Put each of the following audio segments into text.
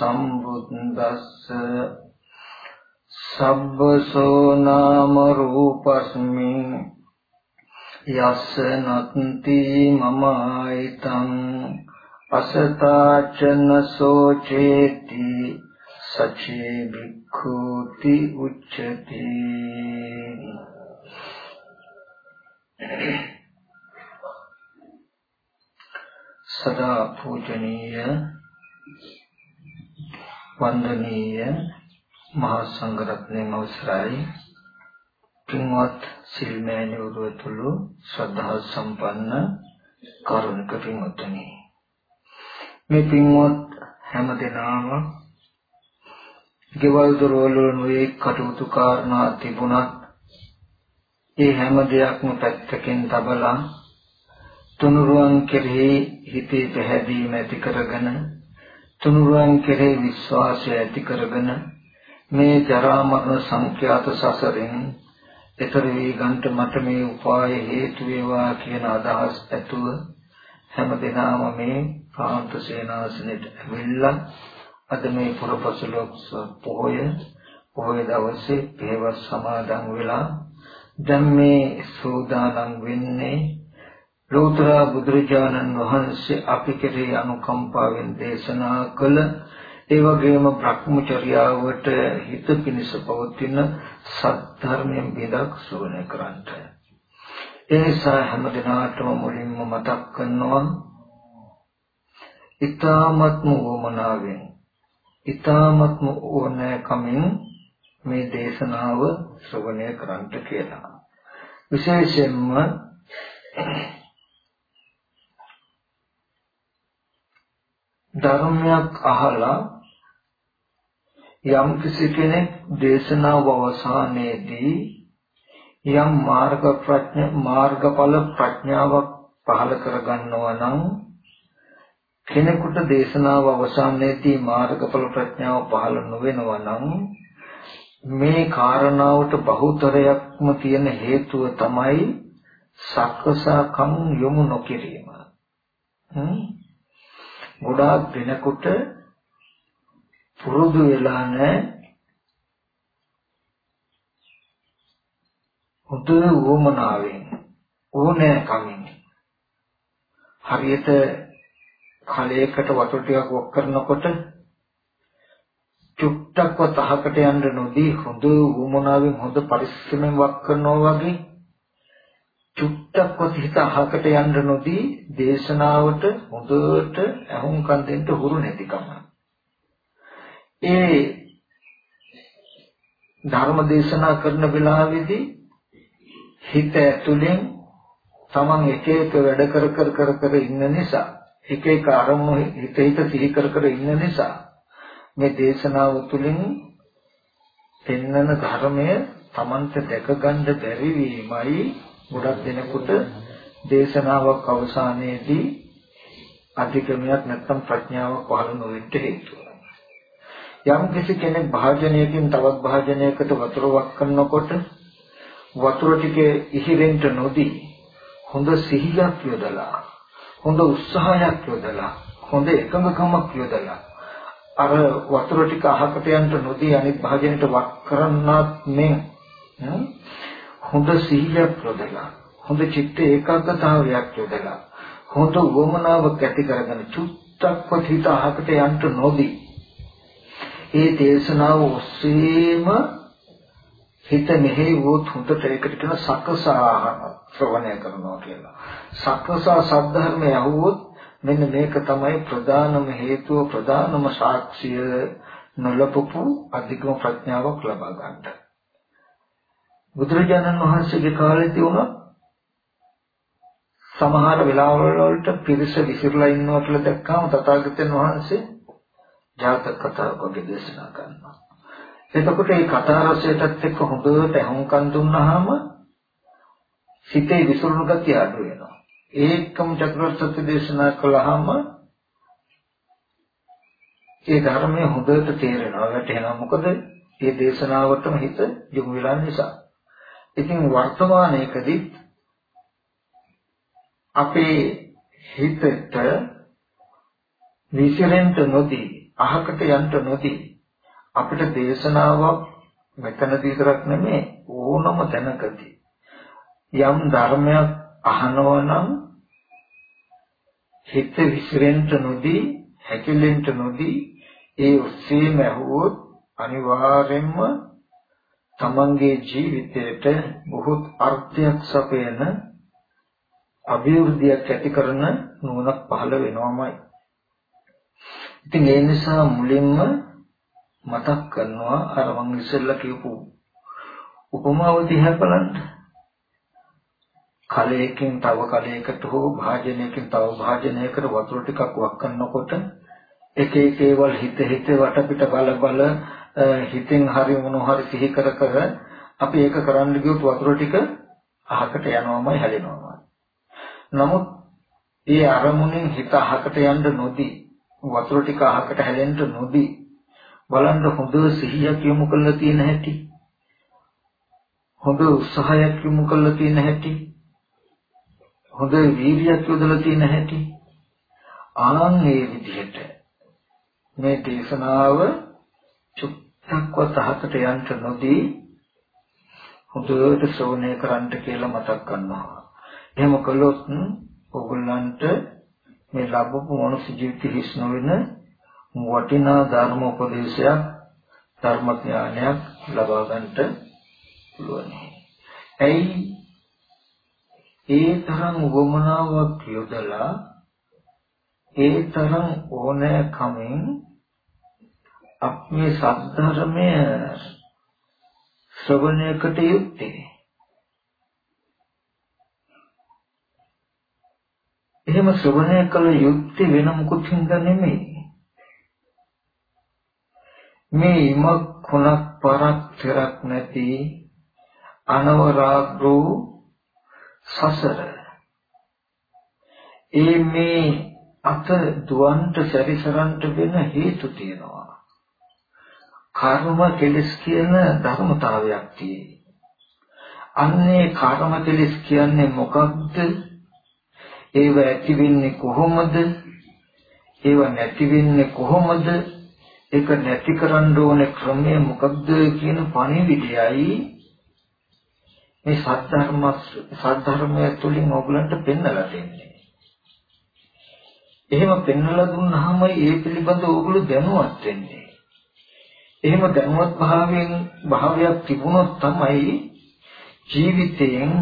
සම්බුද්දස්ස සබ්බසෝ නාම රූපස්මින් යස්ස නත්ති මමයිතං අසතාචන සෝචේති සචේ භික්ඛූති උච්චති සදා පූජනීය වන්දනීය මහා සංඝරත්නයේ අවසරයි. පින්වත් සිල්මෑණිවරු ඇතුළු ශ්‍රද්ධා සම්පන්න කරුණික පින්වත්නි මේ පින්වත් හැම දෙනාම ගෙවල් දොරවල් නොයේ කටයුතු කාරණා තිබුණත් ඒ හැම දෙයක්ම පැත්තකින් තබලා තුනුරුවන් කෙරෙහි හිතේ පැහැදීම ඇති කරගෙන තුනුරුවන් කෙරෙහි විශ්වාසය ඇති කරගෙන මේ ජරා මරණ සංඛ්‍යාත සසරෙන් ඊතර වී ගන්නට මට මේ උපාය හේතු වේවා කියන අදහස් ඇතුව හැම දිනම මේ කාන්ත සේනාසනෙට ඇවිල්ලා අද මේ පුරපසලොක් පොහොය පොහොය දවසේ පෙරවස් සමාදන් වෙලා දැන් මේ සෝදානම් වෙන්නේ ලෝතර බුදුරජාණන් වහන්සේ අපි කෙරෙහි අනුකම්පාවෙන් දේශනා කළ ඒ වගේම භ්‍රමචර්යාවට හිත පිනිස පවතින සත්‍ය බෙදක් සෝණය කරන්නට. ඒ නිසා හැම දිනාටම මුලින්ම මතක් කරනවා ඊ타මත්ම වමනාවෙන් ඊ타මත්ම ඕනෑ කමින් මේ දේශනාව ශ්‍රවණය කරන්නට කියලා. විශේෂයෙන්ම ධර්මයක් අහලා යම් කිසි කෙනෙක් දේශනාව අවසානයේදී යම් මාර්ග ප්‍රඥා මාර්ගඵල ප්‍රඥාවක් පහළ කරගන්නවා නම් කෙනෙකුට දේශනාව අවසානයේදී මාර්ගඵල ප්‍රඥාව පහළ නොවෙනවා නම් මේ කාරණාවට බහුතරයක්ම තියෙන හේතුව තමයි සක්කසකම් යොමු නොකිරීම. ගොඩාක් දෙනකොට පුරුදු වෙලා නැහැ හොඳ වොමනාවෙන් ඕනෑ කමින් හරියට කලයකට වතුර ටිකක් වක් කරනකොට චුට්ටක්වත් අහකට යන්න නොදී හොඳ වොමනාවෙන් හොඳ පරිස්සමෙන් වක් කරනවා වගේ චුට්ටක්වත් හිත අහකට යන්න නොදී දේශනාවට හොඳට අහුම්කම් දෙන්න හුරු නැතිකම ඒ ධර්ම දේශනා කරන වෙලාවේදී හිත ඇතුලෙන් තමන් එක එක වැඩ කර කර කර කර ඉන්න නිසා එක එක අරමුණු හිත හිත සිහි කර කර ඉන්න නිසා මේ දේශනාව තුළින් පෙන්වන ධර්මය තමන්ට දැක ගන්න බැරි වීමයි ගොඩක් දෙනෙකුට දේශනාවක් අවසානයේදී අධිකමයක් නැත්නම් ප්‍රඥාවක් පහළ නොවෙන්න හේතුව. යම් කිසි කෙනෙක් භාජනයකින් තවත් භාජනයකට වතුර වක් කරනකොට වතුර ටිකේ ඉහිරෙන්ට නොදී හොඳ සිහියක් යොදලා හොඳ උත්සාහයක් යොදලා හොඳ එකඟකමක් යොදලා අර වතුර ටික අහකට යන්න නොදී අනිත් භාජනයට වක් කරන්නත් මෙන් හොඳ සිහියක් යොදලා හොඳ චිත්ත ඒකාග්‍රතාවයක් යොදලා හොඳ වමනාවක් ඇති කරගෙන චුත්තක්වත් හිත අහකට යන්න නොදී ඒ දේශනාව ඔස්සේම හිත මෙහෙය වූත් හොඳට ඒකට කියන සකසා ශ්‍රවණය කරනවා කියලා. සකසා සද්ධර්මය අහුවොත් මෙන්න මේක තමයි ප්‍රධානම හේතුව ප්‍රධානම සාක්ෂිය නොලපපු අධිකම ප්‍රඥාවක් ලබා ගන්නට. බුදුරජාණන් වහන්සේගේ කාලේදී වුණා සමහර වෙලාවල වලට පිරිස විසිරලා ඉන්නවා කියලා දැක්කම තථාගතයන් වහන්සේ ජාතක කතාවක් වගේ දේශනා කරනවා. එතකොට මේ කතා රසයටත් එක්ක හොඳට අහුම්කම් දුන්නාම සිතේ විසිරුණු ගතිය අඩු වෙනවා. ඒකම චතුරාර්ය සත්‍ය දේශනා කළාම ඒ ධර්මය හොඳට තේරෙනවා වැටහෙනවා මොකද මේ දේශනාවටම හිත යොමු වෙලා නිසා ඉතින් වර්තමානයේදී අපේ හිතට විසිරෙන්න නොදී අහකට යන්න නොදී අපිට දේශනාවක් මෙතනදී විතරක් නෙමෙයි ඕනම තැනකදී යම් ධර්මයක් අහනවා නම් හිත විසිරෙන්න නොදී හැකිලෙන්න නොදී ඒ ඔස්සේම ඇහුවොත් අනිවාර්යෙන්ම තමන්ගේ ජීවිතයට බොහෝත් අර්ථයක් සපයන අභිවෘද්ධියක් ඇති කරන නුවණක් පහළ වෙනවමයි. ඉතින් ඒ නිසා මුලින්ම මතක් කරනවා අර මං ඉස්සෙල්ලා කියපු උපමාව දිහා බලන්න. කලයකින් තව කලයකට හෝ භාජනයකින් තව භාජනයකට වතුර ටිකක් වක් කරනකොට එක එක ඒවල් හිත හිත වටපිට බල බල හිතෙන් හරි මොන හරි සිහි කර කර අපි ඒක කරන්න ගියොත් වතුර ටික අහකට යනවාමයි හැලෙනවාමයි. නමුත් ඒ අරමුණෙන් හිත අහකට යන්න නොදී වතුර ටික අහකට හැලෙන්න නොදී බලන්න හොඳ සිහියක් යොමු කරලා තියෙන හැටි හොඳ උත්සාහයක් යොමු කරලා තියෙන හැටි හොඳ වීර්යයක් යොදලා තියෙන හැටි ආන් මේ විදිහට මේ දේශනාව චුට්ටක්වත් අහකට යන්න නොදී හොඳට ශ්‍රවණය කරන්න කියලා මතක් කරනවා එහෙම කළොත් ඕගොල්ලන්ට මේ ලැබපු මනුස්ස ජීවිත හිස් නොවන වටිනා ධර්ම උපදේශයක් ධර්ම ඥානයක් ලබා ගන්නට පුළුවන්. ඇයි ඒ තරම් උවමනාවක් යොදලා ඒ තරම් ඕනෑ කමින් අපේ සද්ධර්මය ශ්‍රවණයකට යුත්තේ එහෙම ශ්‍රවණය කළ යුත්තේ වෙන මොකුත් හින්දා නෙමෙයි. මේ ඉමක් කුණක් පරක් තෙරක් නැති අනවරාග්‍රෝ සසර. ඒ මේ අත දුවන්ට සැරිසරන්ට වෙන හේතු තියෙනවා. කර්ම කෙලස් කියන ධර්මතාවයක් තියෙයි. අන්නේ කර්ම කෙලස් කියන්නේ මොකක්ද? ඒව ඇති වෙන්නේ කොහොමද? ඒව නැති වෙන්නේ කොහොමද? ඒක නැති කරන්න ඕනේ ක්‍රමය මොකක්ද කියන පණිවිඩයයි මේ සත්‍යධර්ම සත්‍යධර්මය තුලින් ඕගලන්ට පෙන්වලා දෙන්නේ. එහෙම පෙන්වලා දුන්නාම ඒ පිළිබඳව ඕගොල්ලෝ දැනුවත් වෙන්නේ. එහෙම දැනුවත් භාවයෙන් භාවයක් තිබුණොත් තමයි ජීවිතයෙන්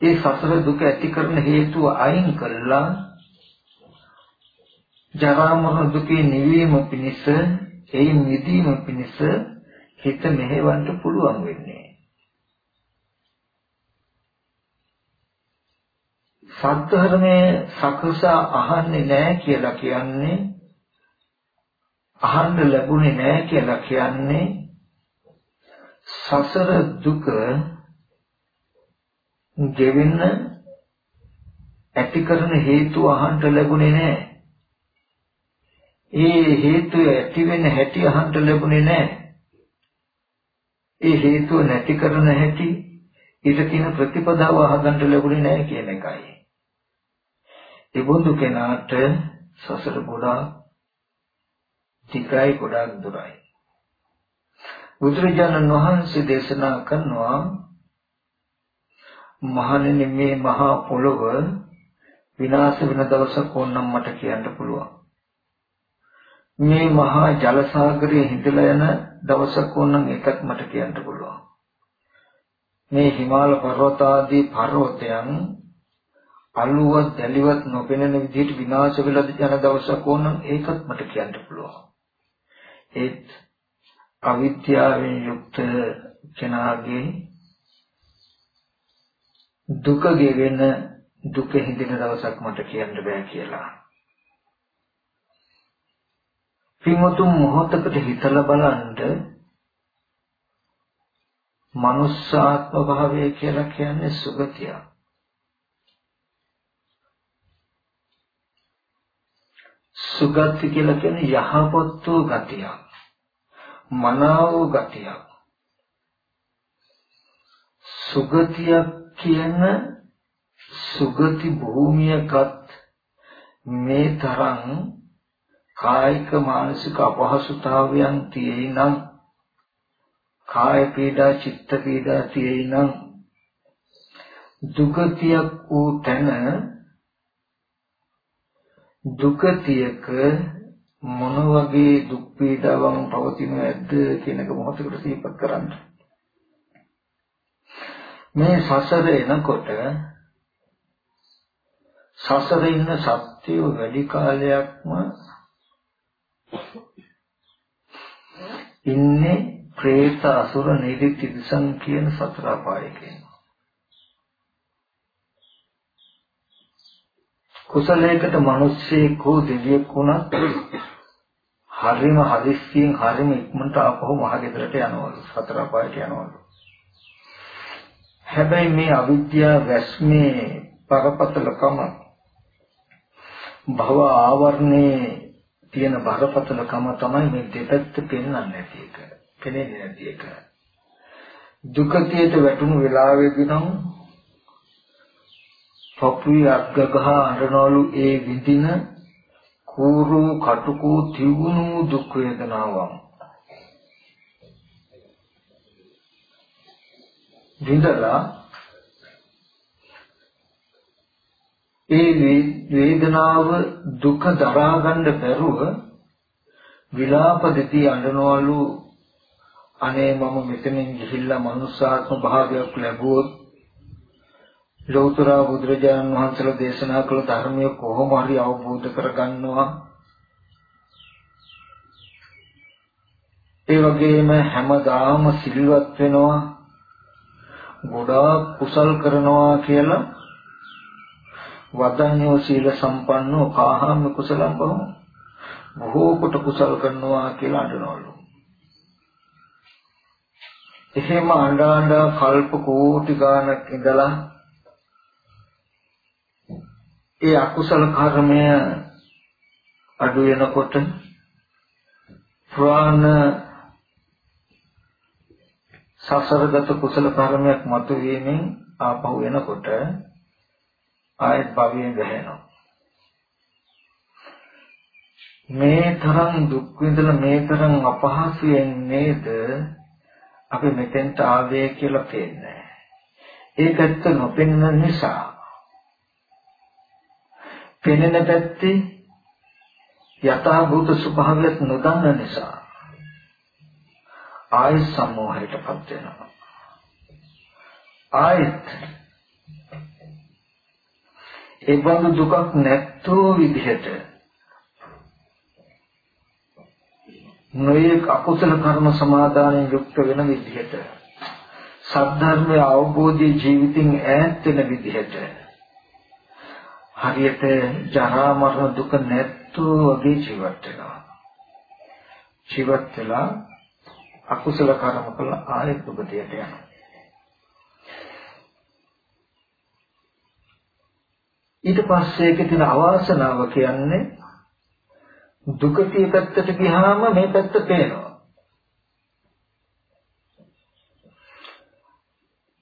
ඒ සසර දුක ඇති කරන හේතුව අයින් කළා. ජරා මරණ දුකේ නිවීම පිණිස ඒ නිදීම පිණිස හිත මෙහෙවන්න පුළුවන් වෙන්නේ. සත්‍යධර්මයේ සකසා අහන්නේ නැහැ කියලා කියන්නේ අහන්න ලැබුණේ නැහැ කියලා කියන්නේ සසර දුක ගෙවෙන්න ඇති කරන හේතු අහන්න ලැබුණේ නැහැ. ඒ හේතු ඇති වෙන හැටි අහන්න ලැබුණේ නැහැ. ඒ හේතුව නැති කරන හැටි ඊට තියෙන ප්‍රතිපදාව අහගන්න ලැබුණේ නැහැ කියන එකයි. ඒ බොඳු කෙනාට සසර ගොඩාක් tikai ගොඩාක් දුරයි. බුදුරජාණන් වහන්සේ දේශනා කරනවා මහණෙනි මේ මහා පොළොව විනාශ වෙන දවසක් ඕනනම් මට කියන්න පුළුවන්. මේ මහා ජල සාගරයේ හිඳලා යන දවසක් ඕනනම් ඒකත් මට කියන්න පුළුවන්. මේ හිමාල පර්වත ආදී පර්වතයන් අලුවත් දැලිවත් නොපෙනෙන විදිහට විනාශ වෙලා යන දවසක් ඕනනම් ඒකත් මට කියන්න පුළුවන්. ඒත් අවිද්‍යාවෙන් යුක්ත කෙනාගේ දුක ගෙවෙන දුක හිඳින දවසක් මට කියන්න බෑ කියලා. පින්වතුන් මොහොතකට හිතලා බලන්න මනුස්සාත්ම භාවය කියලා කියන්නේ සුගතියක්. සුගති කියලා කියන්නේ යහපත් වූ ගතියක්. මනාව ගතියක්. සුගතියක් කියන සුගති භූමියකත් මේ තරම් කායික මානසික අපහසුතාවයන් තියෙයි නම් කාය පීඩා චිත්ත පීඩා තියෙයි නම් දුගතියක් වූ තැන දුගතියක මොන වගේ දුක් පීඩාවන් පවතිනවද කියන එක මොහොතකට සිහිපත් කරන්න. මේ සසර එනකොට සසරේ ඉන්න සත්‍යය වැඩි කාලයක්ම ඉන්නේ പ്രേත අසුර නිදි තිරිසන් කියන සතර අපායකේ. කුසලයකට මිනිස්සෙක් හෝ දෙවියෙක් වුණත් හරිම හදිස්සියෙන් හරිම ඉක්මනට ආපහු මහගෙදරට යනවලු සතර අපායට යනවලු. හැබැයි මේ අවිද්‍යාව වැස්මේ පරපතලකම භව ආවරණේ තියෙන බරපතලකම තමයි මේ දෙපැත්ත පෙන්වන්නේ නැති එක. පෙනෙන්නේ නැති එක. දුකතියට වැටුණු වෙලාවෙදී නම් පපුවේ අග්ගගහ අඬනවලු ඒ විඳින කූරු කටුකු තිවුණු දුක් වේදනාවන්. විඳලා ඒ වේදනාව දුක දරා ගන්න බැරුව විලාප දෙති අඬනවලු. අනේ මම මෙතනින් ගිහිල්ලා මනුස්සාත්ම භාවයක් ලැබුවොත් ලෞතර බුදුරජාණන් වහන්සේලා දේශනා කළ ධර්මය කොහොම හරි අවබෝධ කරගන්නවා ඒ වගේම හැමදාම සිල්වත් වෙනවා ගොඩාක් කුසල් කරනවා කියලා වදඤ්ඤෝ සීල සම්පන්නෝ කාහාම කුසලම් බහම බොහෝ කොට කුසල් කරනවා කියලා අඬනවලු. එහෙම අඬ අඬ කල්ප කෝටි ගාණක් ඉඳලා ඒ අකුසල කර්මය අඩු වෙනකොට ප්‍රාණ සසරගත කුසල කර්මයක් මතුවීමෙන් ආපහු වෙනකොට ආයත් භවයෙන් වැහෙනවා. මේ තරම් දුක් විඳලා මේ තරම් අපහසුයෙන් නේද අපි මෙතෙන්ට ආවේ කියලා පේන්නේ. ඒකත් නොපෙනෙන නිසා පෙනෙන පැත්තේ යථා භූත ස්වභාවයක් නොදන්න නිසා ආය සමෝහයටපත් වෙනවා. ආයත් ඒ බඳු දුකක් නැත්තෝ විදිහට නොයෙක් අකුසල කර්ම සමාදානයෙන් යුක්ත වෙන විදිහට සද්ධර්මයේ අවබෝධයේ ජීවිතින් ඈත් වෙන විදිහට හරියට ජරා මරණ දුක නැත්තෝ වගේ ජීවත් වෙනවා ජීවත් වෙලා අකුසල කර්ම කළ ආයෙත් දුකටයට යනවා ඊට පස්සේ ඒකේ තියෙන අවාසනාව කියන්නේ දුකතිය පැත්තට ගියාම මේ පැත්ත පේනවා.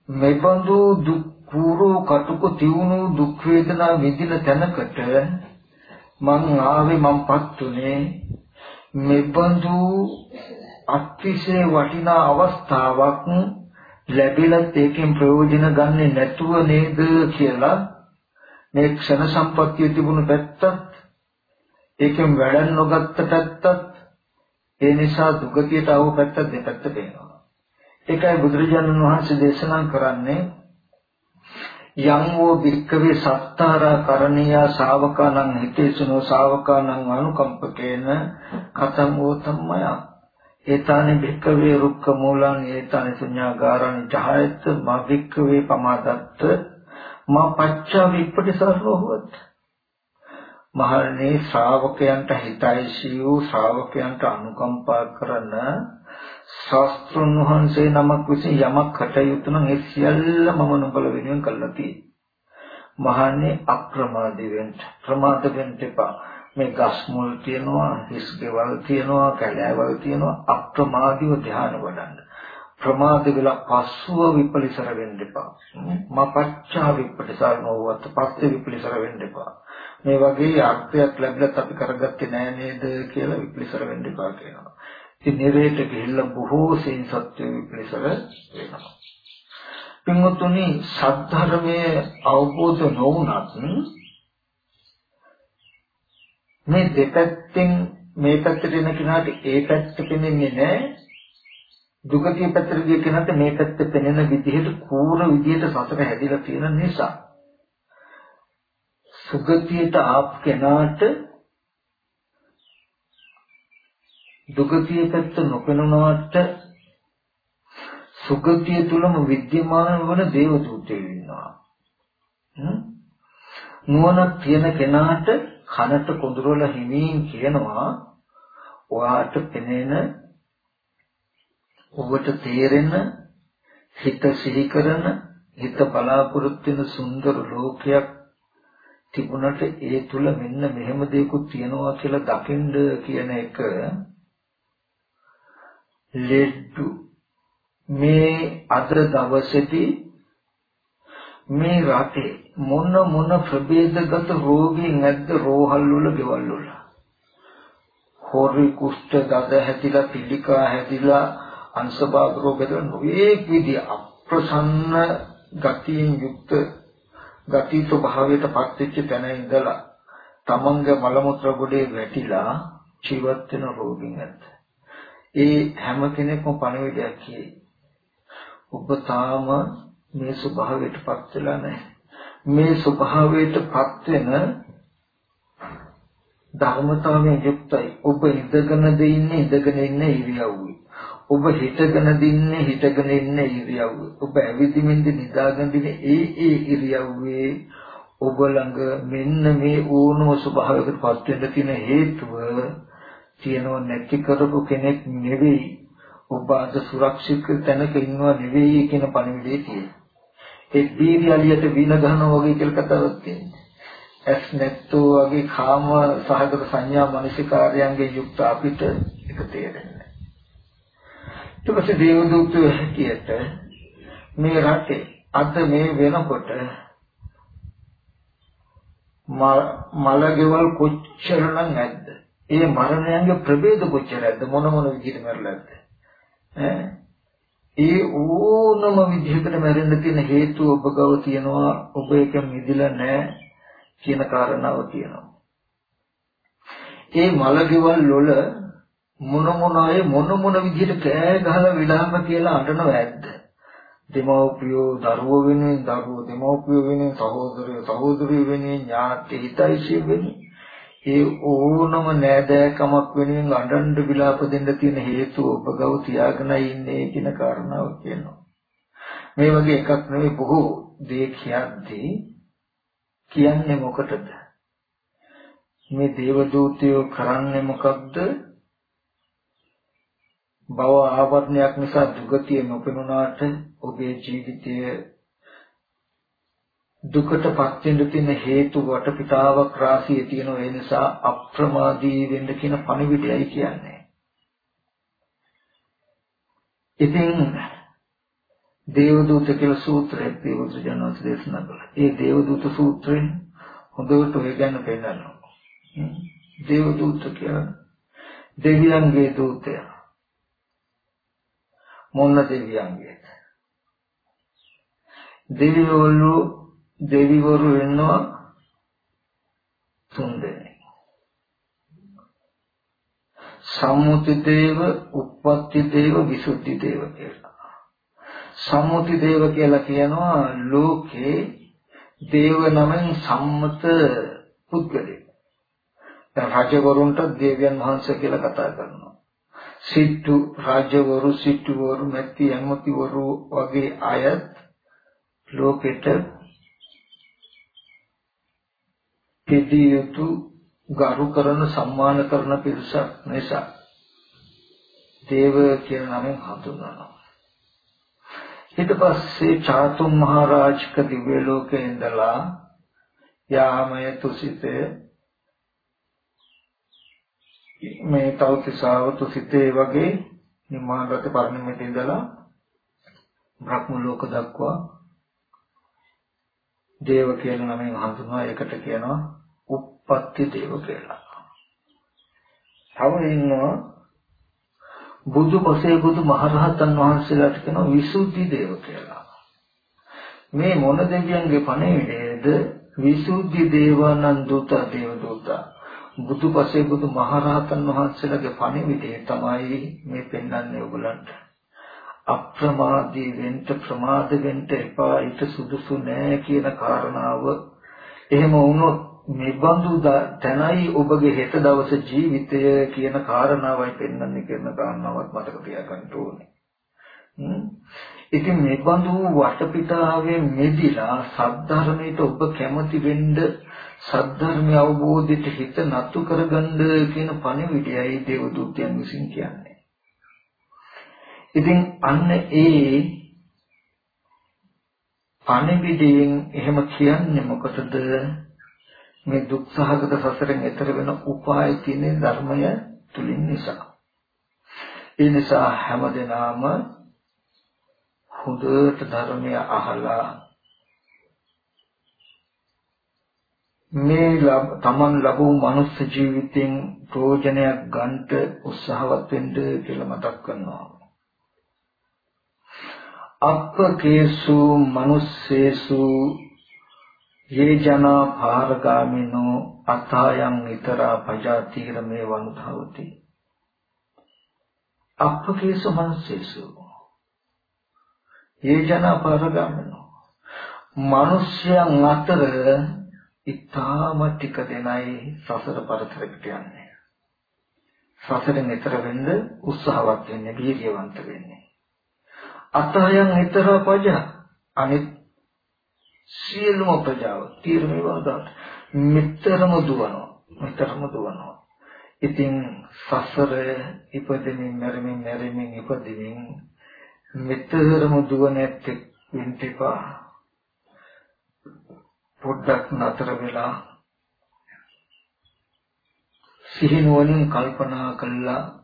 මේබඳු දුක් කූරු කටුක තියුණු දුක් වේදනා විඳින තැනකට මං ආවේ මංපත් උනේ මේබඳු අතිශය වටිනා අවස්ථාවක් ලැබිලත් ඒකෙන් ප්‍රයෝජන ගන්නේ නැතුව නේද කියලා මේ ක්ෂණ සම්පත්තිය තිබුණු පැත්තත් ඒකෙන් වැඩ නොගත්ත පැත්තත් ඒ නිසා දුගතියට ආව පැත්ත දෙපැත්ත පේනවා. ඒකයි බුදුරජාණන් වහන්සේ දේශනා කරන්නේ යම් වූ භික්කවේ සත්තාරා කරණීය ශාවකානං හිතේසුනෝ ශාවකානං අනුකම්පකේන කතං වූ ධම්මය ඒතානි භික්කවේ රුක්ක මූලං ඒතානි ශුඤ්ඤාගාරං ජහයත් මා භික්කවේ පමාදත්ත. මා පච්චා විපටිසරෝවත් මහණේ ශ්‍රාවකයන්ට හිතයිසී වූ ශ්‍රාවකයන්ට අනුකම්පා කරන ශාස්ත්‍රඥ වහන්සේ නමක් විසින් යමක් කටයුතු නම් ඒ සියල්ල මම නුඹල වෙනුවෙන් කළා තියෙනවා. මහන්නේ අප්‍රමාදී වෙන්න ප්‍රමාද වෙන්න එපා. මේ ගස් මුල් තියනවා හිස් ගෙවල් තියනවා කැලෑවල් තියනවා අප්‍රමාදීව ධ්‍යාන වඩන්න ප්‍රමාද වෙලා පස්සුව විපලිසර වෙන්න එපා මපච්චා විපලිසර නොවුවත් පස්සේ විපලිසර වෙන්න එපා මේ වගේ අර්ථයක් ලැබලත් අපි කරගත්තේ නෑ නේද කියලා විපලිසර වෙන්න එපා කියනවා ඉතින් නිරේට ගිහිල්ලා බොහෝ සෙයින් සත්‍ය විපලිසර වෙනවා පින්වතුනි සද්ධර්මයේ අවබෝධ නොවුනත් මේ දෙපැත්තෙන් මේ පැත්තට එන කෙනාට ඒ පැත්ත පෙනෙන්නේ නැහැ. දුකතිය පැත්තට ගිය කෙනාට මේ පැත්ත පෙනෙන විදිහට කූර විදිහට සතර හැදිලා තියෙන නිසා. සුගතියට ආප් කෙනාට දුගතිය පැත්ත නොපෙනුනාට සුගතිය තුලම විද්‍යමාන වන දේව දූතයෝ ඉන්නවා. නුවණක් තියෙන කෙනාට කනට කුඳුරවල හිමින් කියනවා ඔයාට පෙනෙන ඔබට තේරෙන හිත සිහි කරන හිත බලාපොරොත්තු වෙන සුන්දර ලෝකයක් තිබුණට ඒ තුල මෙන්න මෙහෙම දෙයක්ත් තියෙනවා කියලා දකින්න කියන එක ලෙඩ්ඩු. මේ අද දවසේදී මේ රටේ මොන මොන ප්‍රභේදගත රෝගීන් නැද්ද? රෝහල් වල ගෙවල් වල. හොරි කුෂ්ඨ දද හැදිලා පිළිකා හැදිලා අංශභාග රෝගද නොඑක් විදිහ අප්‍රසන්න ගතියෙන් යුක්ත ගති ස්වභාවයට පත් වෙච්ච තැන ඉඳලා තමන්ගේ මල මුත්‍ර ගොඩේ වැටිලා ජීවත් වෙන රෝගීන් නැද්ද? ඒ හැම කෙනෙක්ම පණවිඩයක් කියේ ඔබ තාම මේ ස්වභාවයටපත් වෙලා නැහැ. මේ ස්වභාවයටපත් වෙන ධර්මතාවයෙන් යුක්තයි. ඔබ ඉඳගෙන දෙන්නේ ඉඳගෙන ඉන්න ඉරියව්වේ. ඔබ හිටගෙන දින්නේ හිටගෙන ඉන්න ඉරියව්වේ. ඔබ ඇවිදිමින්ද නිදාගෙන දින්නේ ඒ ඒ ඉරියව්වේ ඔබ ළඟ මෙන්න මේ ඕනම ස්වභාවයකටපත් වෙන්න තියෙන හේතුව තියෙනව නැති කරපු කෙනෙක් නෙවෙයි. ඔබ අද සුරක්ෂිත තැනක ඉන්නවා නෙවෙයි කියන පණිවිඩය තියෙනවා. ඒ දීර්යලියට වින ගන්නවා වගේ කියලා කතාවක් තියෙනවා. ඇස් නැත්තෝ වගේ කාම සහගත සංඥා මනසිකාරයන්ගේ යුක්ත අපිට ඒක තේරෙන්නේ නැහැ. ඊට පස්සේ දේවදූතය හැටියට මේ රටේ අද මේ වෙනකොට මලගෙවල් කොච්චරනම් නැද්ද? ඒ මරණයන්ගේ ප්‍රභේද කොච්චරද මොන මොන විදිහට මරලාද? ඈ ඒ ඕනම විදිහකට මැරෙන්න තියෙන හේතුව ඔබ ගාව තියෙනවා ඔබ ඒක මිදිලා නැහැ කියන කාරණාව තියෙනවා. ඒ මලගෙවල් වල මොන මොන අය මොන මොන විදිහට කෑ ගහලා විලාම කියලා අඬනව ඇද්ද? දෙමව්පියෝ දරුවෝ වෙනුවෙන් දරුවෝ දෙමව්පියෝ වෙනුවෙන් සහෝදරයෝ සහෝදරියෝ වෙනුවෙන් ඥාති හිතයිසිය වෙනුවෙන් ඒ ඕනම නෑදෑකමක් වෙනුවෙන් අඬන්න විලාප දෙන්න තියෙන හේතුව ඔබ ගව තියාගෙන ඉන්නේ කියන කාරණාව කියනවා. මේ වගේ එකක් නෙවෙයි බොහෝ දේ කියද්දී කියන්නේ මොකටද? මේ දේව දූතයෝ කරන්නේ මොකක්ද? භව ආවරණයක් නිසා දුගතිය නොපෙනුනාට ඔබේ ජීවිතයේ දුකටපත් වෙන්න තියෙන හේතු වටපිටාවක් රාශිය තියෙන ඒ නිසා අප්‍රමාදී වෙන්න කියන පණිවිඩයයි කියන්නේ. ඉතින් දේවදූත කියලා සූත්‍රයක් දේවදූත ජනවත් දේශනා කළා. ඒ දේවදූත සූත්‍රයෙන් හොඳට ඔය ගැන පෙන්නනවා. දේවදූත කියලා දෙවියන්ගේ දූතය. මොන දෙවියන්ගේද? දෙවිවරු දෙවිවරු ඉන්නවා තුන් දෙනෙක්. සම්මුති දේව, උප්පත්ති දේව, විසුද්ධි දේව කියලා. සම්මුති දේව කියලා කියනවා ලෝකේ දේව නමෙන් සම්මත පුද්ගලෙක්. දැන් රජවරුන්ට දේවයන් වහන්සේ කියලා කතා කරනවා. සිට්ටු රජවරු සිට්ටුවරු මැති ඇමතිවරු වගේ අයත් ලෝකෙට කෙදී යුතු ගරු කරන සම්මාන කරන පිරිසක් නිසා දේව කියන නමෙන් හඳුන්වනවා. ඊට පස්සේ චාතුම් මහරජක දිව්‍ය ලෝකේ ඉඳලා යාමය තුසිතය මේ තවතිසාවතු සිතේ වගේ නිමානගත පරිණිමෙත ඉඳලා බ්‍රහ්ම ලෝක දක්වා දේව කියන නමෙන් හඳුන්වනවා ඒකට කියනවා uppatti දේව කියලා. තව ඉන්නවා බුදු පසේ බුදු මහරහතන් වහන්සේලාට කියනවා විසුද්ධි දේව කියලා. මේ මොන දෙවියන්ගේ පණිවිඩයේද විසුද්ධි දේවානන්ද දූත දේව දූත බුදු පසේ බුදු මහරහතන් වහන්සේලාගේ පණිවිඩය තමයි මේ පෙන්වන්නේ ඔයගලන්ට. අප්‍රමාදී වෙන්න ප්‍රමාද වෙන්න එපා ඊට සුදුසු නෑ කියන කාරණාව එහෙම වුණොත් නිබඳු තැනයි ඔබගේ හෙට දවස ජීවිතය කියන කාරණාවයි පෙන්වන්නේ කියන කාරණාවත් මතක තියාගන්න ඕනේ. ඉතින් නිබඳු වටපිටාවෙන් මෙදිලා සද්ධර්මයට ඔබ කැමති වෙන්න සද්ධර්මය අවබෝධයට හිත නතු කරගන්න කියන පණිවිඩයයි දේවදූතයන් විසින් කියන්නේ. ඉතින් අන්න ඒ පණිවිඩයෙන් එහෙම කියන්නේ මොකටද? මේ දුක්සහගත සසරෙන් එතර වෙන උපාය තියෙන ධර්මය තුලින් නිසා. ඒ නිසා හැමදෙනාම හොඳට ධර්මය අහලා මේ තමන් ලැබූ මනුස්ස ජීවිතෙන් ප්‍රයෝජනයක් ගන්නට උත්සාහවත් වෙන්න කියලා මතක් කරනවා. අප්පකේසු මනුස්සේසු යේ ජනා පාරගාමිනෝ අතායන් ඊතරා පජාතීර මේ වනුධවති. අප්පකේසු මනුස්සේසු යේ ජනා පාරගාමිනෝ මිනිස්යන් අතර ඊටාම ටික දෙනයි සසර පරතරකට යන්නේ. සසරෙන් ඈතර වෙන්න උත්සාහවත් වෙන්නේ වීර්යවන්ත වෙන්නේ. අතයන් ඊතර පජ. අනිත් සියලුම ප්‍රජාව තීරණය වදාට මෙතරම දුවනවා. මෙතරම දුවනවා. ඉතින් සසර ඉපදෙමින් මැරෙමින් මැරෙමින් ඉපදෙමින් මෙතරම දුවන ඇත්තෙක් වෙන්ටිපා. පොඩ්ඩක් නතර වෙලා සිහිනුවණින් කල්පනා කළා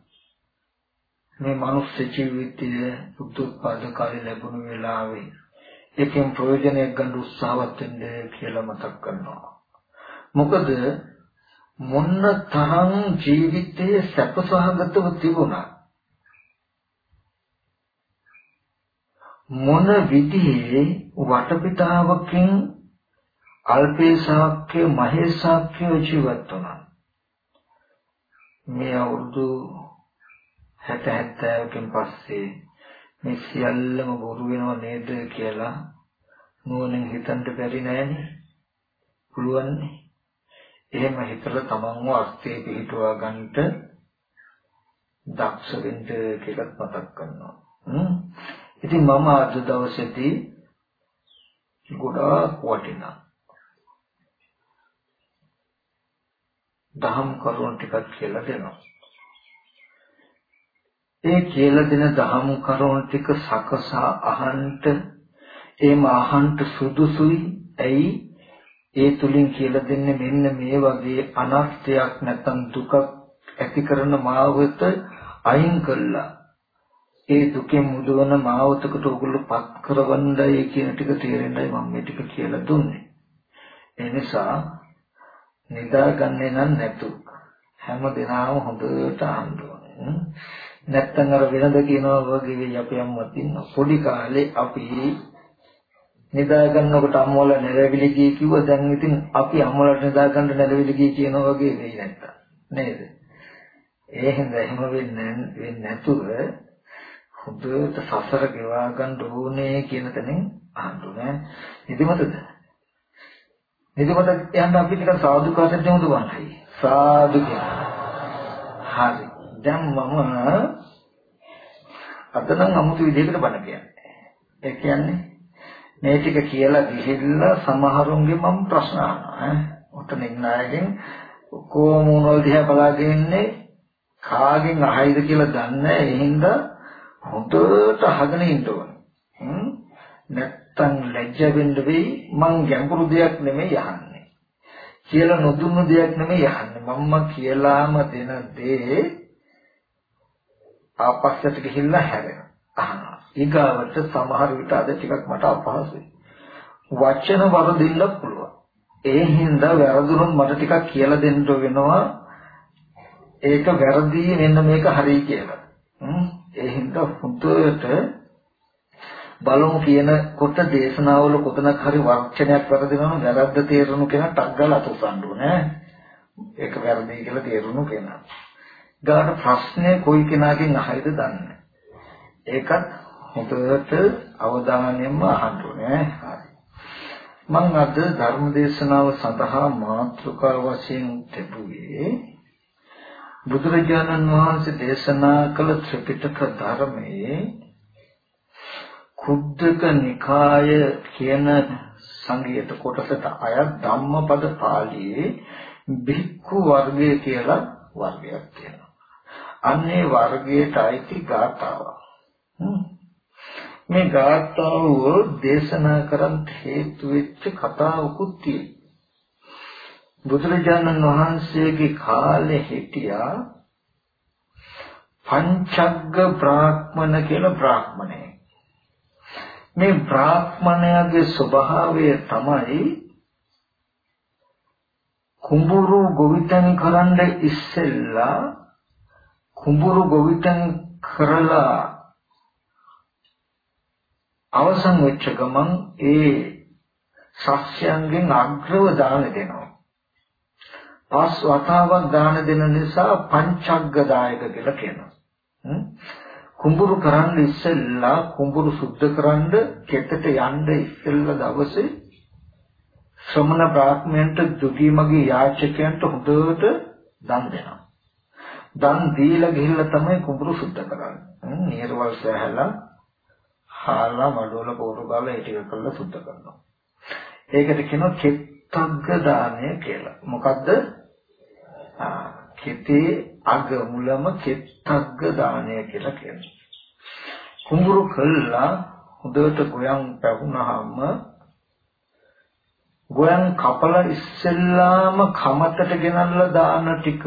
මේ මනුස්ස ජීවිතය උත්පාද කාලේ ලැබුණු වෙලාවේ එකෙන් ප්‍රයෝජනයක් ගන්න උත්සාහවත් වෙන්න කියලා මතක් කරනවා. මොකද මොන්න තරම් ජීවිතයේ සැපසහගතව තිබුණා. මොන විදිහේ වටපිටාවකින් අල්පේශාක්‍ය මහේශාක්‍ය ජීවත් වුණා. මේ අවුරුදු 60 70කින් පස්සේ මේ සියල්ලම බොරු වෙනව නේද කියලා නුවණින් හිතන්න බැරි නෑනේ. පුළුවන්නේ. එහෙම හිතලා තමන්ව අර්ථේ පිළිටුවා ගන්නට දක්ෂ වෙන්න කියලාත් මතක් කරනවා. ඉතින් මම අද දවසේදී ගොඩාක් වටිනා දහම් කරුණු ටිකක් කියලා දෙනවා. ඒ කියලා දෙන දහම් කරුණු ටික සකසා අහන්ට එම අහන්ට සුදුසුයි. ඇයි? ඒ තුලින් කියලා දෙන්නේ මෙන්න මේ වගේ අනර්ථයක් නැත්නම් දුකක් ඇති කරන මාවත අයින් කළා. ඒ දුකෙන් මුදවන මාවතකට ඔගොල්ලෝ පත් කරවන්නයි කියන ටික තේරෙන්නයි මම මේ ටික කියලා දුන්නේ. ඒ නිසා නිදාගන්නේ නම් නැතු හැම දිනම හොඳට අහන්න ඕනේ. නැත්තම් අර වෙනද කියනවා වගේ අපි අම්මත් ඉන්න පොඩි කාලේ අපි නිදා ගන්නකොට අම්මවල නැරවිලි ගිය කිව්ව දැන් ඉතින් අපි අම්මලට නිදා ගන්න නැරවිලි ගිය කියනවා වගේ වෙයි නැත්තම්. නේද? ඒ හින්දා එහෙම වෙන්නේ වෙන්නේ නැතුව හොඳට සසර ගෙවා ගන්න ඕනේ කියන තැනින් අහන්න ඕනේ. නිදිමතද? නිදිමත යන්න අපි ටිකක් සාදු කාටද දෙමුද වන්හයි සාදු කියනවා හරි. දැන් මම අද නම් 아무තු විදිහකට බණ කියන්නේ. ඒ කියන්නේ මේ ටික කියලා ගිහිල්ලා සමහරුන්ගේ මම ප්‍රශ්න අහනවා ඈ. උතන ඉන්න අයගෙන් කොහොම මොනවල් දිහා බලාගෙන ඉන්නේ කාගෙන් අහයිද කියලා දන්නේ නැහැ. ඒ හින්දා හොඳට අහගෙන ඉන්න ඕනේ. නැත්තම් ලැජ්ජ වෙන්න වෙයි මං ගැඹුරු දෙයක් නෙමෙයි අහන්නේ. කියලා නොදුන්නු දෙයක් නෙමෙයි අහන්නේ. මම්ම කියලාම දෙන දේ ආපස්සට ගිහිල්ලා හැරෙනවා. අහනවා. ඊගාවට සමහර විට අද ටිකක් මට අපහසුයි. වචන වරදින්න පුළුවන්. ඒ හින්දා වැරදුනොත් මට ටිකක් කියලා දෙන්න වෙනවා. ඒක වැරදි මෙන්න මේක හරි කියලා. ඒ හින්දා හුදුවට බලමු කියනකොට දේශනාවල කොතනක් හරි වචනයක් වැරදිනවනම් වැරද්ද තේරුණු කෙනා ටක් ගාලා අතුසන්න ඕනේ. ඒක වැරදි කියලා තේරුණු කෙනා. ගාන ප්‍රශ්නේ කොයි කෙනාගෙන් අහයිද දන්නේ. ඒකත් හොඳට අවධානයෙන්ම අහන්න ඕනේ. හරි. මම අද ධර්ම දේශනාව සඳහා මාතෘකා වශයෙන් තිබුවේ බුදුරජාණන් වහන්සේ දේශනා කළ ත්‍රිපිටක ධර්මයේ කුද්දක නිකාය කියන සංගීත කොටසට අයත් ධම්මපද පාළියේ භික්ඛු වර්ගය කියලා වර්ගයක් තියෙනවා. අන්නේ වර්ගයට අයිති ගාථාවක්. මේ ගාථාව දේශනා කරන් හේතු වෙච්ච කතාවකුත් තියෙනවා. බුදුරජාණන් වහන්සේගේ කාලේ හිටියා පංචග්ග බ්‍රාහ්මණ කියලා බ්‍රාහ්මණයෙක්. මේ බ්‍රාහ්මණයාගේ ස්වභාවය තමයි කුඹුරු ගොවිතැන් කරන්න ඉස්සෙල්ලා කුඹුරු ගොවිතැන් කරලා අවසන් වෙච්ච ගමන් ඒ ශස්‍යයන්ගෙන් අග්‍රව දාන දෙනවා. පස් වතාවක් දාන දෙන නිසා පංචග්ග දායක කියලා කියනවා. කුඹුරු කරන්න ඉස්සෙල්ලා කුඹුරු සුද්ධ කරන්න කෙතට යන්න ඉස්සෙල්ලා දවසේ ශ්‍රමණ බ්‍රාහ්මණයන්ට දුගීමගේ යාචකයන්ට හොඳට දන් දෙනවා. දන් දීලා ගිහිල්ලා තමයි කුඹුරු සුද්ධ කරන්නේ. නීරවල් සෑහලා හාලා මඩවල පොරු ගාලා ඒ ටික කරලා සුද්ධ කරනවා. ඒකට කියනවා කෙත්තග්ග දානය කියලා. මොකද්ද? කෙතේ අග මුලම කෙත්තග්ග දානය කියලා කියනවා. කුඹුරු කළා හොඳට ගොයන් පැවුනහම ගොයන් කපලා ඉස්සෙල්ලාම කමතට ගෙනල්ලා දාන ටික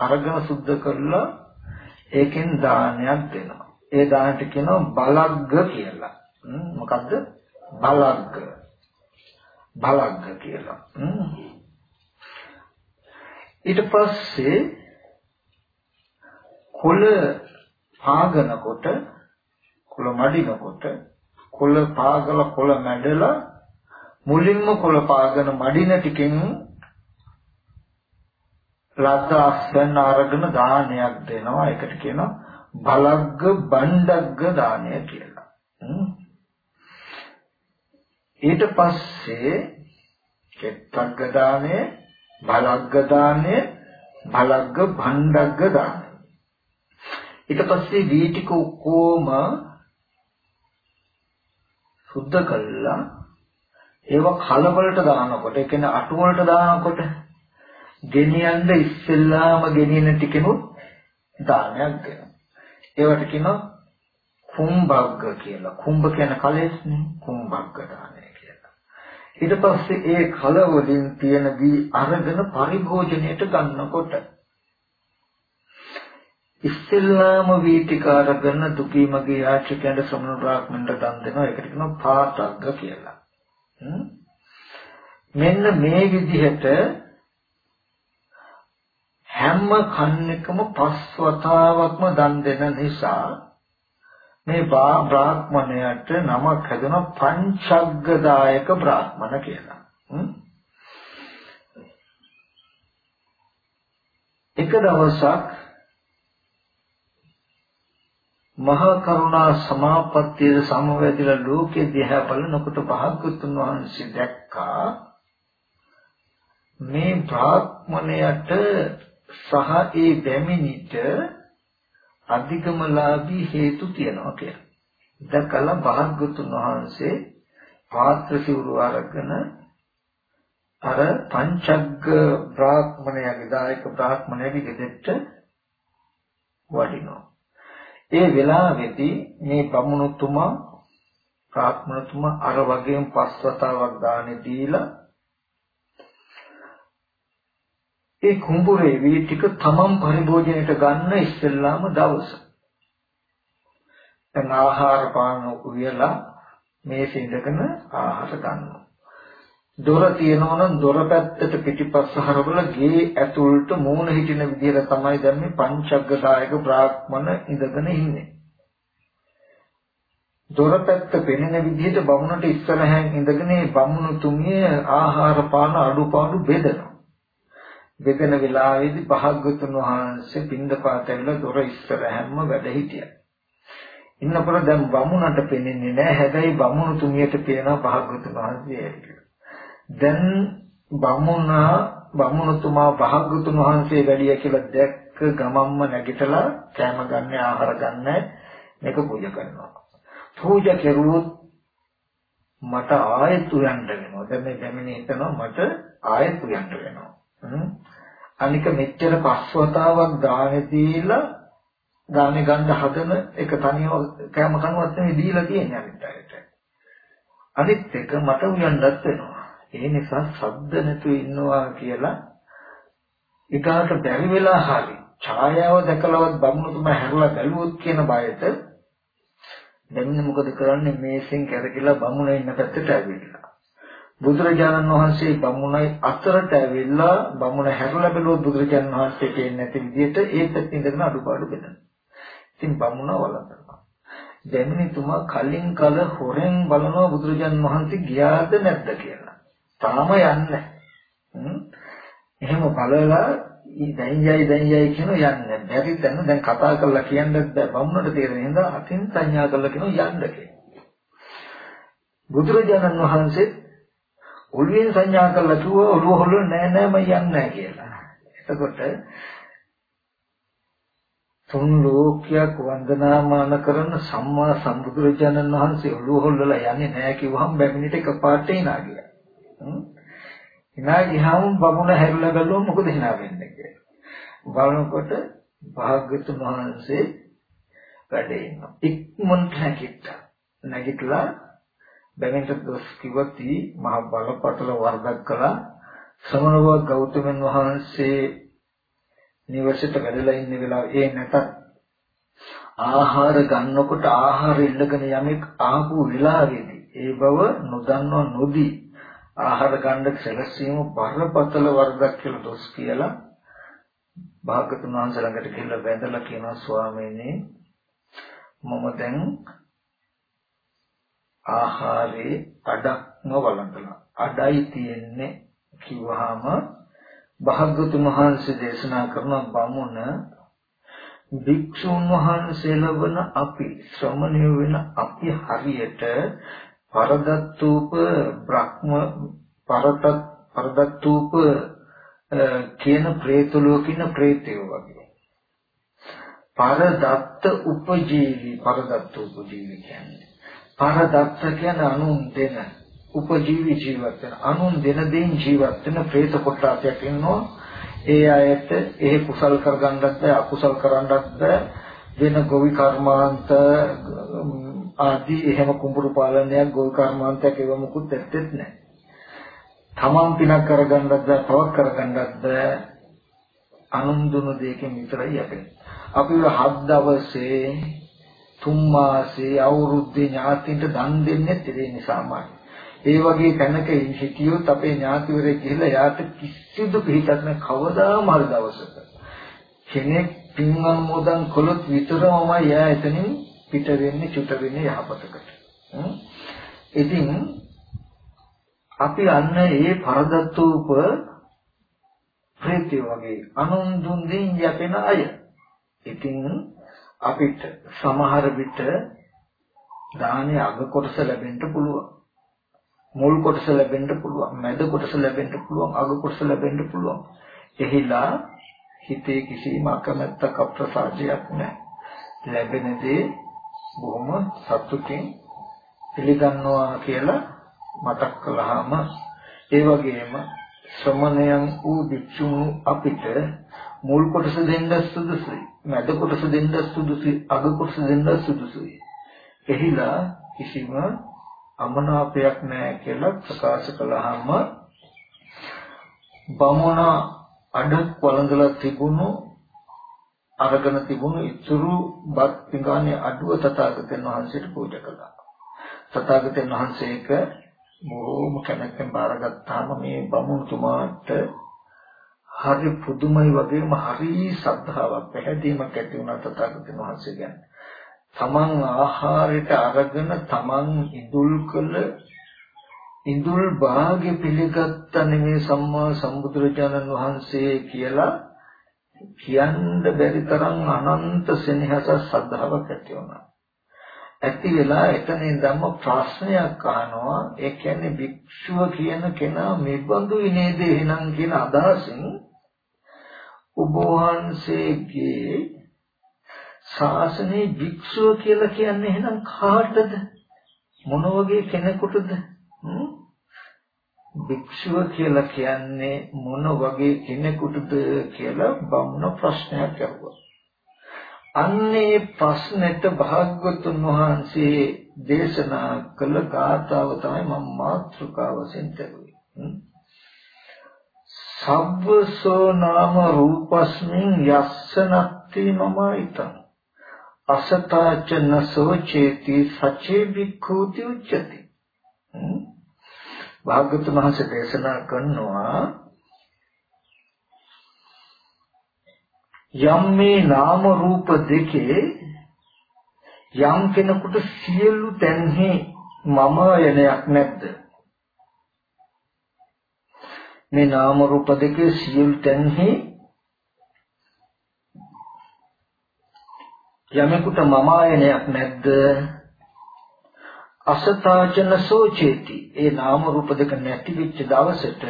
අරගෙන සුද්ධ කරලා ඒකෙන් දානයක් දෙනවා. ඒ දානට කියනවා බලග්ග කියලා. මොකද්ද? බලග්ග. බලග්ග කියලා. ඊට පස්සේ කොළ පාගනකොට කොළ මඩිනකොට කොළ පාගල කොළ මැඩලා මුලින්ම කොළ පාගන මඩින ටිකෙන් ලද්ද අස්වැන්න අරගෙන දානයක් දෙනවා. ඒකට කියනවා බලග්ග බණ්ඩග්ග දානය කියලා. ඊට පස්සේ කෙත්තග්ග දානය බලග්ග දානය බලග්ග භණ්ඩග්ග දානය. ඊට පස්සේ වී ටික ඔක්කොම සුද්ධ කළා. ඒව කලවලට දානකොට ඒ කියන්නේ අටු වලට දානකොට ගෙනියන්න ඉස්සෙල්ලාම ගෙනියන ටිකෙනුත් දානයක් දෙනවා. ඒවට කියනවා කුම්භග්ග කියලා. කුම්භ කියන කලෙස්නේ කුම්භග්ග දානය කියලා. ඊට පස්සේ ඒ කලවලින් තියෙන දී අරගෙන පරිභෝජනයට ගන්නකොට ඉස්සෙල්ලාම වීතිකාරගෙන දුකී මගේ යාචකයන්ට ශ්‍රමණ බ්‍රාහ්මණයට දන් දෙනවා. ඒකට කියනවා පාතග්ග කියලා. මෙන්න මේ විදිහට හැම කන්නකම පස් වතාවක්ම දන් දෙන නිසා මේ බ්‍රාහ්මණයට නමක් හැදෙන පංචග්ගදායක බ්‍රාහ්මණ කියලා. එක දවසක් මහා කරුණා සමාපත්තියේ සමවැදිලා ලෝකේ දිහා බලනකොට භාග්‍යතුන් වහන්සේ දැක්කා මේ බ්‍රාහ්මණයට සහ ඒ බැමිණිට අධිගමලාභී හේතු තියනවා කියලා. දැකලා භාග්‍යතුන් වහන්සේ පාත්‍ර සිවුරු අරගෙන අර පංචග්ග බ්‍රාහ්මණයාගේ දායක බ්‍රාහ්මණයාගේ ගෙදරට වඩිනවා. ඒ වෙලාවේදී මේ බමුණුතුමා ප්‍රාත්මතුමා අර වගේම පස් වතාවක් දානේ දීලා ඒ කුඹුරේ වී ටික තමන් පරිභෝජනයට ගන්න ඉස්සෙල්ලාම දවස. දැන් ආහාර පාන උයලා මේ සිඳගෙන ආහාර ගන්නවා. දොර තියෙනවා නම් දොර පැත්තට පිටිපස්ස හරවල ගේ ඇතුළට මූණ හිටින විදිහට තමයි දැන් මේ පංචග්ගදායක බ්‍රාහ්මණ ඉඳගෙන ඉන්නේ. දොර පැත්ත පෙනෙන විදිහට බමුණට ඉස්සරහින් ඉඳගෙන මේ බමුණු තුමිය ආහාර පාන අඩුපාඩු බෙදනවා. බෙදෙන වෙලාවේදී භාග්‍යතුන් වහන්සේ පින්දපාත ඇවිල්ලා දොර ඉස්සරහින්ම වැඩ හිටියා. ඉන්නකොට දැන් බමුණට පෙනෙන්නේ නැහැ. හැබැයි බමුණු තුමියට පේනවා භාග්‍යතුන් වහන්සේ ඇවිල්ලා. දැන් බමුණා බමුණුතුමා භාග්‍යතුන් වහන්සේ වැඩිය කියලා දැක්ක ගමම්ම නැගිටලා කෑම ගන්න ආහාර ගන්න මේක පූජා කරනවා. පූජා කෙරුවොත් මට ආයෙත් උයන්න වෙනවා. දැන් මේ දැමිනේ හිතනවා මට ආයෙත් උයන්න වෙනවා. අනික මෙච්චර පස්වතාවක් ගානේ දීලා ගානේ ගන්න හදන එක තනියම කෑම කනවත් නෙවෙයි දීලා තියෙන්නේ අනිත් අයට. අනිත් එක මට උයන්නත් වෙනවා. ඒ නිසා ශබ්ද නැතුව ඉන්නවා කියලා ඊටාට බැරි වෙලා හරි ඡායාව දැකලවත් බමුණුතුමා හැරලා බැලුවොත් කියන බයට දැන් මොකද කරන්නේ මේසෙන් කැරකිලා බමුණ ඉන්න පැත්තට ඇවිල්ලා බුදුරජාණන් වහන්සේ බමුණයි අතරට ඇවිල්ලා බමුණ හැරලා බැලුවොත් බුදුරජාණන් වහන්සේ කියන්නේ නැති විදිහට ඒ පැත්තෙන් ඉඳගෙන අඩුපාඩු බෙදනවා. ඉතින් බමුණ වළඳනවා. දැමිනිතුමා කලින් කල හොරෙන් බලනවා බුදුරජාණන් වහන්සේ ගියාද නැද්ද කියලා. තාම යන්නේ එහෙම බලලා දැන් යයි දැන් යයි කියන යන්නේ බැරි දැන් දැන් කතා කරලා කියන්නත් බෑ බමුණට තේරෙන හින්දා අතින් සංඥා කරලා කියන යන්න කියලා බුදුරජාණන් වහන්සේ ඔළුවෙන් සංඥා කරලා කිව්වා ඔළුව හොල්ලන්නේ නෑ නෑ මම යන්නේ නෑ කියලා එතකොට තුන් ලෝකයක් වන්දනාමාන කරන සම්මා සම්බුදුරජාණන් වහන්සේ ඔළුව හොල්ලලා යන්නේ නෑ කිව්වහම බැමිණිට එකපාරට එනා කියලා hina ගියාම බමුණ හැරිලා බැලුවොත් මොකද hina වෙන්නේ කියලා. බලනකොට භාග්‍යතුන් වහන්සේ වැඩ ඉන්නවා. ඉක්මනට නැගිට්ටා. නැගිටලා බැවින්ට දොස් කිව්වති මහ බලපතල වර්ධක් කළා. ශ්‍රමණව ගෞතමයන් වහන්සේ නිවසේට වැඩලා ඉන්න වෙලාව ඒ නැතත් ආහාර ගන්නකොට ආහාර ඉල්ලගෙන යමෙක් ආපු වෙලාවේදී ඒ බව නොදන්නව නොදී ආහාර ගන්න සැලසීම බරපතල වරදක් කියලා දොස් කියලා භාගතුන් වහන්සේ ළඟට ගිහිල්ලා වැඳලා කියනවා ස්වාමීනි මම දැන් ආහාරයේ අඩක්ම වළඳලා අඩයි තියෙන්නේ කිව්වහම භාග්‍යතුන් වහන්සේ දේශනා කරන බමුණ භික්ෂුන් වහන්සේලා වන අපි ශ්‍රමණය වෙන අපි හරියට පරදත්තූප බ්‍රහ්ම පරතත් පරදත්තූප කියන പ്രേත ලෝකින പ്രേතයෝ වගේ. පරදත්ත උපජීවි පරදත්ත උපජීවි කියන්නේ. පරදත්ත කියන්නේ අනුන් දෙන උපජීවි ජීවත් වෙන අනුන් දෙන දෙයින් ජීවත් වෙන പ്രേත කොටසක් ඉන්නවා. ඒ අයට ඒ කුසල් කරගන්නත් බෑ අකුසල් කරන්නත් බෑ වෙන ගොවි කර්මාන්ත ආදී එහෙම කුඹුරු පාලනයක් ගොල් කර්මාන්තයක් ඒව මුකුත් ඇත්තෙත් නැහැ. තමන් පිනක් කරගන්නත් බෑ, තවක් කරගන්නත් බෑ. අනුන්දුණු දෙයකින් විතරයි යපෙන්නේ. අපි හත් දවසේ තුන් මාසේ අවුරුද්දේ ඥාතින්ට දන් දෙන්නේ ඒ නිසාමයි. ඒ වගේ තැනක හිටියොත් අපේ ඥාතිවරයෙක් ගිහිල්ලා යාට කිසිදු පිළිතක් නැ කවදාම හරි දවසක කෙනෙක් පින් අනුමෝදන් කළොත් විතරමයි යා එතනින් පිට වෙන්නේ චුත වෙන්නේ යහපතකට. ඉතින් අපි අන්න ඒ පරදත්තූප ප්‍රේතය වගේ අනුන් දුන් දෙයින් යැපෙන අය. ඉතින් අපිට සමහර විට දානේ අග කොටස ලැබෙන්න පුළුවන්. මුල් කොටස ලැබෙන්න පුළුවන්. මැද කොටස ලැබෙන්න පුළුවන්. අග කොටස ලැබෙන්න පුළුවන්. එහිලා හිතේ කිසිම අකමැත්තක් අප්‍රසාදයක් නැහැ. ලැබෙන දේ බොහොම සතුටින් පිළිගන්නවා කියලා මතක් කළාම ඒ වගේම ශ්‍රමණයන් වූ භික්ෂුන් අපිට මුල් කොටස දෙන්න සුදුසුයි. මැද කොටස දෙන්න සුදුසුයි. අග කොටස දෙන්න සුදුසුයි. එහිලා කිසිම අමනාපයක් නැහැ කියලා ප්‍රකාශ කළාම බමුණ අඩක් වළඳලා තිබුණු අරගෙන තිබුණු ඉතුරු බත් පිඟානේ අඩුව තථාගතයන් වහන්සේට පූජා කළා. තථාගතයන් වහන්සේ ඒක බොහෝම කැමැත්තෙන් බාරගත්තාම මේ බමුණුතුමාට හරි පුදුමයි වගේම හරි ශ්‍රද්ධාවක් පැහැදීමක් ඇති වුණා තථාගතයන් වහන්සේ ගැන. තමන් ආහාරයට අරගෙන තමන් ඉදුල් කළ ඉදුල් භාග්‍ය පිළිගත්ත නෙමේ සම්මා සම්බුදුරජාණන් වහන්සේ කියලා කියන්න බැරි තරම් අනන්ත සෙනෙහස ශ්‍රද්ධාවක් ඇති වුණා. ඇති වෙලා එතන ඉඳන්ම ප්‍රශ්නයක් අහනවා ඒ කියන්නේ භික්ෂුව කියන කෙනා මෙබඳුයි නේද එහෙනම් කියන අදහසින් ඔබ වහන්සේගේ ශාසනයේ භික්ෂුව කියලා කියන්නේ එහෙනම් කාටද මොන වගේ කෙනෙකුටද භික්ෂුව කියලා කියන්නේ මොන වගේ කෙනෙකුටද කියලා බමුණ ප්‍රශ්නයක් අහුවා. අන්නේ ප්‍රශ්නෙට භාග්‍යතුන් වහන්සේ දේශනා කළ ගාථාව තමයි මම මාතෘකාව වශයෙන් තරුවේ. සබ්බසෝ නාම රූපස්මින් යස්සනත්ති මමයිතං අසතාච නසෝ චේති සචේ වික්ඛූති උච්චති. භාග්‍යතුන් වහන්සේ දේශනා කරනවා යම් මේ නාම රූප දෙකේ යම් කෙනෙකුට සියලු තැන්හි මම යනයක් නැද්ද? මේ නාම රූප දෙකේ සියලු තැන්හි යමෙකුට මම ආයනයක් නැද්ද? අසතාචන සෝචේති. ඒ නාම රූප දෙක නැති වෙච්ච දවසට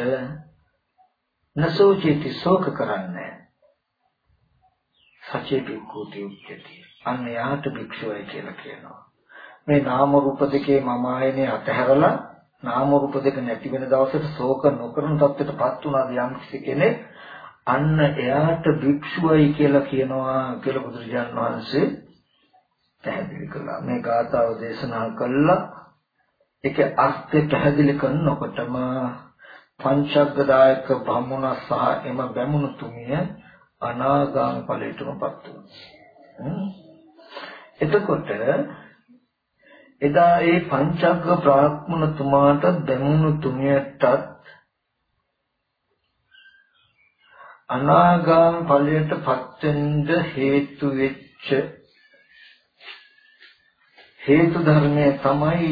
නසෝචේති ශෝක කරන්නේ. සචේ බික්කුති උච්චති. අන්න යාට භික්ෂුවයි කියලා කියනවා. මේ නාම රූප දෙකේ මම ආයනේ අතහැරලා නාම රූප දෙක නැති වෙන දවසට ශෝක නොකරන තත්ත්වයටපත් වුණාද යම් කෙනෙක් අන්න එයාට භික්ෂුවයි කියලා කියනවා කියලා බුදුරජාණන් වහන්සේ පැහැදිලි කළා. මේ ගාථාව දේශනා කළා. ඒකේ අර්ථය පැහැදිලි කරනකොටම පංචග්ගදායක බමුණ සහ එම බැමුණු තුමිය අනාගාමී ඵලයටමපත් වුණා. එතකොට එදා ඒ පංචග්ග බ්‍රාහ්මණ තුමාට බැමුණු තුමියටත් අනාගාමී ඵලයටපත් වෙන්න හේතු වෙච්ච හේතු ධර්මය තමයි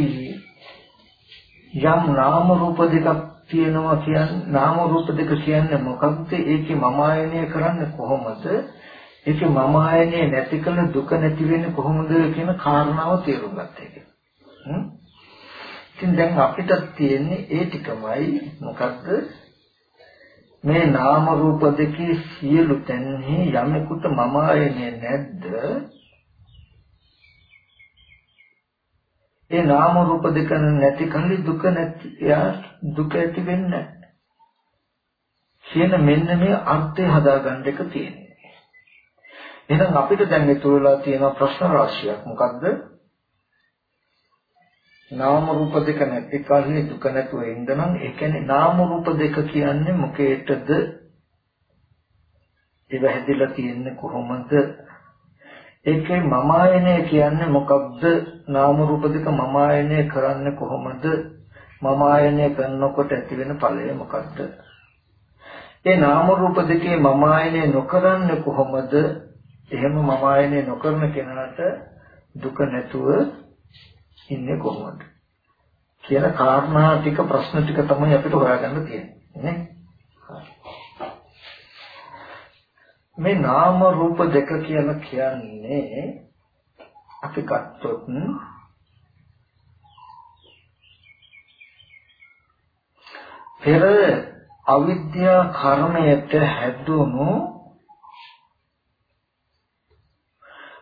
යම් නාම රූප දෙකක් තියෙනවා කියන්නේ නාම රූප දෙක කියන්නේ මොකක්ද ඒකේ මම ආයනය කරන්නේ කොහොමද ඒකේ මම ආයනය නැති කළ දුක නැති වෙන්නේ කොහොමද කියන කාරණාව තේරුම් ගත්ත එක. ඉතින් දැන් අපිට තියෙන්නේ ඒ ටිකමයි. මොකක්ද මේ නාම රූප දෙකේ සියලු තැන්හි යමෙකුට මම ආයනය නැද්ද? ඒ නාම රූප දෙක නැති කල්ලි දුක නැති එයා දුක ඇති වෙන්නේ කියන මෙන්න මේ අර්ථය හදාගන්න එක තියෙනවා. එහෙනම් අපිට දැන් ඉතුරුලා තියෙන ප්‍රශ්න රාශියක් මොකද්ද? නාම රූප දෙක නැති කල්ලි දුක නැතුව ඉඳනම් ඒ කියන්නේ නාම රූප දෙක කියන්නේ මොකේටද? ඒව හැදිලා තියෙන්නේ කොහොමද? ඒකේ මම ආයනය කියන්නේ මොකක්ද? නාම රූප දෙක මම ආයනය කරන්නේ කොහොමද? මම ආයනය කරනකොට ඇති වෙන ඵලය මොකක්ද? ඒ නාම රූප දෙකේ මම ආයනය නොකරන්නේ කොහොමද? එහෙම මම ආයනය නොකරන කෙනාට දුක නැතුව ඉන්නේ කොහොමද? කියන කාරණා ටික ප්‍රශ්න ටික තමයි අපිට හොයාගන්න තියෙන්නේ නේ? මේ නාම රූප දෙක කියලා කියන්නේ අපි ගත්තොත් පෙර අවිද්‍යා කර්මයට හැදුණු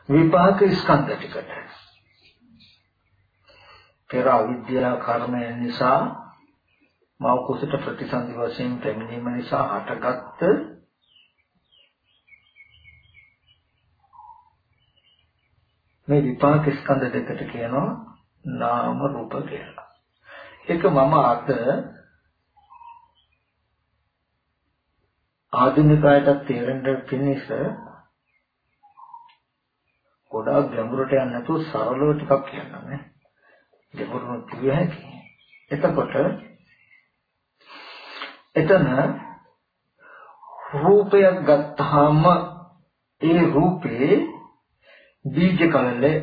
විපාක ස්කන්ධ ටිකට පෙර අවිද්‍යා කර්මය නිසා මව කුසට ප්‍රතිසන්දි වශයෙන් පැමිණීම නිසා හටගත්තු මේ විපාක ස්කන්ධ දෙකට කියනවා නාම රූප කියලා. ඒක මම අත ආධුනිකයට තේරෙන්න පිණිස ගොඩාක් ගැඹුරට යන්නේ නැතුව සරලව ටිකක් කියන්නම් නේ. ගැඹුරුම කිව්ව හැකි. එතකොට එතන රූපයක් ගත්තාම ඒ රූපේ බීජ කලලේ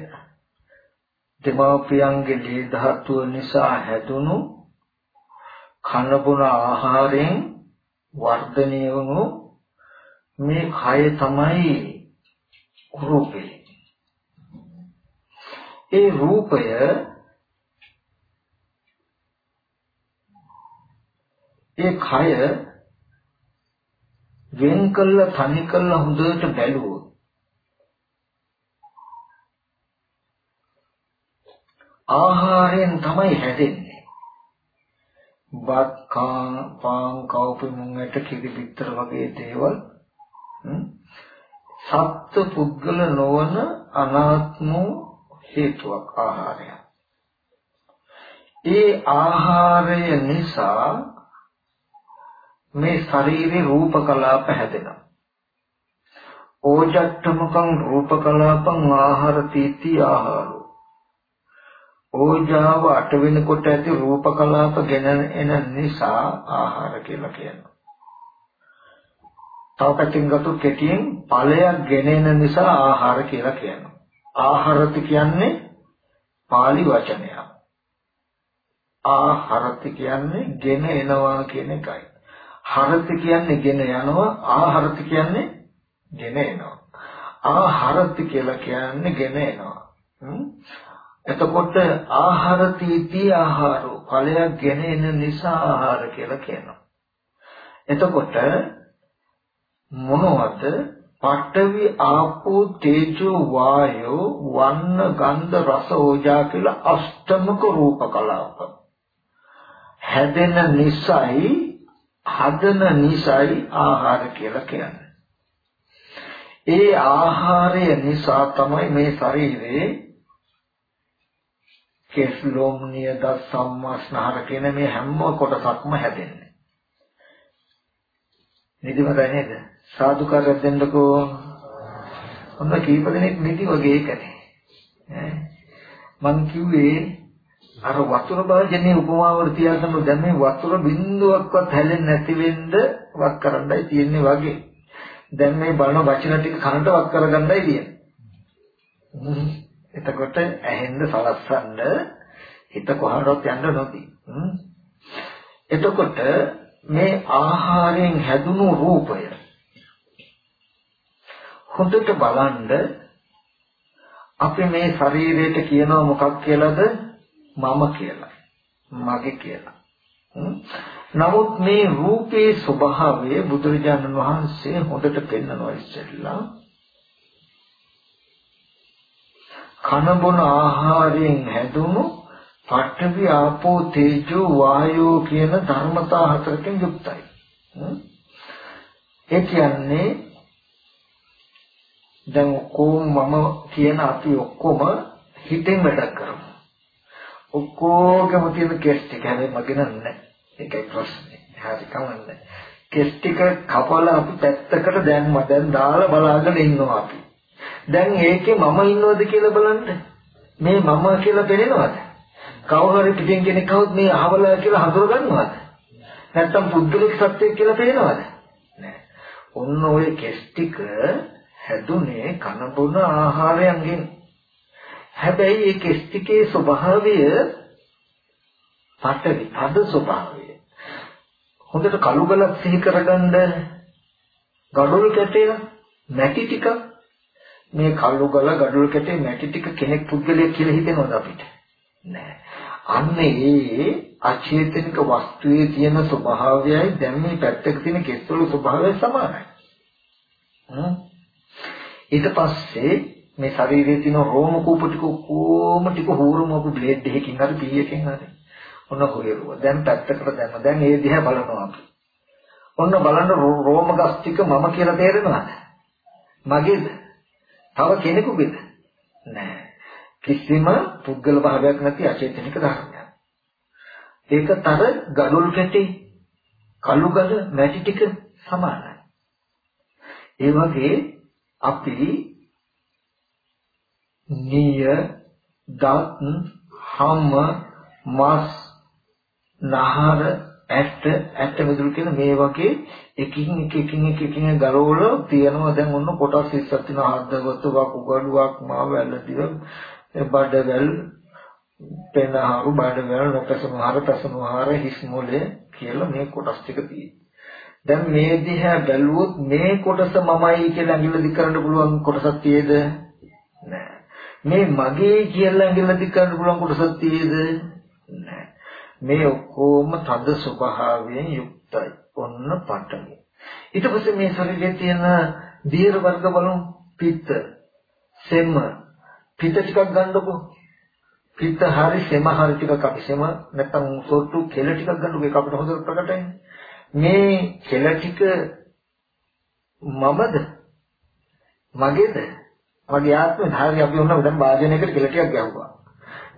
දෙමාපියන්ගේ දී ධාතුව නිසා හැදුණු කනබුන ආහාරයෙන් වර්ධනය වුණු මේ කය තමයි රූපේ. ඒ රූපය ඒ කය වෙන් කළ තනි කළ හොඳට බැලුවොත් ආහාරයෙන් තමයි හැදෙන්නේ. බත් කාන් පාන් කවුපි මුංගට කිරි පිටර වගේ දේවල් සත්ත්ව පුද්ගල නොවන අනාත්ම හේතුවක් ආහාරය. ඒ ආහාරය නිසා මේ ශරීරේ රූප කලාප හැදෙනවා. ඕජට්ටමකං රූප කලාපං ආහාර තීති ආහාරෝ. ඕජාව අට වෙනකොට ඇති රූප කලාප ගෙන එන නිසා ආහාර කියලා කියනවා. තව පැත්තකින් ගත්තොත් කෙටියෙන් ඵලයක් ගෙනෙන නිසා ආහාර කියලා කියනවා. ආහාරති කියන්නේ pāli වචනයක්. ආහාරති කියන්නේ ගෙන එනවා කියන එකයි. හරති කියන්නේ ගෙන යනවා ආහරති කියන්නේ ගෙන එනවා. ආහරති කියලා කියන්නේ ගෙන එනවා. එතකොට ආහාරතිති ආහාරෝ ඵලයක් ගෙන එන නිසා ආහාර කියලා කියනවා. එතකොට මොනවද? පඨවි ආපෝ තේජෝ වායෝ වන්න ගන්ධ රස ඕජා කියලා අෂ්ටමක රූප කලාප හැදෙන නිසයි හදන නිසයි ආහාර කියලා කියන්නේ. ඒ ආහාරය නිසා තමයි මේ ශරීරේ කෙස්ලොම් නියද සම්මස්නහර කියන මේ හැම කොටසක්ම හැදෙන්නේ. නිදිමතයි නේද? සාදුකාරයක් දෙන්නකෝ. ඔන්න කීප දෙනෙක් නිදි වගේ එකනේ. මං කිව්වේ අර වතුර භාජනයේ උපමාවට තියාගන්න දැන් මේ වතුර බින්දුවක්වත් හැලෙන්නේ නැති වෙන්න වක් කරන්නයි තියෙන්නේ වගේ. දැන් මේ බලන වචන ටික කනට වක් කරගන්නයි තියෙන්නේ. එතකොට ඇහෙන්න සලස්සන්න හිත කොහාටවත් යන්න නොදී. එතකොට මේ ආහාරයෙන් හැදුණු රූපය හොඳට බලන්න අපි මේ ශරීරයට කියනවා මොකක් කියලාද මම කියලා. මගේ කියලා. නමුත් මේ රූපේ ස්වභාවය බුදුරජාණන් වහන්සේ හොඳට පෙන්වනවා ඉස්සෙල්ලා. කන බොන ආහාරයෙන් හැදුණු පඨවි ආපෝ තේජෝ වායෝ කියන ධර්මතා හතරකින් යුක්තයි. ඒ කියන්නේ දැන් කොහොම මම කියන අපි ඔක්කොම හිතෙන් වැඩ කරමු. ඔක්කොගම තියෙන කෙස් ටික හැබැයි මගේ නෑ. ඒකයි ප්‍රශ්නේ. හරි කමන්නේ. කෙස් ටික කපලා අපි පැත්තකට දැම්ම. දැන් දාලා බලාගෙන ඉන්නවා අපි. දැන් ඒකේ මම ඉන්නවද කියලා බලන්න. මේ මම කියලා පේනවද? කවුරු හරි පිටින් කෙනෙක් આવුත් මේ අහවලා කියලා හඳුර ගන්නවද? නැත්තම් පුද්ගලික සත්‍යයක් කියලා පේනවද? නෑ. ඔන්න ඔය කෙස් ටික හැදුනේ කන බොන ආහාරයෙන් හැබැයි ඒ කෙස් ටිකේ ස්වභාවය පටවි අද ස්වභාවය. හොඳට කළු ගලක් සිහි කරගන්න ගඩොල් කැටය මැටි ටික. මේ කළු ගල ගඩොල් කැටේ මැටි ටික කෙනෙක් පුද්ගලයෙක් කියලා හිතෙනවද අපිට? නෑ. අන්න ඒ අචේතනික වස්තුවේ තියෙන ස්වභාවයයි දැන් මේ පැත්තක තියෙන කෙස්වල ස්වභාවය සමානයි. ඊට පස්සේ මේ ශරීරයේ තියෙන රෝම කූප ටික කොහොම ටික හෝරම අපු බ්ලේඩ් එකකින් හරි පීයකින් හරි ඔන්න හොයරුවා. දැන් පැත්තකට දැම්ම. දැන් ඒ දිහා බලනවා අපි. ඔන්න බලන්න රෝම ගස් ටික මම කියලා තේරෙනවද? මගේද? තව කෙනෙකුගේද? නෑ. කිසිම පුද්ගල භාවයක් නැති අචේතනික ධර්මයක්. ඒකතර ගඩොල් කැටි කළු ගල මැටි ටික සමානයි. ඒ වගේ අපි නිය දත් හම මස් නහර ඇට ඇට මෙදුළු කියන මේ වගේ එකින් එක එකින් එක එකින් ගලවල තියනවා. දැන් ඔන්න කොටස් 20ක් තියෙනවා. හදවතක් උගඩුවක් මාව ඇලදිව බඩවැල් පෙනහරු බඩවැල් නොපසුණු හර පසුණු හර හිස් මොලේ කියලා මේ කොටස් ටික තියෙනවා. දැන් මේ දිහා බැලුවොත් මේ කොටස මමයි කියලා ඇඟිල්ල දික් කරන්න පුළුවන් කොටසක් තියේද? නෑ මේ මගේ කියලා ඇඟිල්ල දික් කරන්න පුළුවන් කොටසක් තියේද? නෑ. මේ ඔක්කොම තද ස්වභාවයෙන් යුක්තයි. ඔන්න පටවි ඊට පස්සේ මේ ශරීරයේ තියෙන දීර්ඝ වර්ග බලමු. පිත්ත සෙම. පිත්ත ටිකක් ගන්නකො. පිත්ත හරි සෙම හරි ටිකක් අපි සෙම නැත්තම් සොට්ටු කෙල ටිකක් ගන්නකො. ඒක අපිට හොඳට ප්‍රකටයි මේ කෙල ටික මමද? මගේද? මගේ ආත්මය ධාර්ය අපි වුණා දැන් වාදනයකට කෙල ටිකක් ගැහුවා.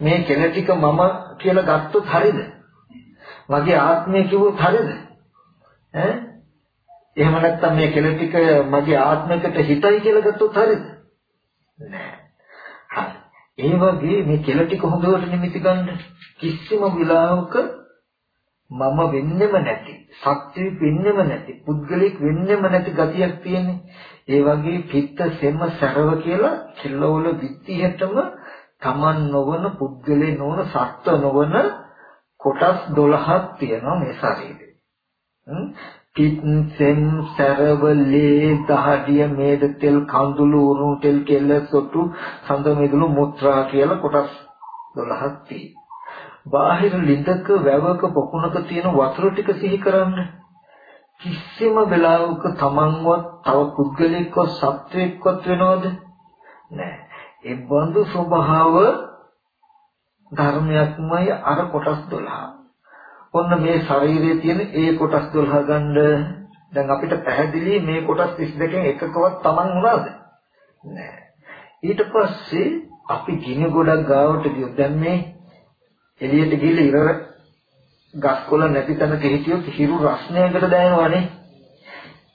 මේ කෙල ටික මම කියලා ගත්තොත් හරියද මගේ ආත්මය කිව්වොත් හරියද ඈ? එහෙම නැත්නම් මේ කෙල ටික මගේ ආත්මයකට හිතයි කියලා ගත්තොත් හරියද නෑ. ඒ වගේ මේ කෙල ටික හොඳට නිමිති ගන්න කිසිම විලාවක මම වෙන්නෙම නැති සත්‍ය වෙන්නෙම නැති පුද්ගලික වෙන්නෙම නැති ගතියක් තියෙන්නේ ඒ වගේ පිත්ත සෙම සරව කියලා කෙල්ලවල විත්තියටම Taman නොවන පුද්ගලේ නොවන සත්ව නොවන කොටස් 12ක් තියෙනවා මේ ශරීරේ. පිත් සෙම් සරවලේ දහඩිය මේද තෙල් කඳුළු උරුණු තෙල් කෙල්ල සොටු සඳ මෙදුළු මුත්‍රා කියලා කොටස් 12ක් තියෙනවා. බාහිර ලිඳක වැවක පොකුණක තියෙන වතුර ටික සිහි කරන්න. කිසිම වෙලාවක තමන්වත් තව පුද්ගලෙක්වත් සත්වෙක්වත් වෙනවද? නෑ. ඒ බඳු ස්වභාව ධර්මයක්මයි අර කොටස් 12 ඔන්න මේ ශරීරයේ තියෙන ඒ කොටස් 12 ගන්න. දැන් අපිට පැහැදිලි මේ කොටස් 32කින් එකකවත් තමන් වුණාද නෑ. ඊට පස්සේ අපි ගිනි ගොඩක් ගාවට ගියොත් දැන් මේ එළියට ගිහලා ඉර ගස්කොළ නැති තැනක හිටියොත් හිරු රස්නයකට දැනෙනවනේ.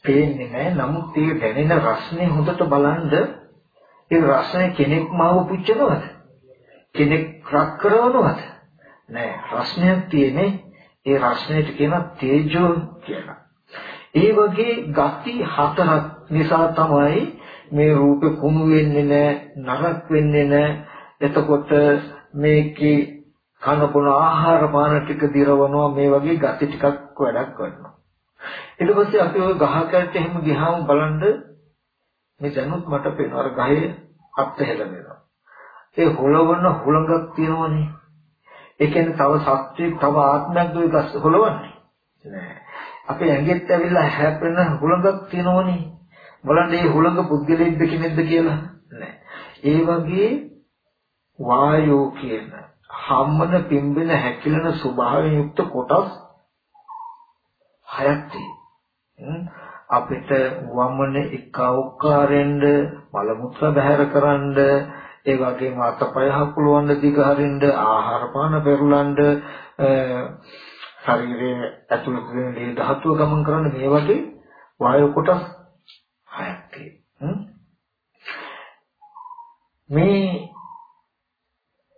පේන්නේ නැහැ. නමුත් ඒ දැනෙන රස්නේ හොඳට බලන්ද ඒ රස්නේ කෙනෙක් මාව පුච්චනවද? කෙනෙක් රක් කරනවද? නෑ. රස්නයක් තියෙන්නේ ඒ රස්නේට කියන තේජෝ කියලා. ඒ වගේ ගති හතරක් නිසා තමයි මේ රූපේ කුණු වෙන්නේ නැහැ, නරක් වෙන්නේ නැහැ. එතකොට මේකේ කනකොන ආහාර පාන ටික දිරවනවා මේ වගේ gati ටිකක් වැඩක් කරනවා. ඊට පස්සේ අපි ওই ගහකට එහෙම ගියාම බලන්න මේ දැනුත් මට පේනවා. අර ගහේ අත් හැලෙනවා ඒ හොලවන හුලඟක් තියෙනවනේ. ඒ කියන්නේ තව සත්‍යයක් තව ආත්මයක් දුයි ගස් හොලවන්නේ. නෑ. අපේ ඇඟෙත් ඇවිල්ලා හැපෙන හුලඟක් තියෙනවනේ. බලන්න මේ හුලඟ පුද්ගලෙක්ද කෙනෙක්ද කියලා. නෑ. ඒ වගේ වායෝ කියන හම්මන පිම්බෙන හැකිලෙන ස්වභාවයෙන් යුක්ත කොටස් හයක් අපිට වමන එක්කවකාරෙන්ද මල මුත්‍රා බහැර කරන්න ඒ වගේම අතපය හකුලවන්න දිගහරින්න ආහාර පාන පෙරලන්න ශරීරයේ ඇතුළත වෙන දේ ධාතුව ගමන් කරන්න මේ වගේ වායු කොටස් හයක් මේ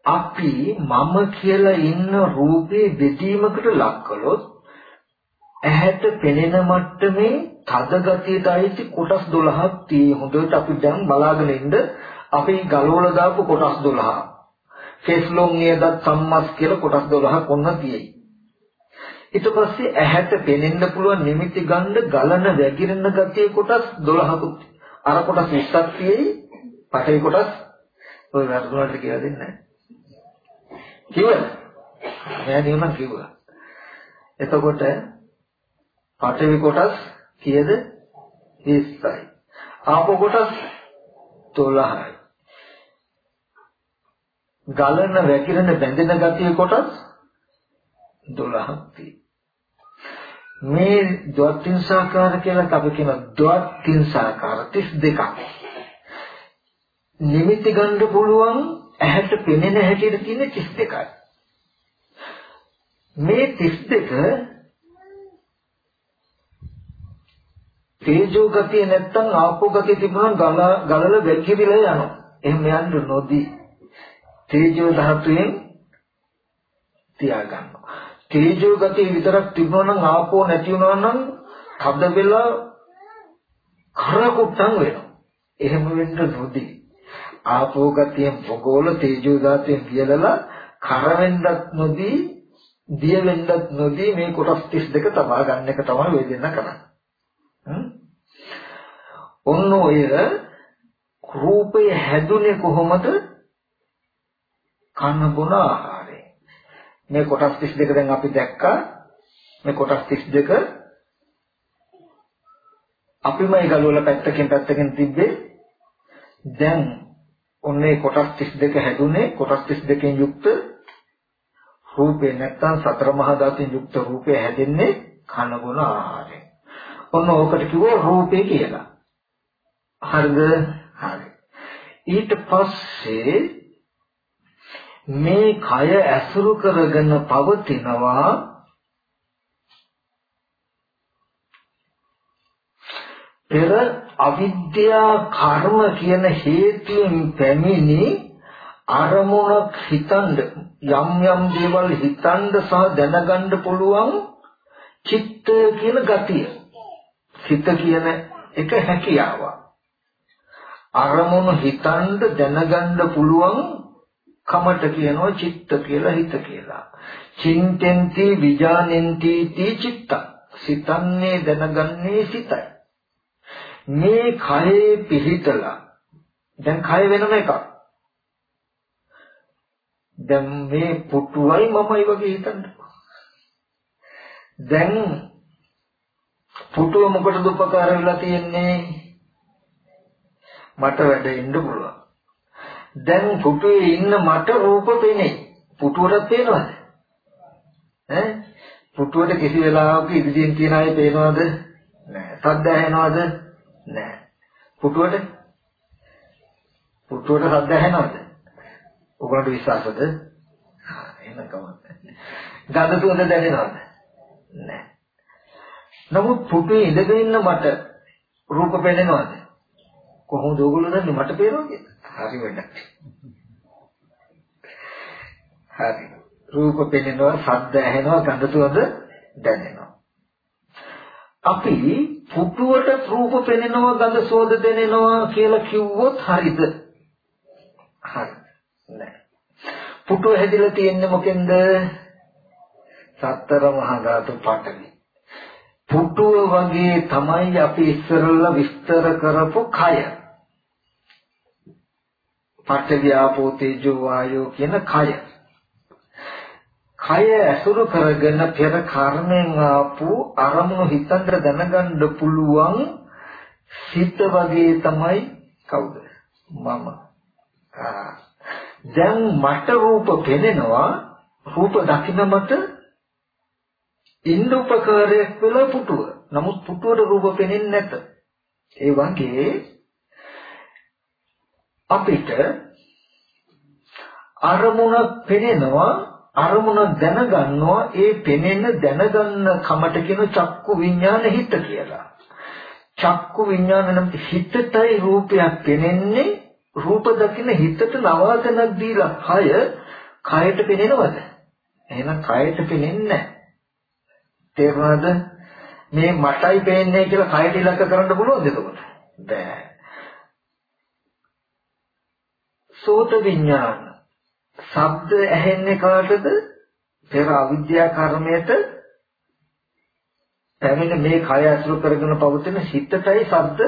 අපි මම කියලා ඉන්න රූපේ දෙදීමකට ලක් කළොත් ඇහැට පෙනෙන මට්ටමේ තද ගතියට අයිති කොටස් 12ක් tie හොඳට අපි දැන් බලාගෙන ඉන්න අපි ගලවලා දාපු කොටස් 12 කෙස්ලොම් නියදත් සම්මස් කියලා කොටස් 12ක් ඔන්න තියෙයි. ඊට පස්සේ ඇහැට පෙනෙන්න පුළුවන් නිමිති ගන්න ගලන වැగిරෙන ගතිය කොටස් 12කුත් අර කොටස් 20ක් තියෙයි. පටේ කොටස්. ඔය වර්ගවලට කියලා දෙන්නේ නැහැ. කිව්වද? නෑ නියමන් කිව්වා. එතකොට පඨවි කොටස් කීයද? 20යි. ආපෝ කොටස් 12යි. ගලන වැగిරෙන බැඳෙන ගතිය කොටස් 12ක් තියෙනවා. මේ ද්වත්ින්සාකාර කියලා අපි කියන ද්වත්ින්සාකාර 32ක්. නිමිති ගන්න පුළුවන් ඇහැට පෙනෙන හැටියට තියෙන 32යි. මේ 32 තේජෝ ගතිය නැත්තම් ආපෝ ගතිය තිබුණා ගල ගලල වැగిරිලා යනවා. එහෙම යන්න නොදී තේජෝ ධාතුවෙන් තියාගන්නවා. තේජෝ ගතිය විතරක් තිබුණා නම් ආපෝ නැති වුණා නම් තද වෙලා කරකුට්ටම් වෙනවා. එහෙම වෙන්න නොදී ආපෝ ගතියෙන් පොගෝල තේජෝ ධාතුවෙන් කියලලා කර වෙන්නත් නොදී දිය වෙන්නත් නොදී මේ කොටස් 32 තබා ගන්න එක තමයි වේදෙන්න කරන්නේ. ඔන්න ඔය රූපය හැදුනේ කොහොමද? කන බොන ආහාරයෙන්. මේ කොටස් 32 දැන් අපි දැක්කා. මේ කොටස් 32 අපිමයි ගලවලා පැත්තකින් පැත්තකින් තිබ්බේ. දැන් ඔන්නේ කොටස් 32 හැදුනේ කොටස් 32කින් යුක්ත රූපේ නැත්තම් සතර මහා ධාතුන් යුක්ත රූපේ හැදෙන්නේ කන බොන ආහාරයෙන්. ඔන්න ඕකට කිව්වා රූපේ කියලා. හරිද? හරි. ඊට පස්සේ මේ කය ඇසුරු කරගෙන පවතිනවා පෙර අවිද්‍යා කර්ම කියන හේතුන් පැමිණි අරමුණක් හිතනද යම් යම් දේවල් හිතනද සහ දැනගන්න පුළුවන් චිත්ත කියන ගතිය සිත කියන එක හැකියාවක් අරමුණු හිතන්න දැනගන්න පුළුවන් කමට කියනවා චිත්ත කියලා හිත කියලා. චින්තෙන්ති විජානෙන්ති තී චිත්ත. සිතන්නේ දැනගන්නේ සිතයි. මේ කයේ පිහිටලා දැන් කය වෙනම එකක්. දැන් මේ පුටුවයි මමයි වගේ හිතන්න. දැන් පුටුව මොකටද උපකාර වෙලා තියෙන්නේ? මට වැඩ ඉන්න පුළුවන්. දැන් පුටුවේ ඉන්න මට රූප පෙනේ. පුටුවට පේනවද? ඈ පුටුවට කිසි වෙලාවක ඉදිරියෙන් තියන අය පේනවද? නෑ. සද්ද ඇහෙනවද? නෑ. පුටුවට පුටුවට සද්ද ඇහෙනවද? ඔයගොල්ලන්ට විශ්වාසද? එහෙනම් කවන්න. ගඳ සුවඳ දැනෙනවද? නෑ. නමුත් පුටුවේ ඉඳගෙන ඉන්න මට රූප පේනවද? කොහොමද ඕගොල්ලෝ දන්නේ මට පේනවා කියලා? හරි වැඩක්. හරි. රූප පෙනෙනවා, ශබ්ද ඇහෙනවා, ගඳ සුවඳ දැනෙනවා. අපි පුටුවට රූප පෙනෙනවා, ගඳ සුවඳ දැනෙනවා කියලා කිව්වොත් හරිද? හරි. නෑ. පුටුව හැදිලා තියෙන්නේ මොකෙන්ද? සතර මහා ධාතු පඨවි. පුටුව වගේ තමයි අපි ඉස්සරලා විස්තර කරපු කය. පඨවි ආපෝ තේජෝ වායෝ කියන කය. කය ඇසුරු කරගෙන පෙර කර්මෙන් ආපු අරමුණු හිතන්තර දැනගන්න පුළුවන් සිත වගේ තමයි කවුද? මම. දැන් මට රූප පෙනෙනවා රූප දකින්න මට ඉන්න උපකාරයක් වෙලා පුටුව. නමුත් පුටුවට රූප පෙනෙන්නේ නැත. ඒ වගේ අපිට අරමුණක් පෙනෙනවා අරමුණ දැනගන්නවා ඒ පෙනෙන දැනගන්න කමට කියන චක්කු විඥාන හිත කියලා. චක්කු විඥාන නම් හිතටයි රූපයක් පෙනෙන්නේ රූප දකින හිතට නවාතනක් දීලා කය කයට පෙනෙනවද? එහෙනම් කයට පෙනෙන්නේ නැහැ. තේරුණාද? මේ මටයි පේන්නේ කියලා කයට ඉලක්ක කරන්න පුළුවන්ද එතකොට? බෑ. සෝත විඥාන. ශබ්ද ඇහෙන්නේ කාටද? පෙර අවිද්‍යා කර්මයට පැමිණ මේ කය අසුර කරගෙන පවතින හිතටයි ශබ්ද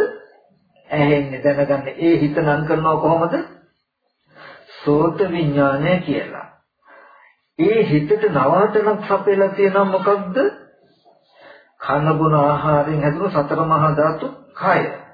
ඇහෙන්නේ දැනගන්න. ඒ හිත නම් කරනවා කොහොමද? සෝත විඥානය කියලා. ඒ හිතට නවාතනක් සපයලා තියෙනවා මොකක්ද? කන බොන ආහාරයෙන් හැදුණු සතර මහා ධාතු කය.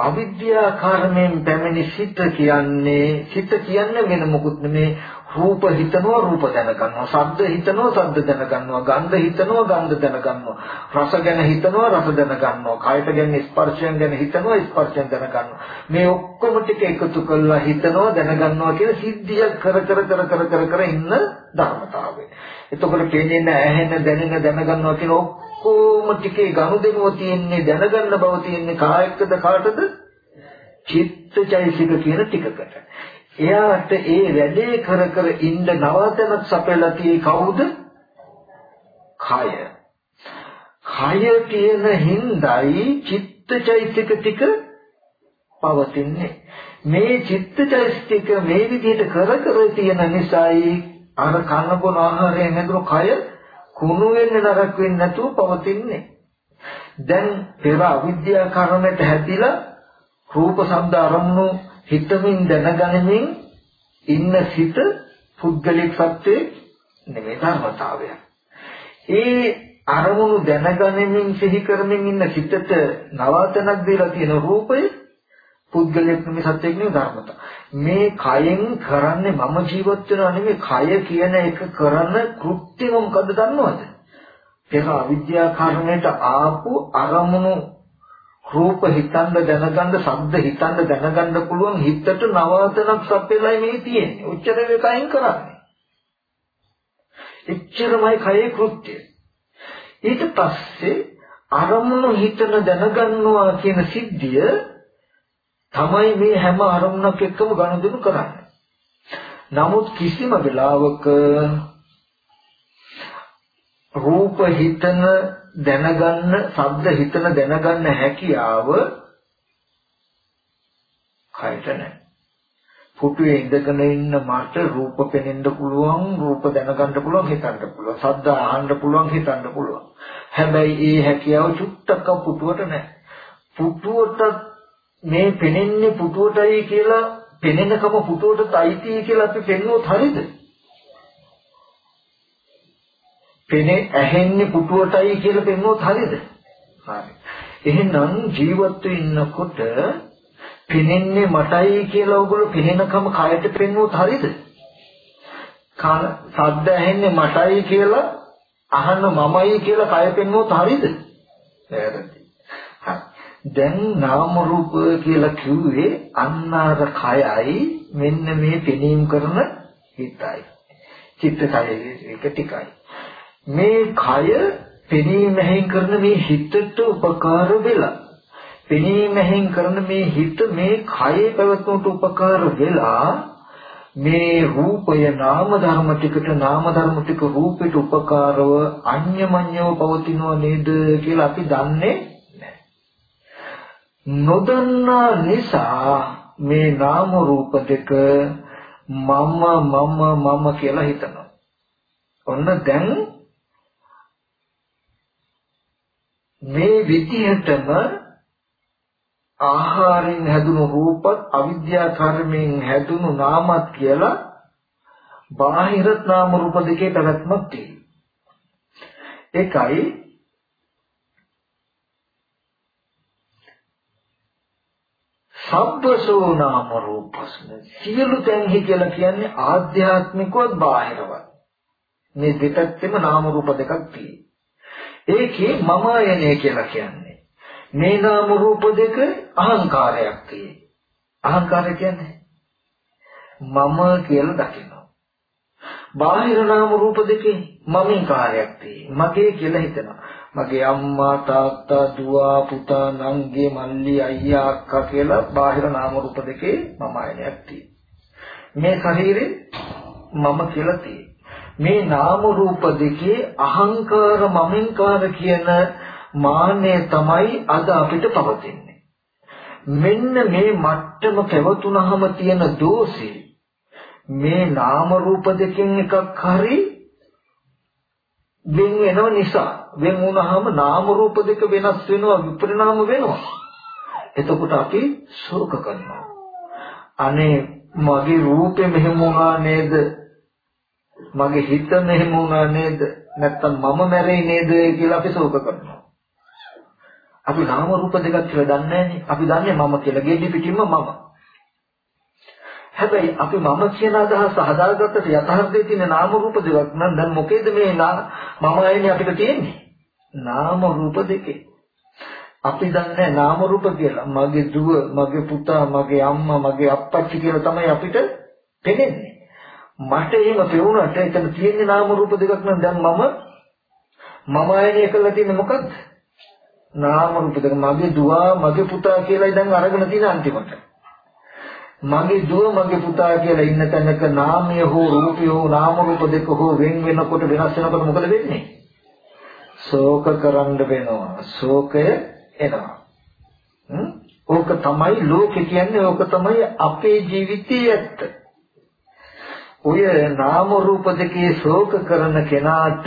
අවිද්‍යා කර්මයෙන් පැමිණි සිත කියන්නේ සිත කියන්නේ වෙන මොකුත් නෙමේ. රූප හිතනවා රූප දැනගන්නවා. ශබ්ද හිතනවා ශබ්ද දැනගන්නවා. ගන්ධ හිතනවා ගන්ධ දැනගන්නවා. රස ගැන හිතනවා රස දැනගන්නවා. කායත ගැන ස්පර්ශයෙන් ගැන හිතනවා ස්පර්ශයෙන් දැනගන්නවා. මේ ඔක්කොම ටික එකතු කරලා හිතනවා දැනගන්නවා කියන සිද්ධිය කර කර කර කර කර කර ඉන්න ධර්මතාවය. එතකොට පේන්නේ ඇහෙන දැනෙන දැනගන්නවා කියන ඔක්කොම ටිකේ ගනුදෙනුව තියෙන්නේ දැනගන්න බව තියෙන්නේ කායකද කාටද? චිත්තචෛසික කියන ටිකකට. එයාට ඒ වැඩේ කර කර ඉන්න නවතනක් සපයලා tie කවුද? කය. කය කියන හිඳයි චිත්තචෛසික ටික පවතින්නේ. මේ චිත්තචෛසික මේ විදිහට කර කර තියෙන නිසායි අර කන බොන ආහාරයෙන් හැදුණු කය කුණු වෙන්නේ නරක වෙන්නේ නැතුව පවතින්නේ. දැන් පෙර අවිද්‍යා කර්මයට හැදිලා රූප ශබ්ද අරමුණු හිතමින් දැනගැනීමෙන් ඉන්න සිත පුද්ගලික සත්‍යයේ නෙමෙයි ධර්මතාවය. ඒ අරමුණු දැනගැනීමෙන් සිහි කරමින් ඉන්න සිතට නවාතනක් දීලා තියෙන රූපය පුද්ගලයෙක් නෙමෙයි සත්‍යයක් නෙමෙයි ධර්මතා. මේ කයෙන් කරන්නේ මම ජීවත් වෙනවා නෙමෙයි කය කියන එක කරන කෘත්‍ය මොකද්ද දන්නවද? පෙර අවිද්‍යා කර්මයට ආපු අරමුණු රූප හිතන්න දැනගන්න ශබ්ද හිතන්න දැනගන්න පුළුවන් හිතට නවාතනක් සපෙලයි මේ තියෙන්නේ. උච්චර වේකයෙන් කරන්නේ. එච්චරමයි කයේ කෘත්‍ය. ඊට පස්සේ අරමුණු හිතන දැනගන්නවා කියන සිද්ධිය තමයි මේ හැම අරමුණක් එක්කම ගනුදෙනු කරන්නේ. නමුත් කිසිම වෙලාවක රූප හිතන දැනගන්න, ශබ්ද හිතන දැනගන්න හැකියාව කයට නැහැ. පුටුවේ ඉඳගෙන ඉන්න මට රූප පෙනෙන්න පුළුවන්, රූප දැනගන්න පුළුවන්, හිතන්න පුළුවන්, ශබ්ද අහන්න පුළුවන්, හිතන්න පුළුවන්. හැබැයි ඒ හැකියාව චුට්ටක්ක පුටුවට නැහැ. පුටුවට මේ පෙනෙන්නේ පුටුවටයි කියලා පෙනෙනකම පුටුවටත් අයිති කියලා අපි පෙන්වුවොත් හරියද? පෙනේ ඇහෙන්නේ පුටුවටයි කියලා පෙන්වුවොත් හරියද? හරි. එහෙනම් ජීවත් ඉන්නකොට පෙනෙන්නේ මටයි කියලා ඔයගොල්ලෝ පෙනෙනකම කයට පෙන්වුවොත් හරියද? කන සද්ද ඇහෙන්නේ මටයි කියලා අහන්න මමයි කියලා කය පෙන්වුවොත් හරියද? වැරදි. දැන් නාම රූප කියලා කිව්වේ අන්නාර කයයි මෙන්න මේ පෙනීම කරන හිතයි. චිත්ත කයයි එක ටිකයි. මේ කය පෙනීම හැෙන් කරන මේ හිතට උපකාර වෙලා පෙනීම හැෙන් කරන මේ හිත මේ කයේ පැවතුමට උපකාර වෙලා මේ රූපය නාම ධර්ම ටිකට නාම ධර්ම ටික රූපයට උපකාරව අන්‍යමඤ්ඤව පවතිනව නේද කියලා අපි දන්නේ නොදන්නා නිසා මේ නාම රූප දෙක මම මම මම කියලා හිතනවා. ඔන්න දැන් මේ විදිහටම ආහාරයෙන් හැදුණු රූපත් අවිද්‍යා කර්මයෙන් හැදුණු නාමත් කියලා බාහිරත් නාම රූප දෙකේ පැවැත්මක් තියෙනවා. ඒකයි සබ්බසෝ නාම රූපස්න සියලු තැන්හි කියලා කියන්නේ ආධ්‍යාත්මිකවත් බාහිරවත්. මේ දෙපැත්තෙම නාම රූප දෙකක් තියෙනවා. ඒකේ මම යන්නේ කියලා කියන්නේ. මේ නාම රූප දෙක අහංකාරයක් තියෙනවා. අහංකාරය කියන්නේ මම කියලා දකිනවා. බාහිර නාම රූප දෙකේ මමින් කාර්යයක් තියෙනවා. මගේ කියලා හිතනවා. මගේ අම්මා තාත්තා දුව පුතා නංගි මල්ලි අයියා අක්කා කියලා බාහිර නාම රූප දෙකේ මම ආයනයක් තියෙනවා. මේ ශරීරේ මම කියලා තියෙනවා. මේ නාම රූප දෙකේ අහංකාර මමින්කාර කියන මාන්නය තමයි අද අපිට පවතින්නේ. මෙන්න මේ මට්ටම පැවතුනහම තියෙන දෝෂේ මේ නාම රූප දෙකෙන් එකක් හරි වෙන වෙනව නිසා වෙන වුණාම නාම රූප දෙක වෙනස් වෙනවා විපරිණාම වෙනවා. එතකොට අපි ශෝක කරනවා. අනේ මගේ රූපේ මෙහෙම වුණා නේද? මගේ හිත මෙහෙම වුණා නේද? නැත්තම් මම මැරෙයි නේද කියලා අපි ශෝක කරනවා. අපි නාම රූප දෙකක් කියලා දන්නේ නැහැ අපි දන්නේ මම කියලා ගෙඩි පිටින්ම මම. හැබැයි අපි මම කියන අදහස හදාගත්තට යථාර්ථයේ තියෙන නාම රූප දෙකක් නම් දැන් මොකේද මේ මම අයනේ අපිට තියෙන්නේ? නාම රූප දෙකේ. අපි දන්නේ නාම රූප කියලා. මගේ දුව මගේ පුතා මගේ අම්මා මගේ අප්පච්චි කියලා තමයි අපිට පෙනෙන්නේ. මට එහෙම පෙවුනට එතන තියෙන්නේ නාම රූප දෙකක් නම් දැන් මම මම ආයනය කළා තියෙන්නේ මොකද්ද? නාම රූප දෙක. මගේ දුව මගේ පුතා කියලායි දැන් අරගෙන තියෙන අන්තිමට. මගේ දුව මගේ පුතා කියලා ඉන්න තැනක නාමය හෝ රූපය හෝ නාම රූප දෙක හෝ වෙන වෙනකොට වෙනස් වෙනකොට මොකද වෙන්නේ? ශෝක කරන්න වෙනවා. ශෝකය එනවා. ඕක තමයි ලෝකේ කියන්නේ ඕක තමයි අපේ ජීවිතයේ ඇත්ත. ඔය නාම රූප දෙකේ ශෝක කරන කෙනාට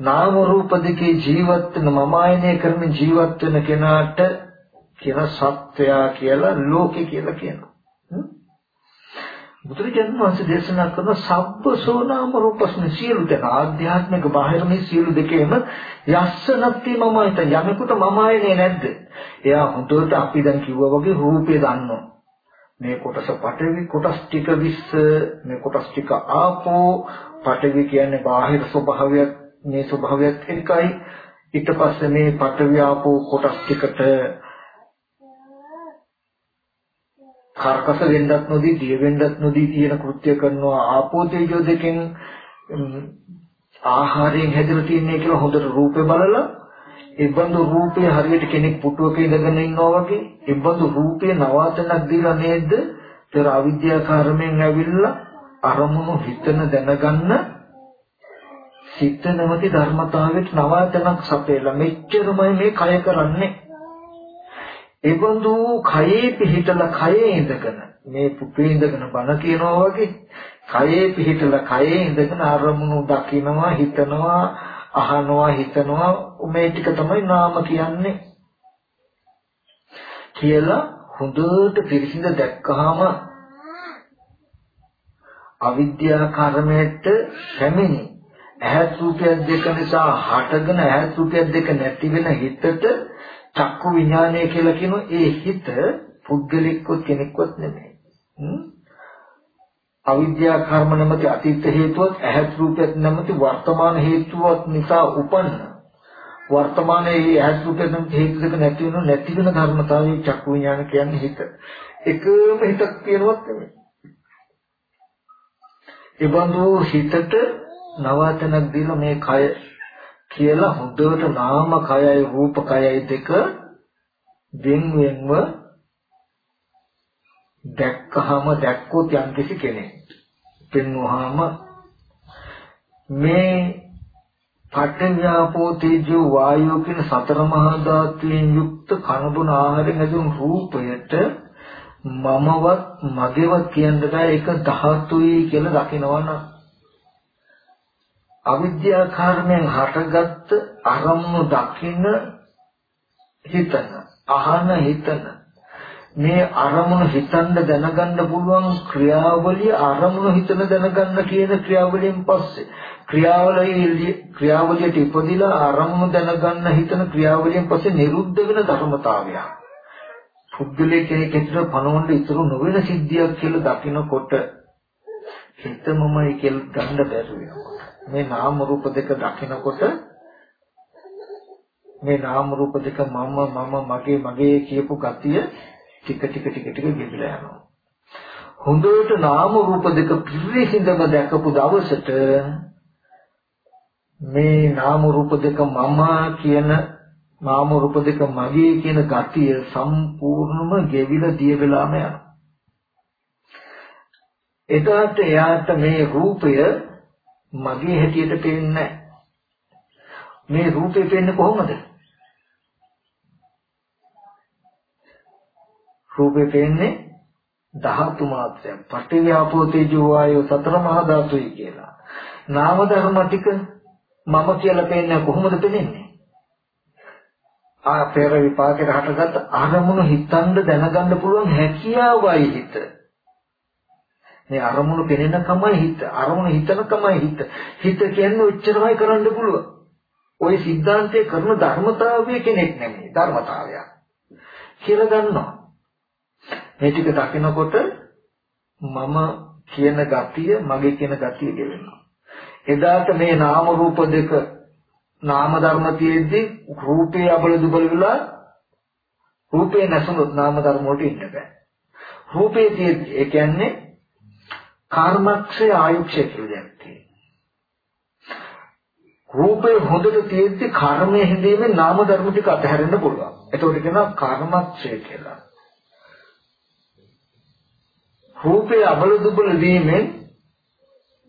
නාම රූප දෙකේ ජීවත් වෙන මම ආයනය කරන ජීවත් වෙන කෙනාට කියන සත්‍යයා කියලා ලෝකේ කියලා කියනවා. බුදුරජාණන් වහන්සේ දේශනා කරන සබ්බසෝ නාම රූපස්ම සියලු දෙක ආධ්‍යාත්මික බාහිර මේ සියලු දෙකේම යස්ස නැති මම හිත යමෙකුට මම ආයනේ නැද්ද? එයා හොඳට අපි දැන් කිව්වා වගේ රූපේ දන්නවා. මේ කොටස පඨවි කොටස් ටික විස්ස මේ කොටස් ටික ආපෝ පඨවි කියන්නේ බාහිර ස්වභාවයක් මේ ස්වභාවයත් එකයි ඊට පස්සේ මේ පඨවි ආපෝ කොටස් ටිකට කර්කස වෙන්නත් නොදී දිය වෙන්නත් නොදී තියෙන කෘත්‍ය කරනවා. ආපෝ තේජෝ දෙකෙන් ආහාරයෙන් හැදලා තියන්නේ කියලා හොඳට රූපේ බලලා ඒබඳු රූපේ හරියට කෙනෙක් පුටුවක ඉඳගෙන ඉන්නවා වගේ ඒබඳු රූපේ නවාතනක් දීලා නේද? පෙර අවිද්‍යා කර්මයෙන් ඇවිල්ලා අරමුණු හිතන දැනගන්න සිත නැමැති ධර්මතාවයට නවාතනක් සපයලා මෙච්චරමයි මේ කය කරන්නේ. ඒබඳු කයේ පිහිටලා කයේ ඉඳගෙන මේ පුපේ ඉඳගෙන බණ කියනවා වගේ කයේ පිහිටලා කයේ ඉඳගෙන අරමුණු දකිනවා හිතනවා අහනවා හිතනවා. මේ ටික තමයි නාම කියන්නේ. කියලා හොඳට පිරිසිඳ දැක්කහම අවිද්‍යා කර්මයට පැමිණි. ඇහැ රූපයක් දෙක නිසා හටගෙන ඇහැ රූපයක් දෙක නැති වෙන හිතට චක්කු විඥානය කියලා කියන ඒ හිත පුද්ගලිකවත් කෙනෙක්වත් නෙමෙයි. අවිද්‍යා කර්ම නැමැති අතීත හේතුවත් ඇහත් රූපයත් නැමැති වර්තමාන හේතුවත් නිසා උපන්න වර්තමානයේ ඇහත් රූපයත් නැමැති හේතු දෙක නැති වෙන නැති වෙන ධර්මතාවයේ චක්කු විඥාන කියන්නේ හිත. එකම හිතක් කියනවත් නෙමෙයි. ඒ බඳු හිතට නවතනක් දීලා මේ කය කියලා හොඳට නාම කයයි රූප කයයි දෙක වෙන වෙනව දැක්කහම දැක්කොත් යම්කිසි කෙනෙක් පෙන්වහම මේ පඨව්‍යාපෝ තේජෝ වායෝ කියන සතර මහා ධාතුයෙන් යුක්ත කනබුන ආහාරයෙන් ලැබුණු රූපයට මමවත් මගේවත් කියන්න බෑ. ඒක ධාතුයි කියලා දකිනවනම් අවිද්‍යා කර්මයෙන් හටගත්ත අරමුණු දකින්න හිතන අහන හිතන. මේ අරමුණු හිතන්න දැනගන්න පුළුවන් ක්‍රියාවලිය අරමුණු හිතන දැනගන්න කියන ක්‍රියාවලියෙන් පස්සේ. ක්‍රියාවලිය ක්‍රියාවලියට ඉපදිලා අරමුණු දැනගන්න හිතන ක්‍රියාවලියෙන් පස්සේ නිරුද්ධ වෙන ධර්මතාවයක්. පුද්ගලයේ කෙනෙක් ඇතුළත පණවන්න ඉතුරු නොවන සිද්ධියක් කියලා දකිනකොට හිතමමයි කියලා ගන්න බැරි වෙනවා මේ නාම රූප දෙක දකිනකොට මේ නාම රූප දෙක මම මම මගේ මගේ කියපු ගතිය ටික ටික ටික ටික ගෙවිලා යනවා. හොඳට නාම රූප දෙක පිරිසිඳම දැකපු දවසට මේ නාම රූප දෙක මම කියන නාම රූප දෙක මගේ කියන ගතිය සම්පූර්ණම ගෙවිලා දිය වෙලාම යනවා. එදාට එයාට මේ රූපය මගේ හැටියට පේන්නේ මේ රූපේ පේන්නේ කොහොමද? රූපේ පේන්නේ ධාතු මාත්‍රයක්. පටිවිආපෝ තේජෝ වායෝ සතර මහා ධාතුයි කියලා. නාම ධර්ම ටික මම කියලා පේන්නේ කොහොමද පේන්නේ? ආ පෙර විපාකයට හටගත් අරමුණු හිතන්න දැනගන්න පුළුවන් හැකියාවයි හිත. මේ අරමුණු පෙනෙනකම හිත අරමුණු හිතනකම හිත හිත කියන්නේ ඔච්චරමයි කරන්න පුළුවන්. ওই સિદ્ધාන්තයේ කරන ධර්මතාවය කෙනෙක් නෙමෙයි ධර්මතාවයක්. කියලා ගන්නවා. මේ ටික දකිනකොට මම කියන ගතිය මගේ කියන ගතිය ගෙවෙනවා. එදාට මේ නාම රූප දෙක නාම ධර්ම තියෙද්දි රූපේ අබල දුබල වෙලා රූපේ නැසුනොත් නාම ධර්ම වලට ඉන්න බෑ. රූපේ තියෙද්දි ඒ කියන්නේ කර්මක්ෂය ආයුක්ෂය කියලා දෙයක් තියෙනවා. රූපේ හොඳට තියෙද්දි කර්මයේ හිඳීමේ නාම ධර්ම ටික අතහැරෙන්න පුළුවන්. ඒකට කියනවා කර්මක්ෂය කියලා. රූපේ අබල දුබල වීමෙන්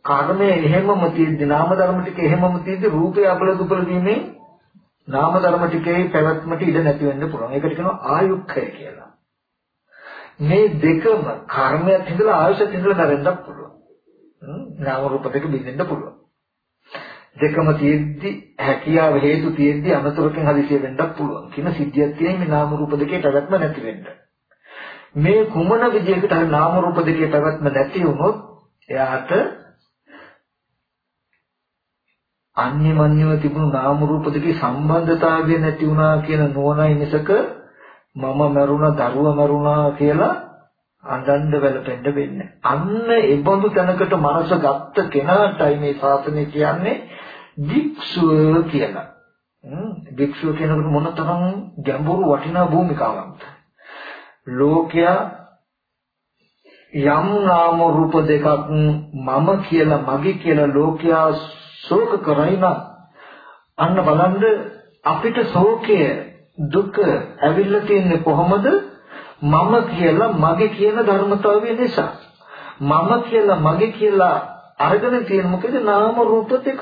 කර්මයේ එහෙමම තියෙද්දි නාම ධර්ම ටික එහෙමම තියෙද්දි රූපේ අබල දුබල වීමෙන් නාම ධර්ම ටිකේ පැවැත්මට ඉඩ නැති වෙන්න පුළුවන්. ඒකට කියනවා ආයුක්ඛය කියලා. මේ දෙකම කර්මයක් හිඳලා ආයුෂත් හිඳලා නැරෙන්නත් පුළුවන්. නාම රූප දෙක බින්දෙන්න පුළුවන්. දෙකම තියෙද්දි හැකියාව හේතු තියෙද්දි අනතුරකින් හදිසිය වෙන්නත් පුළුවන්. කියන සිද්ධියක් තියෙන මේ නාම රූප දෙකේ පැවැත්ම නැති වෙන්න. මේ කුමන විදියකට හරි නාම රූප දෙකේ පැවැත්ම නැති වුණොත් එයාට අන්‍යමන්‍යව තිබුණු නාම රූප දෙකේ සම්බන්ධතාවය නැති වුණා කියන නුවණයි මිසක මම මරුණා දරුවා මරුණා කියලා අඬන්න වැළපෙන්න වෙන්නේ. අන්න ඒ බඳු තැනකට මනස ගත්ත කෙනාටයි මේ ශාසනය කියන්නේ භික්ෂුව කියලා. භික්ෂුව කියනකොට මොනතරම් ගැඹුරු වටිනා භූමිකාවක්ද? ලෝකයා යම් නාම රූප දෙකක් මම කියලා මගේ කියලා ලෝකයා ශෝක කරයි නම් අන්න බලන්න අපිට ශෝකය දුක ඇවිල්ලා තියන්නේ කොහොමද? මම කියලා මගේ කියන ධර්මතාවය නිසා. මම කියලා මගේ කියලා අරගෙන තියෙන මොකද? නාම රූප දෙක.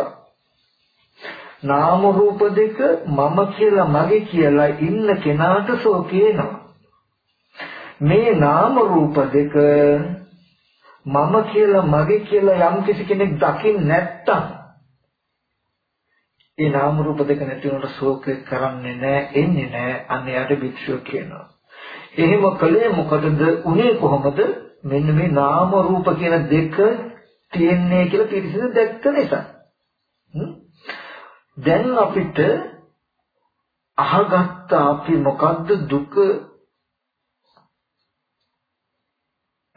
නාම රූප දෙක මම කියලා මගේ කියලා ඉන්න කෙනාට ශෝකේනවා මේ නාම රූප දෙක මම කියලා මගේ කියලා යම් කිසි කෙනෙක් දකින්න නැත්තම් ඒ නාම රූප දෙක නැති වුණොත් ශෝක කරන්නේ නැහැ එන්නේ නැහැ අන්න යාට භික්ෂුව කියනවා. එහෙම කලේ මොකටද උනේ කොහොමද මෙන්න මේ නාම රූප කියන දෙක තියෙන්නේ කියලා පිරිසිදු දැක්ක නිසා. දැන් අපිට අහගත්ත අපි මොකද්ද දුක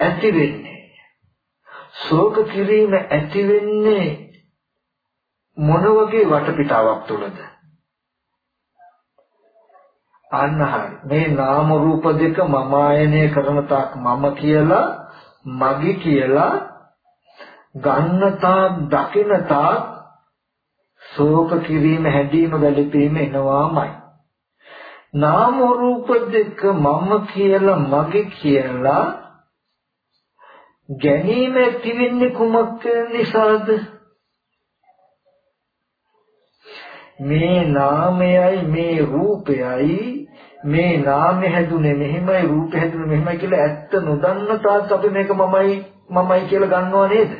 ඇති වෙන්නේ ශෝක කිරීම ඇති වෙන්නේ මොන වගේ වටපිටාවක් තුළද? අන්න හරි. මේ නාම රූප දෙක මම ආයනය කරන තාක් මම කියලා මගේ කියලා ගන්න තාක් දකින තාක් ශෝක කිරීම හැදීම වැළපීම එනවාමයි. නාම රූප දෙක මම කියලා මගේ කියලා ගැනීම ඇති වෙන්නේ කුමක් නිසාද? මේ නාමයයි මේ රූපයයි මේ නාමය හැදුනේ මෙහෙමයි රූපය හැදුනේ මෙහෙමයි කියලා ඇත්ත නොදන්න තාක් අපි මේක මමයි මමයි කියලා ගන්නව නේද?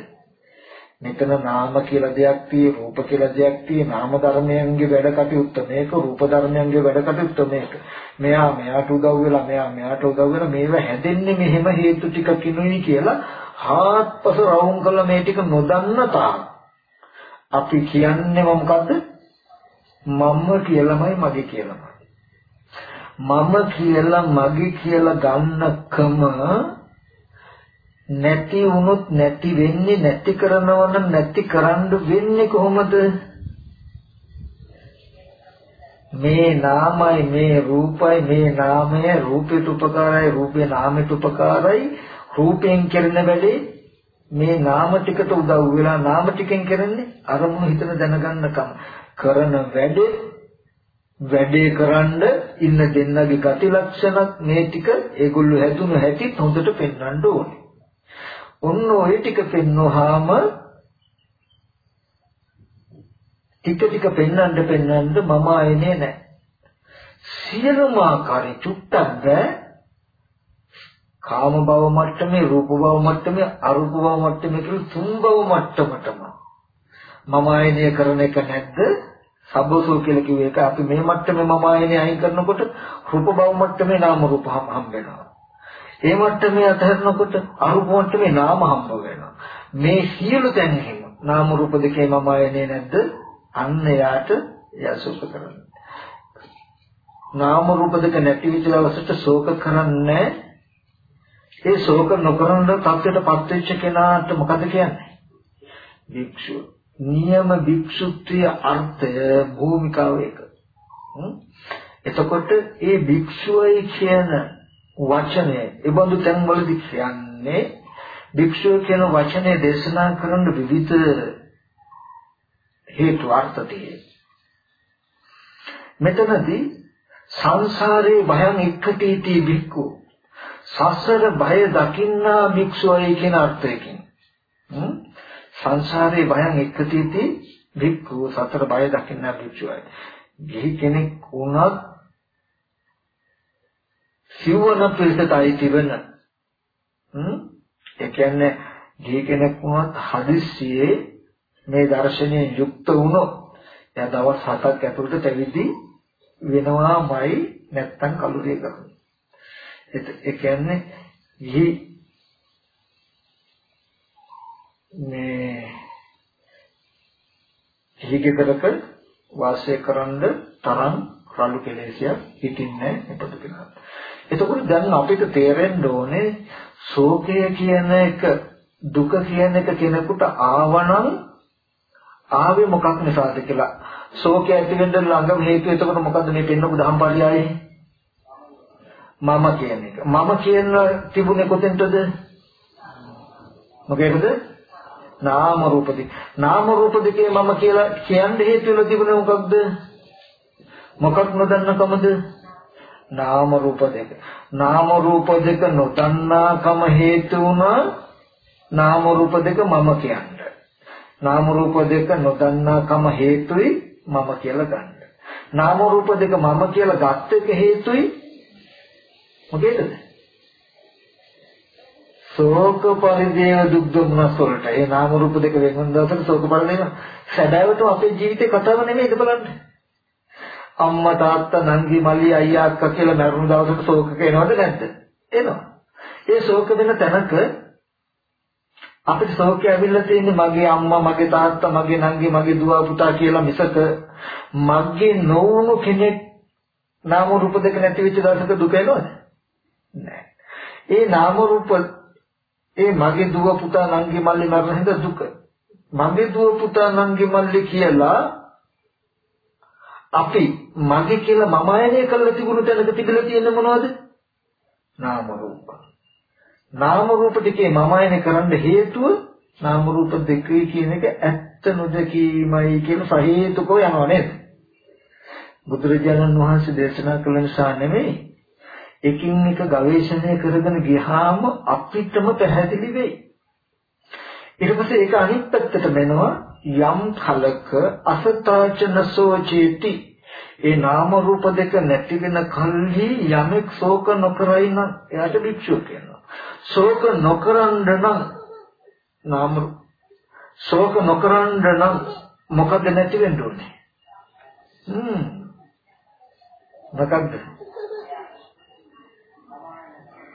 මෙතන නාම කියලා දෙයක් තියෙයි රූප කියලා දෙයක් තියෙයි නාම ධර්මයන්ගේ වැඩ කටයුත්ත මේක රූප ධර්මයන්ගේ වැඩ කටයුත්ත මේක. මෙයා මෙයාට උදව් වෙලා මෙයා මෙයාට උදව් වෙලා මේව හැදෙන්නේ මෙහෙම හේතු ටිකක් ඉන්නුයි කියලා හාත්පස රවුම් කළා මේ ටික නොදන්න තාක්. අපි කියන්නේ මොකද්ද? මම කියලාමයි මගේ කියලාමයි. මම කියලා මගේ කියලා ගන්නකම නැති වුණොත් නැති වෙන්නේ නැති කරනවා නම් නැති කරන්න වෙන්නේ කොහොමද? මේ නාමයි මේ රූපයි මේ නාමය රූපයට උපකාරයි රූපේ නාමයට උපකාරයි රූපයෙන් කරන වැඩේ මේ නාම ටිකට උදව් වෙලා නාම ටිකෙන් කරන්නේ අරමුණු හිතන දැනගන්නකම කරන වැඩේ වැඩේ කරන්න ඉන්න දෙන්නගේ ගති ලක්ෂණත් මේ ටික ඒගොල්ලෝ හැදුණු හැටිත් හොඳට පෙන්වන්න ඕනේ. ඔන්න ඔය ටික පෙන්වුවාම ටික ටික පෙන්වන්න පෙන්වන්න මම ආයේ නැහැ. සියලුම ආකාරي චුට්ටක් බෑ කාම භව මට්ටමේ රූප භව මට්ටමේ අරූප භව මට්ටමේ කියලා තුන් භව මට්ටමටම මම ආයනය කරන එක නැද්ද? සබ්බසෝ කියලා කිව්ව එක අපි මේ මට්ටමේ මම ආයනය අයින් කරනකොට රූප භව මට්ටමේ නාම රූප හම් වෙනවා. ඒ මට්ටමේ අතහැරනකොට අරූප මට්ටමේ නාම හම්බ වෙනවා. මේ සියලු තැන් එහෙම නාම රූප දෙකේ මම ආයනය නැද්ද? අන්න යාට යසුප කරන්නේ. නාම රූප දෙක නැති විට අවසට ශෝක කරන්නේ ඒ ශෝක නොකරන තත්ත්වයටපත් වෙච්ච කෙනාට මොකද කියන්නේ? වික්ෂුව නියම භික්ෂුත්වයේ අර්ථය භූමිකාව එක. එතකොට ඒ භික්ෂුවයි කියන වචනය ඒබඳු තැන්වලදී කියන්නේ භික්ෂුව කියන වචනේ දේශනා කරන විවිධ හේතු අර්ථ මෙතනදී සංසාරේ භයං එක්කටීති බික්කු සසර භය දකින්නා භික්ෂුවයි කියන අර්ථයකින්. සංසාරේ භයං එක්කටීති භික්ඛු සතර බය දකින්න භික්ෂුවයි. ගිහි කෙනෙක් වුණත් සිවණ පිළිසතයි තිබෙන. හ්ම් ඒ කියන්නේ ගිහි කෙනෙක් වුණත් හදිස්සියේ මේ දර්ශනයෙන් යුක්ත වුණොත් එයා දවස් 7ක් ඇතුළත පැවිදි වෙනවාමයි නැත්තම් කලුරිය කරනවා. ඒ කියන්නේ ගිහි මේ හිගෙදරක වාසය කරන්න තරම් රළු කෙලෙසියක් හිටින්නේ ඉපද කෙනා. එතකොට දැන් අපිට තේරෙන්න ඕනේ ශෝකය කියන එක දුක කියන එක කෙනෙකුට ආවනම් ආවේ මොකක් නිසාද කියලා. ශෝකය ඇති වෙන්න ළඟම හේතුව එතකොට මොකද්ද මේ පෙන්නපු දහම්පාලියාවේ? මම කියන එක. මම කියන තිබුණේ කොතෙන්ද? මොකේද? නාම රූප දෙක. නාම රූප දෙකේ මම කියලා කියන්න හේතු වෙලා තිබුණේ මොකක්ද? මොකක් නොදන්නකමද? නාම රූප දෙක. නාම රූප දෙක නොදන්නාකම හේතු වුණා නාම රූප දෙක මම කියන්න. නාම රූප දෙක නොදන්නාකම හේතුයි මම කියලා ගන්න. නාම රූප දෙක මම කියලා ගත්ත එක හේතුයි මොකේද? ශෝක පරිදේව දුක් දුම්නස් වලට. ඒ නාම රූප දෙක වෙන වෙන දවසක ශෝක පරිදේව. සැබෑවටම අපේ ජීවිතේ කතාව නෙමෙයිද බලන්න. අම්මා තාත්තා නංගි මල්ලි අයියා අක්කා කියලා මරුණු දවසක ශෝක කෙනවද නැද්ද? එනවා. ඒ ශෝක වෙන තැනක අපිට ශෝකය ඇවිල්ලා තියෙන්නේ මගේ අම්මා මගේ තාත්තා මගේ නංගි මගේ දුව පුතා කියලා මිසක මගේ නොවුණු කෙනෙක් නාම රූප දෙක නැති වෙච්ච දවසක දුක එනවද? නැහැ ඒ නාම රූප ඒ මගේ දුව පුතා නංගි මල්ලි මරණ හින්දා දුක. මගේ දුව පුතා නංගි මල්ලි කියලා අපි මගේ කියලා මම ආයනය කරලා තිබුණු තැනක තිබිලා තියෙන මොනවද? නාම රූප. නාම රූප දෙකේ මම ආයනය කරන්න හේතුව නාම රූප දෙකේ කියන එක ඇත්ත නොදකීමයි කියන සහේතුකව යනවා නේද? බුදුරජාණන් වහන්සේ දේශනා කළ නිසා නෙමෙයි එකින් එක ගවේෂණය කරගෙන ගියාම අපිටම පැහැදිලි වෙයි. ඊට පස්සේ ඒක අනිත් පැත්තට වෙනවා යම් කලක අසතාචන සෝචේති ඒ නාම රූප දෙක නැති වෙන කල්හි යමෙක් ශෝක නොකරයි නම් එයාට භික්ෂුව කියනවා. ශෝක නොකරන්න නම් නාම ශෝක නොකරන්න නම් මොකද නැති වෙන්න ඕනේ? හ්ම්. මොකක්ද?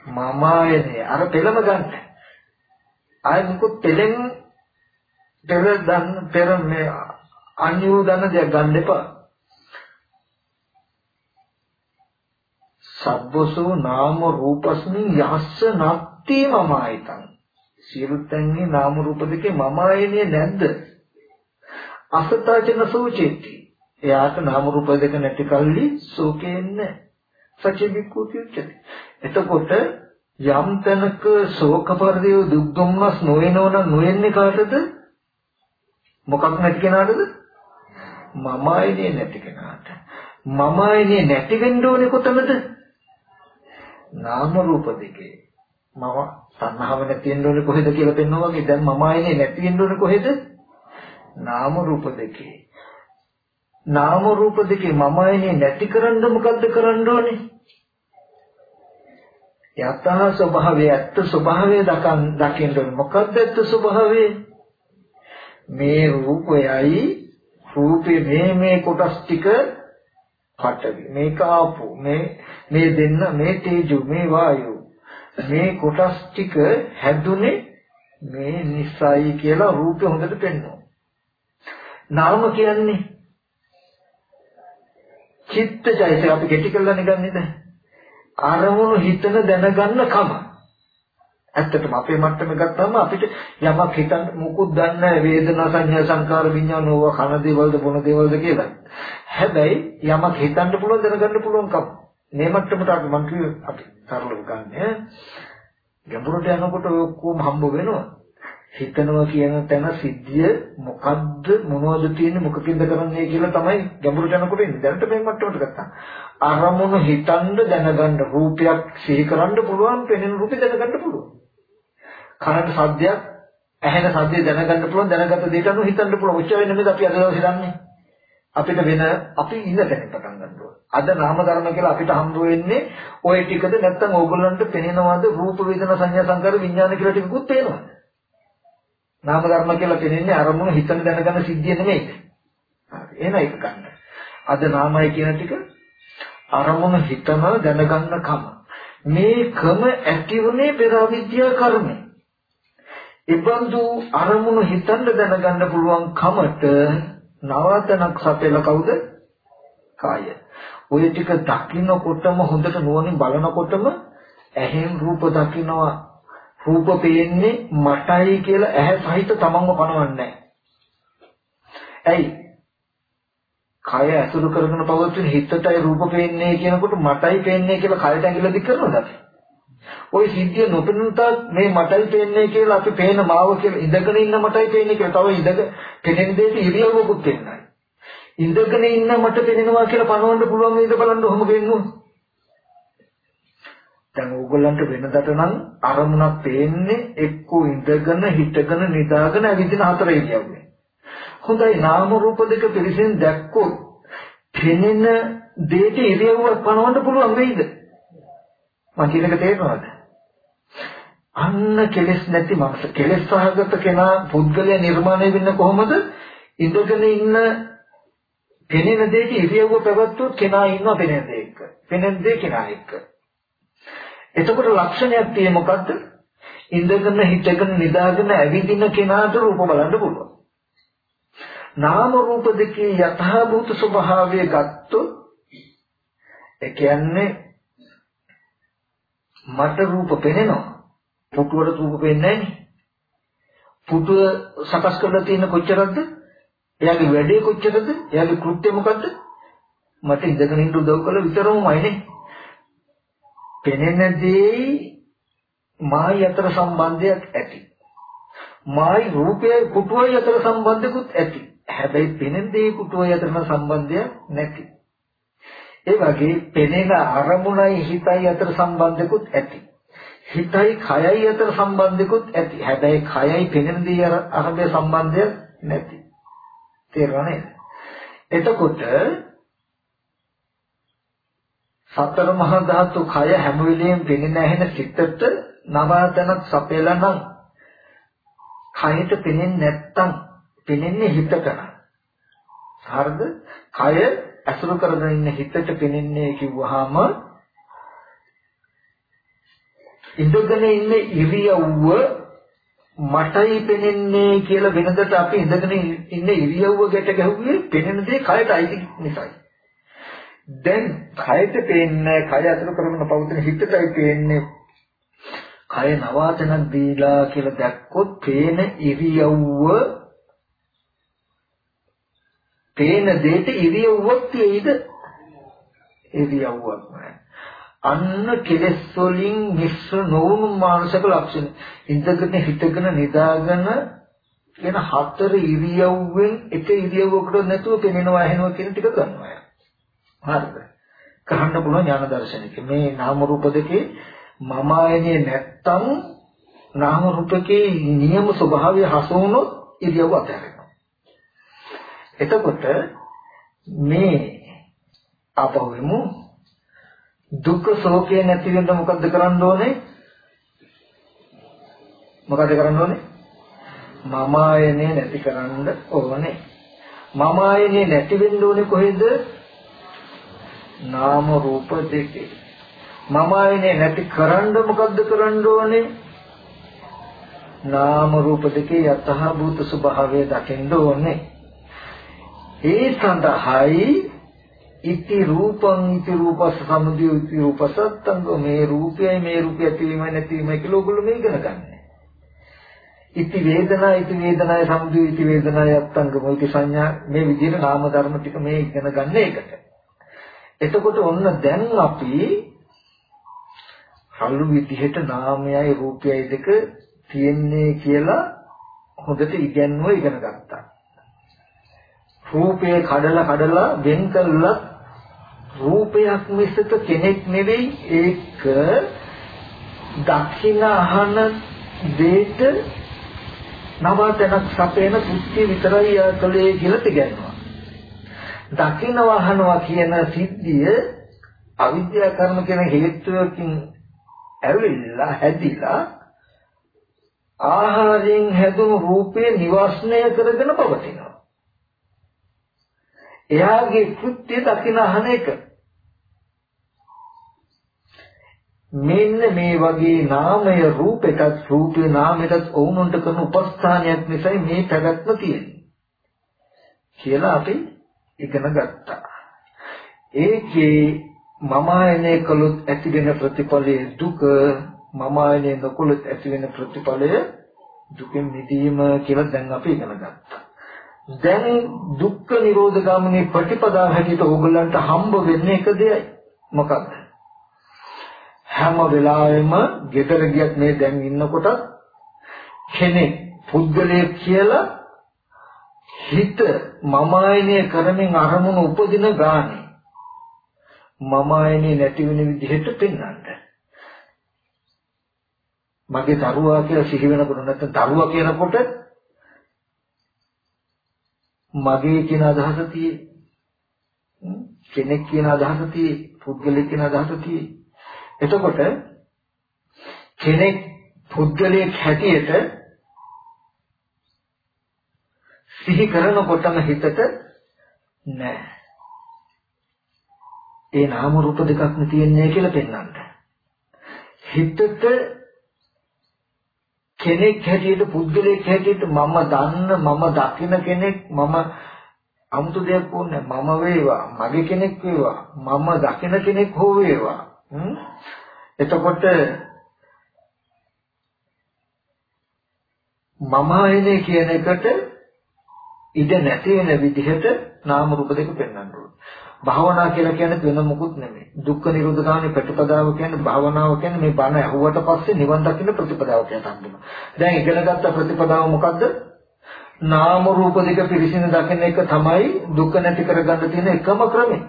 මම ආයනේ අර පෙළම ගන්න. ආය මුකුත් පෙළෙන් පෙර දන්න පෙර මේ අන්‍යෝ දන්න දෙයක් ගන්න එපා. සබ්බසෝ නාම රූපස්මින් යස්ස නත්ති මම ආයතං. සියලුතෙන්ගේ නාම රූප දෙකේ මම ආයනේ නැද්ද? අසතචන සෝචෙති. එයාට නාම රූප දෙක නැති කල්ලි සෝකේන්නේ සචි විකුති උච්චති. එතකොට යම් තැනක ශෝක පරිදේව දුක් දුම්නස් නොවෙනව නම් නොවෙන්නේ කාටද? මොකක් නැති කෙනාටද? මමයිනේ නැති කෙනාට. මමයිනේ නැති වෙන්න ඕනේ කොතනද? නාම රූප දෙකේ. මම තණ්හාව නැති වෙන්න ඕනේ කොහෙද කියලා පෙන්වනවා වගේ දැන් මමයිනේ නැති වෙන්න ඕනේ කොහෙද? නාම රූප දෙකේ. නාම රූප දෙකේ මමයිනේ නැති කරන්න මොකද්ද කරන්න ඕනේ? යතහ ස්වභාවය ඇත්ත ස්වභාවය දකන් දකින්න මොකක්ද ඇත්ත ස්වභාවය? මේ රූපයයි රූපේ මේ මේ කොටස් ටික පටවි. මේක ආපු මේ මේ දෙන්න මේ තේජෝ මේ වායෝ. මේ කොටස් ටික හැදුනේ මේ නිසයි කියලා රූපය හොඳට පෙන්වනවා. නාම කියන්නේ චිත්තජයස අපි කෙටි කරලා නිකන් නේද අරමුණු හිතන දැනගන්න කම. ඇත්තටම අපේ මට්ටමේ ගත්තාම අපිට යමක් හිතන්න මුකුත් දන්නේ වේදනා සංඥා සංකාර විඤ්ඤාණ ඕවා කන දේවල්ද බොන දේවල්ද කියලා. හැබැයි යමක් හිතන්න පුළුවන් දැනගන්න පුළුවන් කම. මේ මට්ටමට අපි මං කිව්වේ අපි සරලව ගන්න. ගැඹුරට යනකොට ඔක්කොම හම්බ වෙනවා. හිතනවා කියන තැන සිද්ධිය මොකද්ද මොනවද තියෙන්නේ මොකකින්ද කරන්නේ කියලා තමයි ගැඹුරට යනකොට ඉන්නේ. දැනට මේ මට්ටමට ගත්තා. අරමුණු හිතන්න දැනගන්න රූපයක් සිහි කරන්න පුළුවන්, පෙනෙන රූපේ දැනගන්න පුළුවන්. කනට සද්දයක්, ඇහෙන සද්දේ දැනගන්න පුළුවන්, දැනගත දෙයට අනුව හිතන්න පුළුවන්. ඔච්චර නෙමෙයි අපි අද දවසේ දන්නේ. අපිට වෙන අපි ඉන්න තැන පටන් ගන්න ඕන. අද නාම ධර්ම කියලා අපිට හම්බ වෙන්නේ ওই ටිකද නැත්නම් ඕගොල්ලන්ට පෙනෙනවද රූප වේදනා සංඥා සංකාර විඥාන කියලා ටිකකුත් පේනවද? නාම ධර්ම කියලා පෙනෙන්නේ අරමුණ හිතන දැනගන්න සිද්ධිය නෙමෙයි. හරි. එහෙනම් ඒක ගන්න. අද නාමයි කියන ටික අරමුණ හිතන දැනගන්න කම. මේකම ඇතිවුනේ පෙර අවිද්‍යා කර්මය. ඉබඳු අරමුණ හිතන්න දැනගන්න පුළුවන් කමට නවතනක් සපෙල කවුද? කාය. ওই ටික දකින්නකොටම හොඳට නුවණින් බලනකොටම ඇහෙන් රූප දකින්නවා රූප පේන්නේ මටයි කියලා ඇහැ සහිත තමන්ව පනවන්නේ ඇයි? කය ඇසුරු කරගෙන පවතින හිතටයි රූප පේන්නේ කියනකොට මටයි පේන්නේ කියලා කයට ඇඟිල්ල දික් කරනවද අපි? ওই සිද්ධිය නොපෙනුනට මේ මටයි පේන්නේ කියලා අපි පේන මාව කියලා ඉඳගෙන ඉන්න මටයි පේන්නේ කියලා තව ඉඳගෙන පෙනෙන දෙයට ඉරියව්වකුත් වෙන්නයි. ඉඳගෙන ඉන්න මට පෙනෙනවා කියලා පනවන්න පුළුවන් වේද බලන්න ඔහොම ගෙන්නුවා. දැන් ඕගොල්ලන්ට වෙනදට නම් අරමුණක් පේන්නේ එක්කෝ ඉඳගෙන හිටගෙන නිදාගෙන ඇවිදින හතර ඉරියව්වේ. හොඳයි නාම රූප දෙක පිළිසෙන් දැක්කොත් පෙනෙන දෙයට ඉරියව්වක් පනවන්න පුළුවන් වෙයිද? මම කියන එක තේරෙනවද? අන්න කෙලස් නැති මනස කෙලස් සහගත කෙනා පුද්ගලයා නිර්මාණය වෙන්නේ කොහොමද? ඉඳගෙන ඉන්න පෙනෙන දෙයක ඉරියව්ව පැවැත්වුවොත් කෙනා ඉන්නවා පෙනෙන දෙයක. පෙනෙන දෙය කෙනා එක්ක. එතකොට ලක්ෂණයක් තියෙන්නේ මොකද්ද? ඉඳගෙන හිටගෙන නිදාගෙන ඇවිදින කෙනාට රූප බලන්න පුළුවන්. නාම රූප දෙකේ යථාභූත ස්වභාවය ගත්තොත් ඒ කියන්නේ මට රූප පෙනෙනවා. පුටුවට රූප පෙන්නේ නැහැ. පුටුව සකස් කරලා තියෙන කොච්චරද? එයාගේ වැඩේ කොච්චරද? එයාගේ කෘත්‍ය මොකද්ද? මට ඉඳගෙන ඉන්න උදව් කළ විතරමයි නේ. පෙනෙන දේ මායි අතර සම්බන්ධයක් ඇති. මායි රූපයයි කුටුවයි අතර සම්බන්ධකුත් ඇති. හැබැයි පෙනෙන දේ කුටුවයි අතර සම්බන්ධයක් නැති. ඒ වගේ පෙනෙන අරමුණයි හිතයි අතර සම්බන්ධකුත් ඇති. හිතයි කයයි අතර සම්බන්ධකුත් ඇති. හැබැයි කයයි පෙනෙන දේ අරඹේ සම්බන්ධයක් නැති. තේරුණා නේද? එතකොට සතර මහා ධාතු කය හැම වෙලෙම පෙනෙන ඇහෙන සිතට නවාතනක් සපයලා නම් කයට පෙනෙන්නේ නැත්තම් පෙනෙන්නේ හිතට හරිද? කය අසුරු කරගෙන ඉන්න හිතට පෙනෙන්නේ කිව්වහම ඉඳගෙන ඉන්න ඉරියව්ව මටයි පෙනෙන්නේ කියලා වෙනදට අපි ඉඳගෙන ඉන්න ඉරියව්ව ගැට ගැහුවේ පෙනෙන දේ කයට අයිති නිසායි. දැන් කයට පේන්නේ කය අතුරු කරගෙන පවතින හිතටයි පේන්නේ. කය නවාතනක් දීලා කියලා දැක්කොත් පේන ඉරියව්ව පේන දෙයට ඉරියව්වක් තියෙයිද? ඉරියව්වක් නැහැ. අන්න කෙලෙස් වලින් මිශ්‍ර නොවුණු මානසික ලක්ෂණ. ඉඳගෙන හිටගෙන නිදාගෙන කියන හතර ඉරියව්වෙන් එක ඉරියව්වකට නැතුව පෙනෙනවා ඇහෙනවා කියන ටික ගන්නවා හරිද? කරන්න පුළුවන් ඥාන දර්ශනික. මේ නාම රූප දෙකේ මම ආයනේ නැත්තම් නාම රූපකේ නියම ස්වභාවය හසු වුණොත් ඉරියව්ව අතහැරෙනවා. එතකොට මේ අපවෙමු දුක්ඛ ශෝකය නැති වෙන්න මොකද්ද කරන්න ඕනේ? මොකද කරන්න ඕනේ? මම ආයනේ නැති කරන්න ඕනේ. මම ආයනේ නැති වෙන්න ඕනේ කොහෙද? නාම රූප දෙකේ මම ආයනේ නැති කරන්න මොකද්ද කරන්න ඕනේ නාම රූප දෙකේ යතහ භූත ස්වභාවය දකින්න ඕනේ ඒ සඳහායි ඉති රූපං ඉති රූපස සමුදය ඉති රූපසත්තංග මේ රූපයයි මේ රූපය ඇතිවීම නැතිවීම කියලා ඔයගොල්ලෝ මේ ඉගෙන ගන්න. ඉති වේදනා ඉති වේදනාය සමුදය ඉති වේදනාය අත්තංග මොයිති සංඥා මේ විදිහට නාම ධර්ම ටික මේ ඉගෙන ගන්න එකට. එතකොට ඔන්න දැන් අපි හලු විදිහට නාමයයි රූපයයි දෙක තියෙන්නේ කියලා හොඳට ඉගෙනුව ඉගෙන ගත්තා. රූපය කඩලා කඩලා වෙන් කළා රූපයක් මිසක කෙනෙක් නෙවෙයි ඒක දක්ෂින අහන දෙයට නවතනක් සපේන පුත්‍ය විතරයි කලේ කියලා තිගන්නවා. දකින්න වහනවා කියන සිද්ධිය අවිද්‍යා කර්ම කියන හේතුවකින් ඇවිල්ලා හැදිලා ආහාරයෙන් හැදුණු රූපේ නිවස්නය කරගෙන පවතිනවා. එයාගේ කෘත්‍ය දකින්න අහන එක. මෙන්න මේ වගේ නාමය රූපයටත් රූපේ නාමයටත් වුණුන්ට කරන උපස්ථානයක් නිසා මේ පැවැත්ම තියෙන්නේ. කියලා අපි ඉගෙන ගත්තා. ඒකේ මම ආයනය කළොත් ඇති වෙන ප්‍රතිඵලයේ දුක මම ආයනය නොකළොත් ඇති වෙන ප්‍රතිඵලය දුකෙන් මිදීම කියලා දැන් අපි ඉගෙන ගත්තා. දැන් දුක්ඛ නිරෝධ ගාමිනී ප්‍රතිපදාව හැටියට ඕගොල්ලන්ට හම්බ වෙන්නේ එක දෙයයි. මොකක්ද? හැම වෙලාවෙම ගෙදර ගියත් මේ දැන් ඉන්නකොට කෙනෙක් පුද්ගලයෙක් කියලා හිත මම ආයනය කරමින් අරමුණු උපදින ගානේ මම ආයනේ නැති වෙන විදිහට පෙන්වන්න. මගේ දරුවා කියලා සිහි වෙනකොට නැත්නම් දරුවා කියනකොට මගේ කියන අදහස තියෙයි. කෙනෙක් කියන අදහස තියෙයි. පුද්ගලෙක් කියන අදහස තියෙයි. එතකොට කෙනෙක් පුද්ගලයෙක් හැටියට සිහි කරනකොටම හිතට නෑ. ඒ නාම රූප දෙකක් නේ තියෙන්නේ කියලා පෙන්වන්න. හිතට කෙනෙක් හැටියට පුද්ගලයෙක් හැටියට මම දන්න මම දකින කෙනෙක් මම 아무තු දෙයක් ඕනේ මම වේවා මගේ කෙනෙක් වේවා මම දකින කෙනෙක් හෝ වේවා. එතකොට මම ආයනේ කියන එකට ඉඩ නැති වෙන විදිහට නාම රූප දෙක පෙන්වන්න ඕනේ. භාවනා කියලා කියන්නේ වෙන මොකුත් නෙමෙයි. දුක්ඛ නිරෝධ ගාමී ප්‍රතිපදාව කියන්නේ භාවනාව කියන්නේ මේ බණ ඇහුවට පස්සේ නිවන් දකින්න ප්‍රතිපදාව කියලා හඳුනනවා. දැන් ඉගෙනගත්ත ප්‍රතිපදාව මොකද්ද? නාම රූප දෙක පිරිසිදු දකින්න එක තමයි දුක නැති කරගන්න තියෙන එකම ක්‍රමය.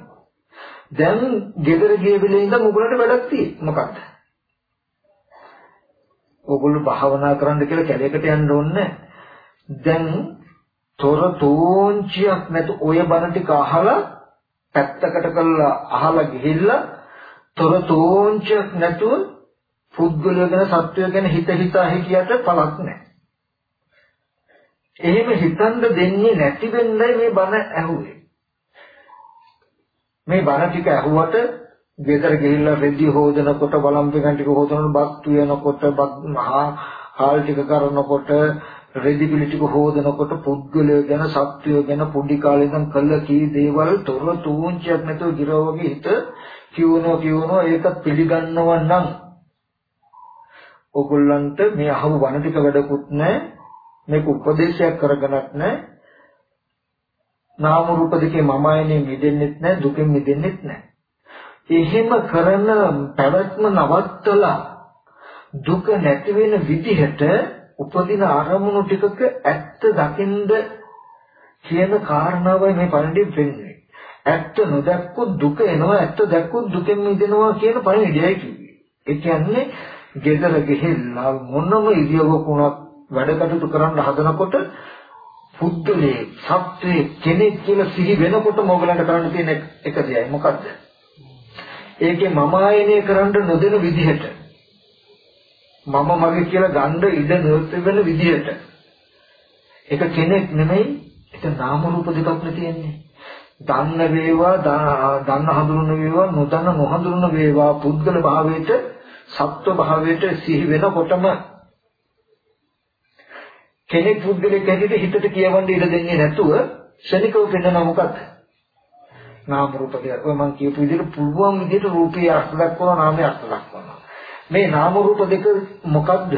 දැන් ගෙදර ගිය වෙලේ ඉඳන් උගලට වැඩක් තියෙන්නේ මොකක්ද? ඕගොල්ලෝ භාවනා කරන්න කියලා කැලේකට යන්න ඕනේ. දැන් තොර තෝංචියක් නැතු ඔය බණ ටික අහලා පැත්තකට කරලා අහලා ගිහිල්ලා තොර තෝංචියක් නැතුව පුද්ගලය ගැන සත්වය ගැන හිත හිතා හිකියට පළක් නැහැ. එහෙම හිතන්න දෙන්නේ නැති වෙන්නයි මේ බණ ඇහුවේ. මේ බණ ටික ඇහුවට ගෙදර ගිහිල්ලා රෙදි හොදනකොට වළම්පිකන් ටික හොදනකොට බත් උයනකොට බත් මහා හාල් ටික කරනකොට රෙදි පිළි ටික හොදනකොට පුද්ගලය ගැන සත්වය ගැන පොඩි කාලේ ඉඳන් කළ කී දේවල් තොර තුංචියක් නැතුව ගිරව වගේ හිත කියවනවා කියවනවා ඒක පිළිගන්නව නම් ඔගොල්ලන්ට මේ අහමු වණ ටික වැඩකුත් නැහැ. මේක උපදේශයක් කරගන්නත් නැහැ. නාම රූප දෙකේ මම ආයනේ මිදෙන්නෙත් නැහැ දුකෙන් මිදෙන්නෙත් නැහැ. එහෙම කරන පැවැත්ම නවත්තලා දුක නැති වෙන විදිහට උපදින අරමුණු ටිකක ඇත්ත දකින්ද කියන කාරණාවයි මේ පණිඩිය වෙන්නේ. ඇත්ත නොදැක්කොත් දුක එනවා ඇත්ත දැක්කොත් දුකෙන් මිදෙනවා කියන පණිඩියයි කිව්වේ. ඒ කියන්නේ ගෙදර ගිහිල්ලා මොනම ඉරියව්වක වුණත් වැඩ කටයුතු කරන්න හදනකොට පුද්ගලයේ සත්‍යයේ කෙනෙක් කියලා සිහි වෙනකොට මොගලන්ට කරන්න තියෙන එක දෙයයි මොකද්ද? ඒකේ මම ආයනය කරන්න නොදෙන විදිහට මම මගේ කියලා ගන්න ඉඩ නොතිබෙන විදිහට ඒක කෙනෙක් නෙමෙයි ඒක නාම රූප දෙකක් නේ තියෙන්නේ දන්න වේවා දන්න හඳුනන වේවා නොදන්න නොහඳුනන වේවා පුද්ගල භාවයට සත්ව භාවයට සිහි වෙනකොටම කෙනෙක් පුද්ගලෙක් හැටියට හිතට කියවන්න ඉඩ දෙන්නේ නැතුව ශනිකව පෙන්නන මොකක්ද නාම රූප දෙක. ඔය මම කියපු විදිහට පුළුවන් විදිහට රූපේ අර්ථ දක්වනවා නාමයේ අර්ථ දක්වනවා. මේ නාම රූප දෙක මොකක්ද?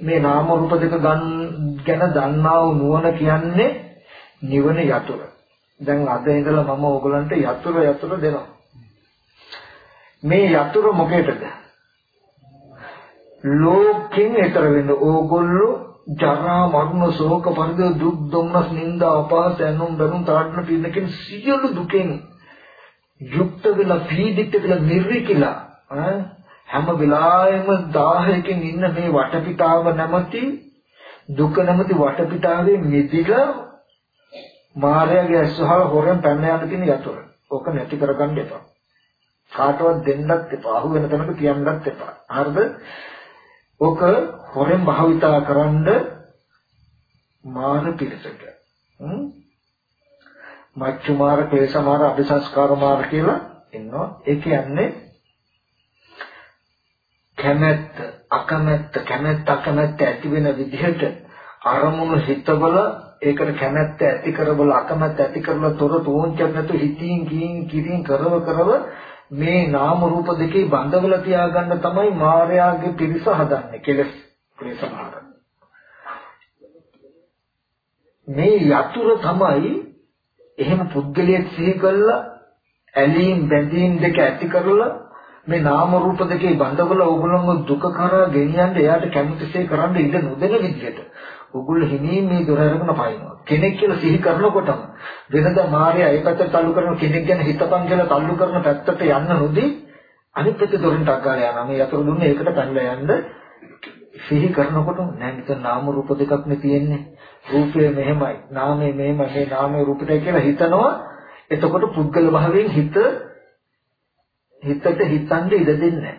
මේ නාම රූප දෙක ගැන දන්නා වූ නුවණ කියන්නේ නිවන යතුරු. දැන් අද ඉඳලා මම ඕගලන්ට යතුරු යතුරු දෙනවා. මේ යතුරු මොකේද? ලෝකෙන් ඈතර වෙන්න ඕගොල්ලෝ ජරා මරණ ශෝක පරිදේ දුක් දුම්නස් නිന്ദා අපාස යනුම් බඳුන් තාඩන පින්නකින් සියලු දුකෙන් යුක්ත වෙලා පීඩිත වෙලා නිර්විකිලා හැම වෙලාවෙම 1000කින් ඉන්න මේ වටපිටාව නැමැති දුක නැමැති වටපිටාවේ මිදිලා මායාවේ ඇස්වහල හොරෙන් පැන්න යන තියෙන යතුරු. ඕක නැති කරගන්න එපා. කාටවත් දෙන්නත් එපා. අහු වෙන තැනක තියන්නත් එපා. හරිද? ඕක හොරෙන් භාවිතා කරන්න මාන පිළිසක. මච්චු මාර, කේස මාර, අபிසංස්කාර මාර කියලා ඉන්නවා. ඒ කියන්නේ කැමැත්ත, අකමැත්ත, කැමැත්ත, අකමැත්ත ඇති වෙන විදිහට අරමුණු හිතවල ඒකට කැමැත්ත ඇති කරවල අකමැත්ත ඇති කරවල තොර තෝංචක් නැතු හිතින් කියින් කිරින් කරව කරව මේ නාම රූප දෙකේ බඳවලා තියාගන්න තමයි මායාවේ පිරිස හදන්නේ කෙලස් ක්ලේශමාර මේ යතුරු තමයි එහෙම පුද්ගලයෙක් සිහි කළා ඇලීම් බැඳීම් දෙක ඇති කරලා මේ නාම රූප දෙකේ බඳවලා ඕගොල්ලෝම දුක කරා ගෙනියන්න එයාට කැමතිසේ කරන්න ඉඩ නොදෙන විදිහට ඔගොල්ලෝ හිමින් මේ දොර අරගෙන පයින්නවා. කෙනෙක් කියලා සිහි කරනකොටම වෙනදා මාර්යා ඒ පැත්තට තල්ලු කරන කෙනෙක් ගැන හිතපන් කියලා තල්ලු කරන පැත්තට යන්න නොදී අනිත් පැත්තේ දොරෙන් ටග්ගාල යනවා. මේ යතුරු දුන්නේ ඒකට පැනලා යන්න සිහි කරනකොට නෑ මෙතන නාම රූප දෙකක් නේ තියෙන්නේ. රූපය මෙහෙමයි, නාමය මෙහෙමයි, මේ නාමය රූපයයි කියලා හිතනවා. එතකොට පුද්ගල භාවයෙන් හිත හිතට හිතන්නේ ඉඩ දෙන්නේ නැහැ.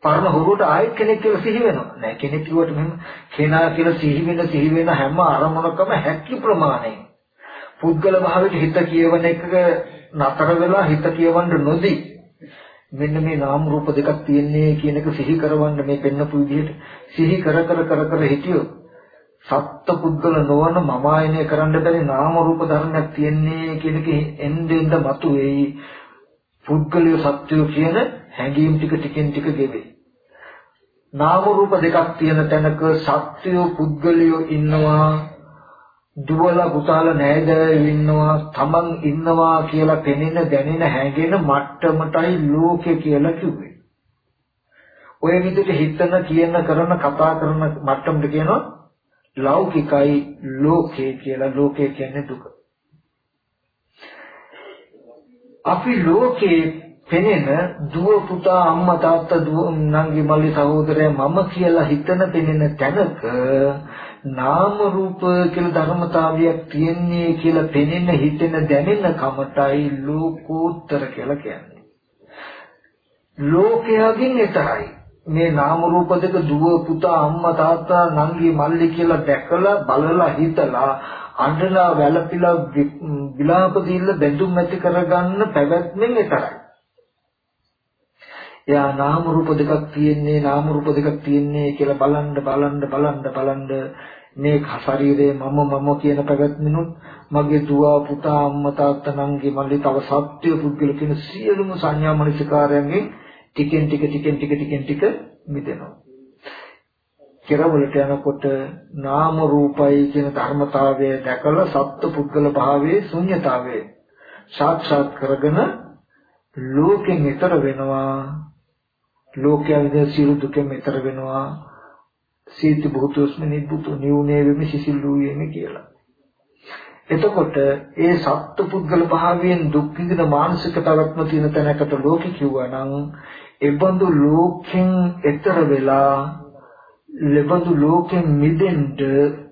පරණ හොරුවට ආයෙත් කෙනෙක් කියලා සිහි වෙනවා. නෑ කෙනෙක් කිව්වට මෙහෙම කෙනා කියලා සිහි වෙන සිහි වෙන හැම අරමුණකම හැකි ප්‍රමාණය. පුද්ගල භාවයට හිත කියවන එක නතර වෙලා හිත කියවන්න නොදී මෙන්න මේ නාම රූප දෙකක් තියෙන්නේ කියන එක සිහි කරවන්න මේ පෙන්නපු විදිහට සිහි කර කර කර කර හිටියොත් සත්ත්ව පුද්ගල නොවන මම ආයනය කරන්න බැරි නාම රූප ධර්මයක් තියෙන්නේ කියන එක එන්න එන්න මතුවේයි පුද්ගලිය සත්‍යය කියන හැඟීම් ටික ටිකෙන් ටික ගෙවේ. නාම රූප දෙකක් තියෙන තැනක සත්‍යය පුද්ගලිය ඉන්නවා දුවල පුතාල නෑදෑයෝ ඉන්නවා තමන් ඉන්නවා කියලා පෙනෙන දැනෙන හැඟෙන මට්ටමටයි ලෝකේ කියලා කිව්වේ. ඔය විදිහට හිතන කියන කරන කතා කරන මට්ටමට කියනවා ලෞකිකයි ලෝකේ කියලා ලෝකේ කියන්නේ දුක. අපි ලෝකේ පෙනෙන දුව පුතා අම්මා තාත්තා දුව නංගි මල්ලි සහෝදරයා මම කියලා හිතන පෙනෙන තැනක නාම රූප කියලා ධර්මතාවයක් තියන්නේ කියලා පෙනෙන හිතෙන දැනෙන කමටයි ලෝකෝත්තර කියලා කියන්නේ. ලෝකයෙන් එතරයි මේ නාම රූප දෙක දුව පුතා අම්මා තාත්තා නංගි මල්ලි කියලා දැකලා බලලා හිතලා අඬලා වැළපිලා විලාප දීලා බැඳුම් ඇති කරගන්න පැවැත්මෙන් විතරයි. එයා නාම රූප දෙකක් තියෙන්නේ නාම රූප දෙකක් තියෙන්නේ කියලා බලන්න බලන්න බලන්න බලන්න මේ ශරීරයේ මම මම කියන පැවැත්මිනුත් මගේ දුව පුතා අම්මා තාත්තා නංගි මල්ලි තව සත්‍ය පුද්ගල කියන සියලුම සංඥා මනසිකාරයන්ගෙන් ටිකෙන් ටික ටිකෙන් ටික ටිකෙන් ටික මිදෙනවා. කෙරවලට යනකොට නාම රූපයි කියන ධර්මතාවය දැකලා සත්ත්ව පුද්ගල භාවයේ ශුන්්‍යතාවය සාක්ෂාත් කරගෙන ලෝකෙන් ඈතර වෙනවා ලෝකයේ විද සියලු දුකෙන් ඈතර වෙනවා සීති භූතෝස්ම නිබ්බුතු නියුනේ වෙමි සිසිල්ලු වෙමි කියලා. එතකොට ඒ සත්ත්ව පුද්ගල භාවයෙන් දුක් විඳින මානසික පැවැත්ම තියෙන තැනකට ලෝකෙ කිව්වා නම් ඒ බඳු ලෝකෙන් ඈතර වෙලා ලෙබඳු ලෝකෙන් මිදෙන්න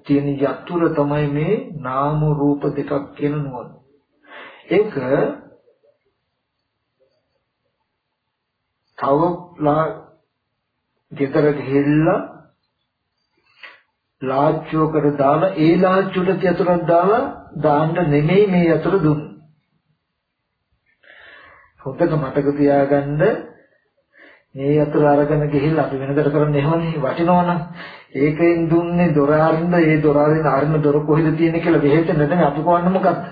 තියෙන යතුර තමයි මේ නාම රූප දෙකක් කියන නුවණ. ඒක තවලා ගෙදර ගිහිල්ලා ලාච්චුවකට දාලා ඒ ලාච්චුවට යතුරක් දාලා දාන්න නෙමෙයි මේ යතුර දුන්නේ. හොඳට මතක තියාගන්න මේ අතර අරගෙන ගිහිල්ලා අපි වෙනදට කරන්නේ එහෙමනේ වටිනවනම්. ඒකෙන් දුන්නේ දොර අරින්න ඒ දොර අරින්න අරින්න දොර කොහෙද තියෙන්නේ කියලා වෙහෙත නැත්නම් අපි කොහොමද මොකද්ද?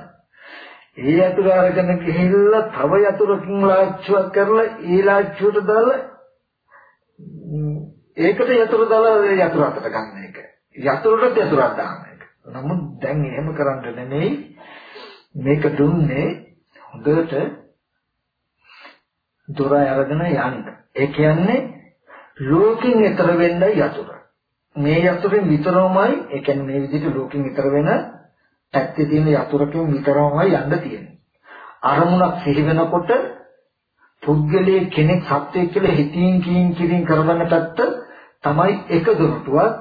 ඒ අතුර අරගෙන ගිහිල්ලා තව යතුරකින් ලාච්චුවක් කරලා ඒ ලාච්චුවට දාලා ඒකට යතුර දාලා යතුර අතට ගන්න එක. යතුරට යතුරක් දාන්න එක. නමුත් දැන් එහෙම කරන්න නෙමෙයි. මේක දුන්නේ හොඳට දොර අරගෙන යන්න. ඒ කියන්නේ ලෝකෙන් ඈතර වෙන්න යතුරු. මේ යතුරෙන් විතරමයි ඒ කියන්නේ මේ විදිහට ලෝකෙන් විතර වෙන පැත්තේ තියෙන යතුරකින් විතරමයි යන්න තියෙන්නේ. අරමුණක් සිහි වෙනකොට පුද්ගලයේ කෙනෙක් සත්‍යයක් කියලා හිතින් කියින් කියින් කරවන්න පැත්ත තමයි එක දොරටුවක්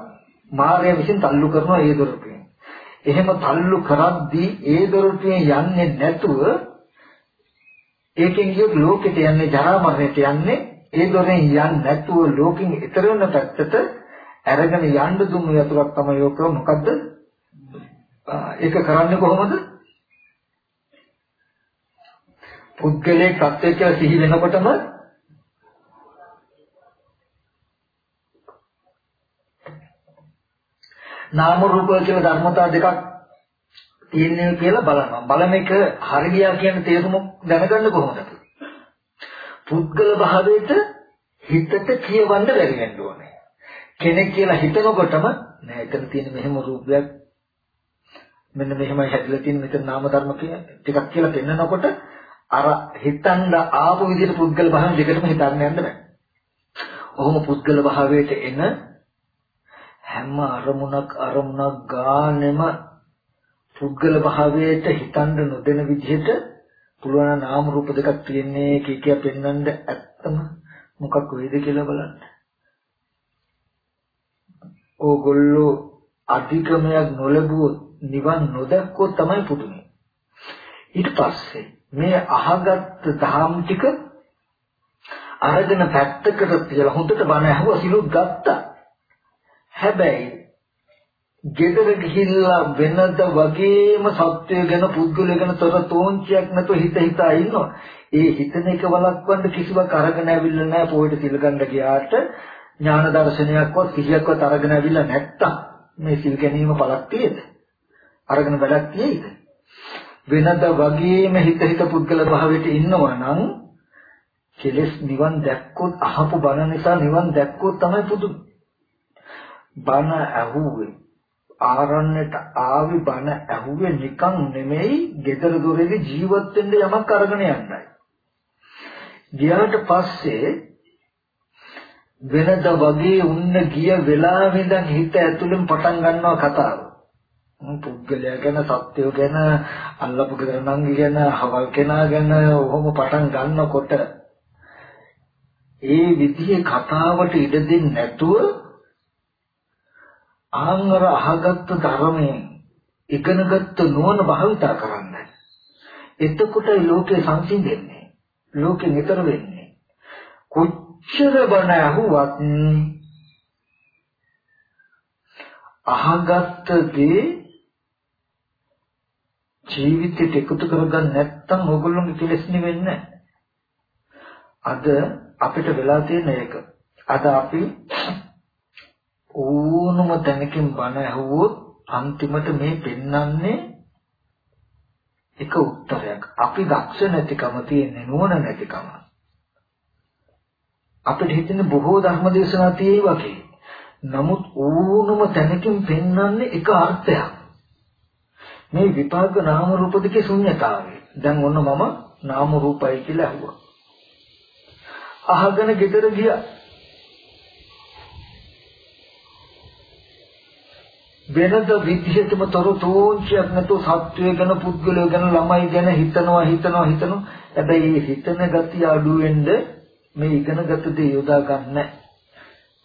මාර්ය විසින් තල්ලු කරනවා ඒ දොරටුවෙන්. එහෙම තල්ලු කරද්දී ඒ දොරටුවෙන් යන්නේ නැතුව ඒකෙන් ගියොත් ලෝකෙට යන්නේ ජරා මරණයට යන්නේ ඒ දොරෙන් යන්නේ නැතුව ලෝකෙන් ඈතර වෙන පැත්තට අරගෙන යන්න දුන්නු යතුරක් තමයි යෝක මොකද්ද? ඒක කරන්නේ කොහොමද? පුද්ගලයේ සත්‍ය කියලා සිහි වෙනකොටම නාම රූප කියලා ධර්මතා දෙකක් තියෙන්නේ කියලා බලනවා. බලන එක හරියා කියන තේරුම දැනගන්න කොහොමද? පුද්ගල භාවයට හිතට කියවන්න බැරි වෙන්න ඕනේ. කෙනෙක් කියලා හිතනකොටම නෑ එතන තියෙන මෙහෙම රූපයක් මෙන්න මෙහෙමයි හැදිලා තියෙන මෙතන නාම ධර්ම ටිකක් කියලා පෙන්නකොට අර හිතන්න ආපු විදිහට පුද්ගල භාවය දෙකටම හිතන්න යන්න බෑ. ඔහොම පුද්ගල භාවයට එන හැම අරමුණක් අරමුණක් ගානෙම පුද්ගල භාවයට හිතන්න නොදෙන විදිහට පුළුවන් නාම රූප දෙකක් තියෙන්නේ කී කිය පෙන්වන්න ඇත්තම මොකක් වේද කියලා බලන්න. ඕගොල්ලෝ අධිකමයක් නොලැබුවොත් නිවන් නොදැක්කොත් තමයි පුදුමේ. ඊට පස්සේ මේ අහගත් ධාම් ටික අරගෙන පැත්තකට තියලා හොඳට බණ ඇහුවා සිලුත් ගත්තා. හැබැයි ගෙදර ගිහිල්ලා වෙනද වගේම සත්‍යය ගැන පුද්ගලය ගැන තොර තෝංචියක් නැතුව හිත හිතා ඉන්නවා. ඒ හිතන එක වළක්වන්න කිසිවක් අරගෙන ඇවිල්ලා නැහැ පොයට සිල් ගන්න ගියාට ඥාන දර්ශනයක්වත් කිසියක්වත් අරගෙන ඇවිල්ලා නැත්තම් මේ සිල් ගැනීම පළක් තියෙද? අරගෙන වැඩක් තියෙයිද? වෙනද වගේම හිත හිත පුද්ගල භාවයට ඉන්නවා නම් කෙලස් නිවන් දැක්කොත් අහපු බණ නිසා නිවන් දැක්කොත් තමයි පුදුම. බණ ඇහුවේ ආරණ්‍යට ආවි බණ ඇහුවේ නිකන් නෙමෙයි gedara දොරේදී ජීවත් වෙන්න යමක් අරගෙන යන්නයි. ගියාට පස්සේ වෙනද වගේ උන්න ගිය වෙලාවෙ ඉඳන් හිත ඇතුලෙන් පටන් ගන්නවා කතාව. පුද්ගලයා ගැන සත්‍යය ගැන අල්ලපු ගෙදර නංගි ගැන හවල් කෙනා ගැන ඔහොම පටන් ගන්නකොට ඒ විදිහේ කතාවට ඉඩ දෙන්නේ නැතුව ආංගර අහගත්ත ධර්මයෙන් ඉගෙනගත්ත නුවණ භාවිතා කරන්න. එතකොටයි ලෝකේ සංසිඳෙන්නේ. ලෝකෙ නිතර වෙන්නේ. කොච්චර බණ ඇහුවත් අහගත්ත දේ ජීවිතයට එකතු කරගන්න නැත්නම් ඕගොල්ලෝගේ කෙලෙස් නෙවෙන්නේ අද අපිට වෙලා තියෙන එක. අද අපි ඕනම තැනකින් බණ ඇහුවොත් අන්තිමට මේ පෙන්වන්නේ එක උත්තරයක්. අපි දක්ෂ නැතිකම තියෙන්නේ නුවණ නැතිකම. අපිට හිතෙන බොහෝ ධර්ම දේශනා තියෙයි වගේ. නමුත් ඕනම තැනකින් පෙන්වන්නේ එක අර්ථයක්. මේ විපාක නාම රූප දෙකේ ශුන්‍යතාවය. දැන් ඔන්න මම නාම රූපයි කියලා අහුවා. අහගෙන ගෙදර ගියා. වෙනද විදිහටම තොර තෝංචයක් නැතුව සත්වය ගැන පුද්ගලය ගැන ළමයි ගැන හිතනවා හිතනවා හිතනවා. හැබැයි මේ හිතන ගතිය අඩු වෙන්න මේ ඉගෙනගත්ත දේ යොදා ගන්න.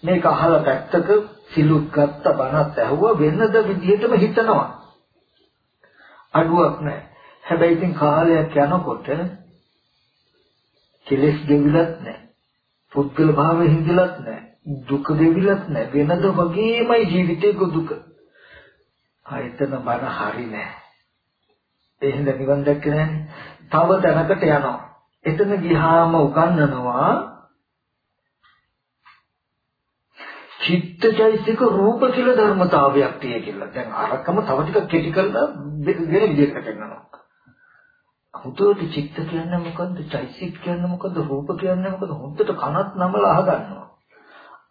මේක අහලා පැත්තක සිලුත් ගත්ත බණත් ඇහුවා වෙනද විදිහටම හිතනවා. අඩුවක් නැහැ හැබැයි ඉතින් කාලයක් යනකොට කෙලෙස් ගෙවිලත් නැහැ පුද්ගල භාවය හිඳිලත් නැහැ දුක ගෙවිලත් නැහැ වෙනද වගේමයි ජීවිතේ දුක. ආයතන බන හරි නෑ. ඒ හින්දා නිවන් දැක්කේ නෑනේ. තව තැනකට යනවා. එතන ගියාම උගන්වනවා චිත්තචෛසික රූප කියලා ධර්මතාවයක් තියෙ කියලා. දැන් අරකම තව ටිකක් කෙටි කරලා වෙන විදිහකට කරනවා. හුදුට චිත්ත කියන්නේ මොකද්ද? චෛසික කියන්නේ මොකද්ද? රූප කියන්නේ මොකද්ද? හොඳට කනත් නමලා අහගන්නවා.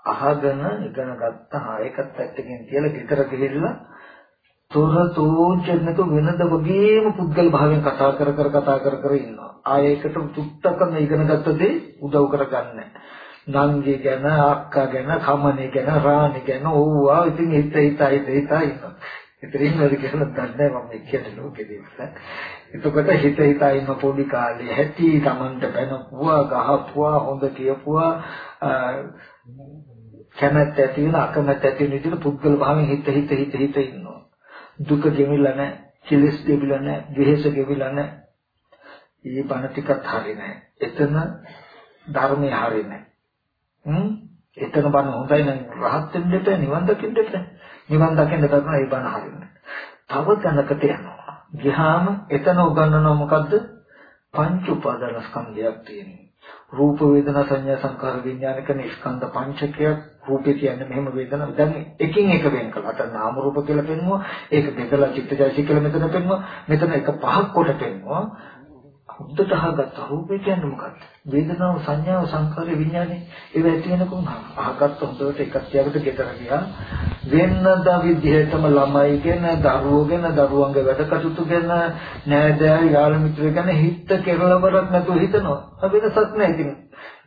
අහගෙන ඉගෙන ගත්තා ඒකත් පැත්තකින් තියලා ගෙදර ගිහිල්ලා තොරතෝචනක වෙනද වගේම පුද්ගල භාවයෙන් කතා කර කර කතා කර කර ඉන්නවා. ආයෙකට තුත්තකම ඉගෙන ගත්ත දේ උදව් කරගන්නේ නංගි ගැන අක්කා ගැන කමනේ ගැන රාණි ගැන ඕවා ඉතින් හිත හිත හිත හිත ඉන්නවා. ඉතින් මොකද කියලා දන්නේ මම කියන්නේ ලෝකෙදී. එතකොට හිත හිත ඉන්න පොඩි කාලේ හැටි Tamanට බැනපුවා ගහපුවා හොඳ කියපුවා කැමැත්ත ඇති වෙන අකමැත්ත ඇති වෙන විදිහට පුද්ගල භාවයෙන් හිත හිත හිත හිත ඉන්නවා. දුක ගෙවිලා නැහැ, කෙලෙස් ගෙවිලා නැහැ, විහෙස ගෙවිලා නැහැ. මේ බණ ටිකත් හරිනේ. එතන ධර්මයේ හරිනේ. හ්ම් එතන බණ හොඳයි නම් රහත් වෙන්න දෙපෑ නිවන් දකින්න දෙපෑ. නිවන් දකින්න දක්න ඒ බණ හරිනේ. තව තැනකට යනවා. ගියාම එතන උගන්වනවා මොකද්ද? පංච උපාදාන ස්කන්ධයක් තියෙනවා. රූප වේදනා සංඥා සංකාර විඥාන කියන ස්කන්ධ පංචකයක් රූපේ කියන්නේ මෙහෙම වේදනා දැන් එකින් එක වෙන් කළා. අතන නාම රූප කියලා පෙන්වුවා. ඒක බෙදලා චිත්තජයසි කියලා මෙතන පෙන්වුවා. මෙතන එක පහක් කොට පෙන්වුවා. හුද්දට අහගත්ත රූපේ කියන්නේ මොකක්ද? වේදනාව සංඥාව සංකාර විඥානේ ඒව ඇති වෙනකොම අහගත්ත හොඳට එකක් තියකට ගෙදර ගියා. වෙනද විදිහටම ළමයි ගැන, දරුවෝ ගැන, දරුවන්ගේ වැඩ කටයුතු ගැන, නෑදෑය යාළු මිත්‍රයෝ ගැන හිත කෙරළවරක් නැතුව හිතනවා. වෙනසක් නෑ ඉතින්.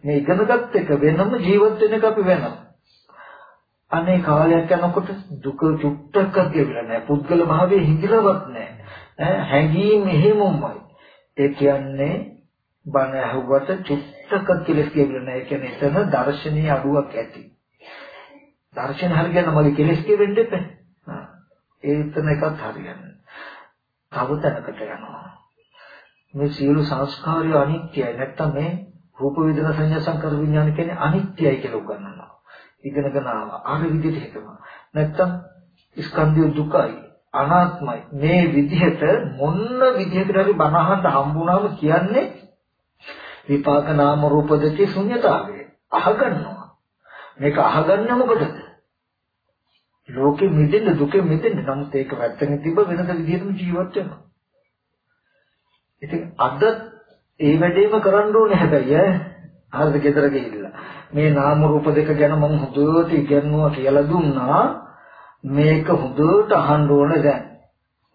මේ ඉගෙනගත් එක වෙනම ජීවත් වෙන එක අපි වෙනවා. අනේ කාලයක් යනකොට දුක චුට්ටක් ගෙවිලා නැහැ. පුද්ගල භාවයේ හිඳිලවත් නැහැ. හැඟීම් එහෙමමයි. ඒ කියන්නේ බණ ඇහුවට චුට්ටක කෙලස් කියවිලා නැහැ. ඒ කියන්නේ එතන දර්ශනීය අඩුවක් ඇති. දර්ශන හරියන මගේ කෙලස් කියවෙන්න එපා. ඒ එතන එකත් හරියන්නේ. තව තැනකට යනවා. මේ සියලු සංස්කාරය අනිත්‍යයි. නැත්තම් මේ රූප වේදනා සංඥා සංකාර විඥාන කියන්නේ අනිත්‍යයි කියලා උගන්වනවා. ඉගෙනගෙන ආවා. අර විදිහට හිතනවා. නැත්තම් ස්කන්ධය දුකයි. අනාත්මයි. මේ විදිහට මොන්න විදිහකට හරි බනහන්න හම්බුනාම කියන්නේ විපාක නාම රූප දෙකේ ශුන්‍යතාවය. අහගන්නවා. මේක අහගන්න මොකටද? ලෝකෙ මිදෙන්න දුකෙ මිදෙන්න. නමුත් ඒක වැත්තකින් තිබ්බ වෙනද විදිහටම ජීවත් වෙනවා. ඉතින් අද ඒ වැඩේම කරන්න ඕනේ හැබැයි ඈ. හරිද? ගෙදර ගිහිල්ලා. මේ නාම රූප දෙක ගැන මම හොඳට ඉගෙනුවා කියලා දුන්නා. මේක හොඳට අහන්න ඕනේ දැන්.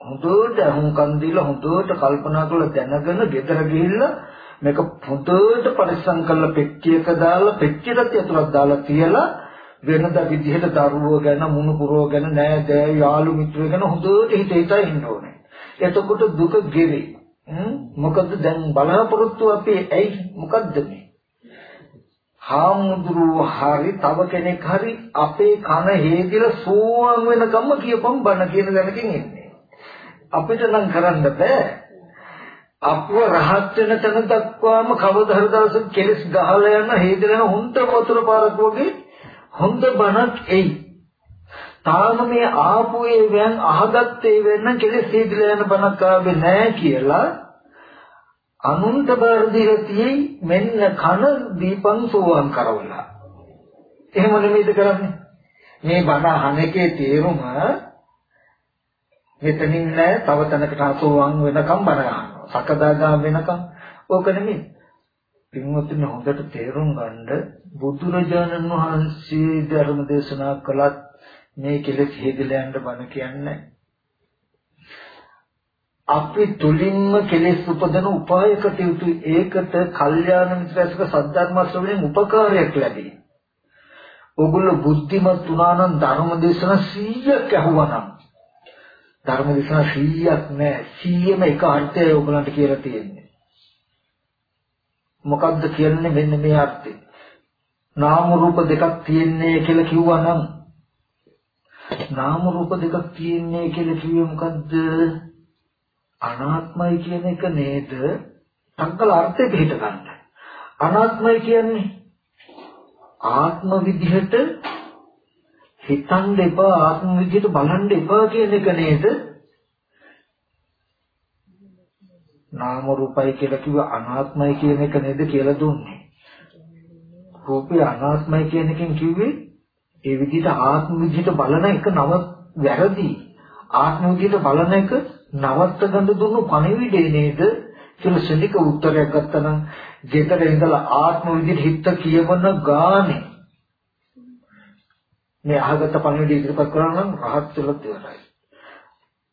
හොඳට අහුම්කන් දීලා හොඳට කල්පනා කරලා දැනගෙන ගෙදර ගිහිල්ලා මේක හොඳට පරිස්සම් කරලා පෙට්ටියක දාලා පෙට්ටියට ඇතුළත් දාලා තියලා වෙනද විදිහට දරුවෝ ගැන මුණුපුරෝ ගැන නෑ දෑ යාළු මිත්‍රයෝ ගැන හොඳට හිත හිතා ඉන්න ඕනේ. එතකොට දුක ගෙවේ. මොකද දැන් බලාපොරොත්තු අපි ඇයි මොකද්ද මේ? හාමුදුරුවෝ හරි තව කෙනෙක් හරි අපේ කන හේදිලා සෝවන් වෙනකම්ම කියපම් බණ කියන දැනකින් ඉන්නේ. අපිට නම් කරන්න බෑ. අපව රහත් වෙන තැන දක්වාම කවදා හරි දවසක කෙලස් ගහලා යන හේදිලා හොඳ වතුර පාරක් වගේ හොඳ බණක් එයි. තාම මේ ආපු ඒ වෙන් අහගත්තේ වෙන්න කෙලස් හේදිලා යන බණක් ආවේ නැහැ කියලා අනුන්ට බාර දීලා තියෙයි මෙන්න කන දීපං සෝවන් කරවලා. එහෙම නෙමෙයිද කරන්නේ? මේ බණ අහන එකේ තේරුම මෙතනින් නෑ තව තැනකට අසෝවන් වෙනකම් බණ ගන්නවා. සකදාගාම වෙනකම් ඕක නෙමෙයි. පින්වත්නි හොඳට තේරුම් ගන්න බුදුරජාණන් වහන්සේ ධර්ම දේශනා කළත් මේ කෙලෙස් හේදලා යන්න බණ කියන්නේ අපි තුලින්ම කෙලෙස් උපදන උපාය කටයුතු ඒකට කල්යාණ මිත්‍රයසක සද්ධර්ම ශ්‍රවණයෙන් උපකාරයක් ලැබේ. ඕගොල්ලෝ බුද්ධිමත් වුණා නම් ධර්ම දේශනා 100ක් ඇහුවා නම් ධර්ම දේශනා 100ක් නෑ 100ම එක අර්ථයයි ඕගොල්ලන්ට කියලා තියෙන්නේ. මොකද්ද කියන්නේ මෙන්න මේ අර්ථය. නාම රූප දෙකක් තියෙන්නේ කියලා කිව්වා නම් නාම රූප දෙකක් තියෙන්නේ කියලා කිව්වේ මොකද්ද? අනාත්මයි කියන එක නේද? සංකල අර්ථයක හිත ගන්න. අනාත්මයි කියන්නේ ආත්ම විදිහට හිතන්න එපා ආත්ම විදිහට බලන්න එපා කියන එක නේද? නාම රූපයි කියලා කිව්ව අනාත්මයි කියන එක නේද කියලා දුන්නේ. රූපේ අනාත්මයි කියන එකෙන් කිව්වේ ඒ විදිහට ආත්ම විදිහට බලන එක නව වැරදි. ආත්ම විදිහට බලන එක නවත්ත ගන්න දුන්නු පණිවිඩේ නේද කියලා ශනික උත්තරයක් ගත්තා නම් ගෙදර ඉඳලා ආත්ම විදිහට හිත කියවන ගානේ මේ අහගත පණිවිඩය ඉදිරිපත් කරා නම් රහත් වෙලත් ඉවරයි.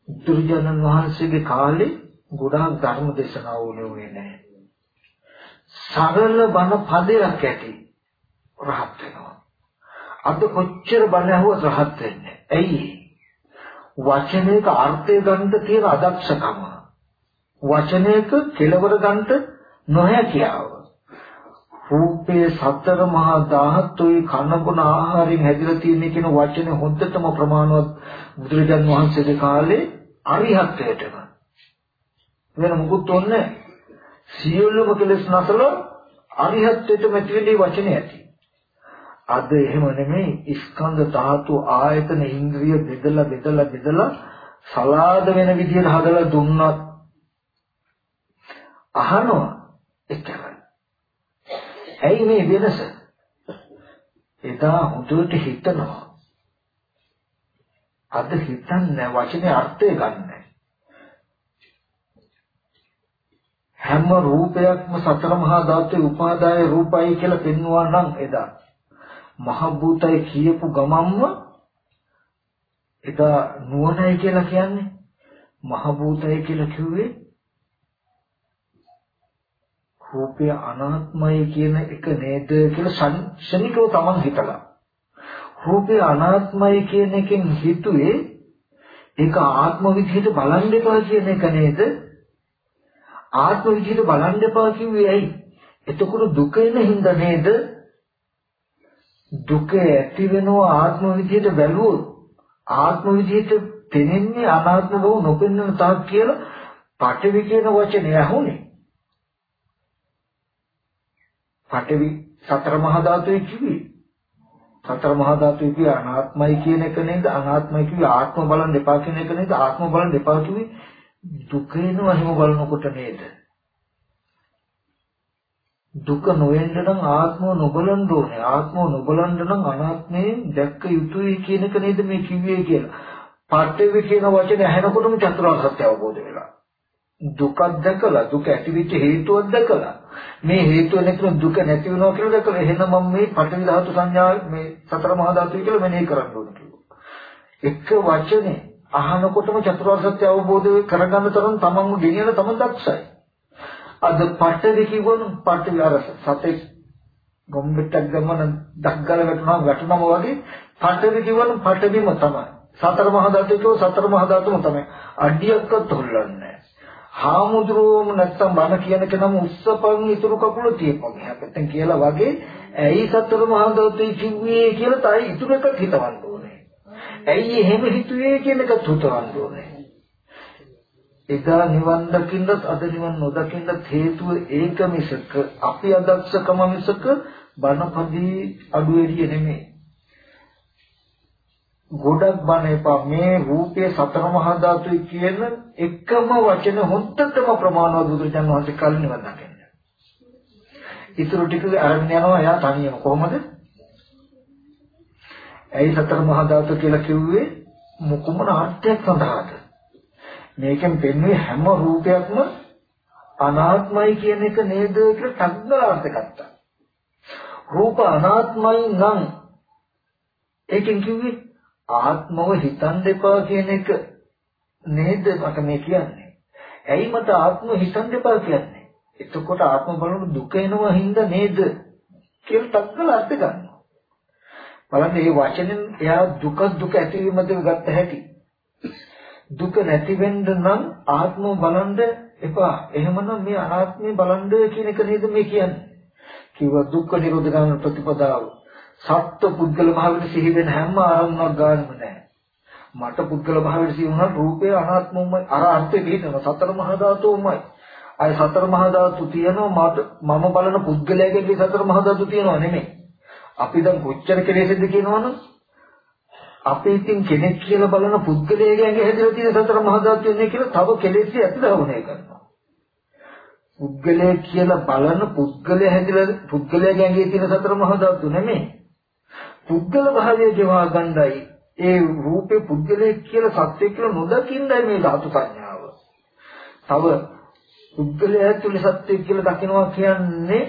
දුර්ජනන් වහන්සේගේ කාලේ ගොඩාක් ධර්ම දේශනා වුණේ නැහැ. සරල බණ පදයක් ඇති. රහත් වෙනවා. අද කොච්චර බණ ඇහුවත් රහත් වෙන්නේ. ඇයි? වචනයක අර්ථය ගන්න තියෙන අදක්ෂකම. වචනයක කෙලවර ගන්න නොහැකියාව. රූපේ සතර මහා ධාතුයි කනබුන ආහාරයෙන් හැදිලා තියෙන කියන වචනේ හොද්දටම ප්‍රමාණවත් බුදුරජාන් වහන්සේගේ කාලේ අරිහත්ත්වයටම වෙන මුකුත් ඕනේ සියලුම කෙලෙස් නැසල අරිහත්ත්වයට මෙතෙන්දී වචනේ ඇති. අද එහෙම නෙමෙයි ස්කන්ධ ධාතු ආයතන ඉන්ද්‍රිය බෙදලා බෙදලා බෙදලා සලාද වෙන විදිහට හදලා දුන්නත් අහනවා එච්චරයි. ඇයි මේ වෙනස? එදා හොඳට හිතනවා. අද හිතන්නේ වචනේ අර්ථය ගන්නෑ. හැම රූපයක්ම සතර මහා ධාතුවේ උපාදාය රූපයි කියලා පෙන්වුවා නම් එදා මහ භූතය කියපු ගමම්ම එදා නුවණයි කියලා කියන්නේ. මහ භූතය කියලා කිව්වේ රූපය අනාත්මයි කියන එක නේද කියලා ශනිකව තමන් හිතලා. රූපය අනාත්මයි කියන එකෙන් හිතුවේ ඒක ආත්ම විදිහට බලන්න එපා කියන එක නේද? ආත්ම විදිහට බලන්න එපා කිව්වේ ඇයි? එතකොට දුක එන හින්දා නේද? දුක ඇති වෙනවා ආත්ම විදිහට බැලුවොත් ආත්ම විදිහට පෙනෙන්නේ අනාත්ම බව නොපෙනෙන තාක් කියලා පටවි කියන වචනේ ඇහුනේ පඨවි සතර මහා ධාතුයි කිව්වේ. සතර මහා ධාතුයි කිය අනාත්මයි කියන එක නේද? අනාත්මයි කිව්වේ ආත්ම බලන් දෙපා කියන එක නේද? ආත්ම බලන් දෙපා කිව්වේ දුකේනව හිම බලනකොට නේද? දුක නොවෙන්න නම් ආත්මව නොබලන්න ඕනේ. ආත්මව නොබලන්න නම් අනාත්මයෙන් දැක්ක යුතුයි කියන එක නේද මේ කිව්වේ කියලා. පඨවි කියන වචනේ ඇහෙනකොටම චතුරාර්ය සත්‍ය අවබෝධ වෙලා. දුකක් දැකලා දුක ඇතිවෙච්ච හේතුවක් දැකලා මේ හේතුව නැතිව දුක නැති වෙනවා කියලා දැකලා එහෙනම් මම මේ පඨවි ධාතු සංඥා මේ සතර මහා ධාතු කියලා මෙනෙහි කරන්න ඕන කිව්වා. එක වචනේ අහනකොටම චතුරාර්ය සත්‍ය අවබෝධ කරගන්න තරම් තමන්ව ගෙනියන තම දක්ෂයි. අද පඨවි කිව්වොත් පඨවි අර සතේ ගොම්බෙට්ටක් ගමන දක්ගල වැටුණා වැටුනම වගේ පඨවි කිව්වොත් පඨවිම තමයි. සතර මහා ධාතු කිව්වොත් සතර මහා ධාතුම තමයි. අඩියක්වත් හොල්ලන්නේ නැහැ. හාමුදුරුවෝම නැත්තම් බණ කියන කෙනම උස්සපන් ඉතුරු කකුල තියපන් එහා පැත්තෙන් කියලා වගේ ඇයි සතර මහා ධාතුයි කිව්වේ කියලා තයි ඉතුරු එකක් හිතවන්න ඕනේ. ඇයි එහෙම හිතුවේ කියන එකත් හිතවන්න ඕනේ. එදා නිවන් දකින්නත් අද නිවන් නොදකින්නත් හේතුව ඒක මිසක අපි අදක්ෂකම මිසක බණපදී අඩු එළිය නෙමෙයි. ගොඩක් බණ එපා මේ රූපයේ සතර මහා ධාතුයි කියන එකම වචන හොද්දටම ප්‍රමාණවත් බුදුරජාණන් වහන්සේ කල් නිවන් දකින්න. ඊටු ටික අරගෙන යනවා එයා තනියම කොහොමද? ඇයි සතර මහා ධාතු කියලා කිව්වේ මොකමන අර්ථයක් සඳහාද? මේකෙන් පෙන්වන්නේ හැම රූපයක්ම අනාත්මයි කියන එක නේද කියලා තග්ගලාර්ථ ගත්තා. රූප අනාත්මයි නම් ඒකෙන් කිව්වේ ආත්මව හිතන් දෙපා කියන එක නේද මට මේ කියන්නේ. ඇයි මට ආත්ම හිතන් දෙපා කියන්නේ? එතකොට ආත්ම බලන දුක එනවා හින්දා නේද කියලා තක්කල අර්ථ ගන්නවා. බලන්න මේ වචනෙන් එයා දුක දුක ඇතිවීමද ගත්ත හැටි. දුක නැති වෙන්න නම් ආත්ම බලන්න එපා. එහෙමනම් මේ අනාත්මය බලන්න කියන එක නේද මේ කියන්නේ. කිව්ව දුක්ඛ නිරෝධ ගාමී ප්‍රතිපදාව. සත්ත්ව පුද්ගල භාවයට සිහි වෙන හැම ආරම්භයක් ගන්නම නැහැ. මට පුද්ගල භාවයට සිහි වුණා රූපය අනාත්මමයි අර අර්ථය දෙහිනවා සතර මහා ධාතුමයි. අය සතර මහා ධාතු තියෙනවා මට මම බලන පුද්ගලයාගේ සතර මහා ධාතු තියෙනවා නෙමෙයි. අපි දැන් කොච්චර කෙලෙසද කියනවනම් අපි ඉතින් කෙනෙක් කියලා බලන පුද්ගලයාගේ හැදලා තියෙන සතර මහා ධාතු ඉන්නේ කියලා තව කෙලෙසි ඇතුළවනේ කරනවා. පුද්ගලයා කියලා බලන පුද්ගලයා හැදලා පුද්ගලයාගේ ඇඟේ තියෙන සතර මහා ධාතු නෙමෙයි. පුද්ගල භාවය ගෙවා ගන්නයි ඒ රූපේ පුද්ගලයෙක් කියලා සත්‍ය කියලා නොදකින්නයි මේ ධාතු සංඥාව. තව පුද්ගලයා ඇතුලේ සත්‍ය කියලා දකිනවා කියන්නේ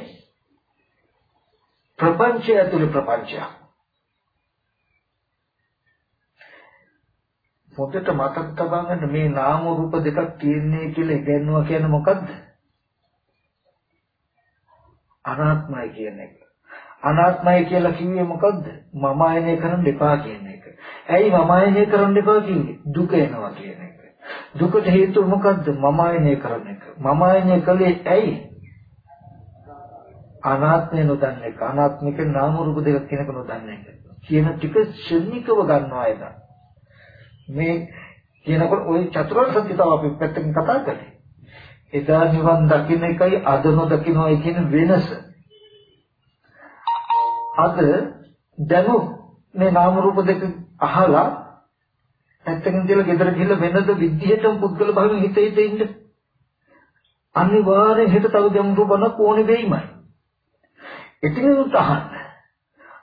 ප්‍රපංචය ඇතුලේ ප්‍රපංචය. පොතට මතක් තබාගන්න මේ නාම රූප දෙකක් තියෙන්නේ කියලා ඉගෙනනවා කියන්නේ මොකද්ද? අනාත්මයි කියන එක. අනාත්මයි කියලා කිව්වේ මොකද්ද? මම ආයනය කරන්න එපා කියන එක. ඇයි මම ආයනය කරන්න එපා කිව්වේ? දුක එනවා කියන එක. දුකට හේතුව මොකද්ද? මම ආයනය කරන එක. මම ආයනය කළේ ඇයි? අනාත්මය නොදන්න එක. අනාත්මික නාම රූප දෙක කෙනෙක් නොදන්න එක. කියන ටික ශනිකව ගන්නවා එදා. මේ කියනකොට ওই චතුරාර්ය සත්‍ය තව අපි පැත්තකින් කතා කළේ. එදා නිවන් දකින්න එකයි අද නොදකින්නයි කියන වෙනස. අද දැනු මේ නාම රූප දෙක අහලා පැත්තකින් තියලා ගෙදර ගිහලා වෙනද විද්‍යාවටම පුද්ගල භාවයෙන් හිත හිත ඉන්න. අනිවාර්යෙන් හිත තව ගැඹුරු බණක් ඕනේ වෙයිමයි. ඉතින් උත් අහන්න.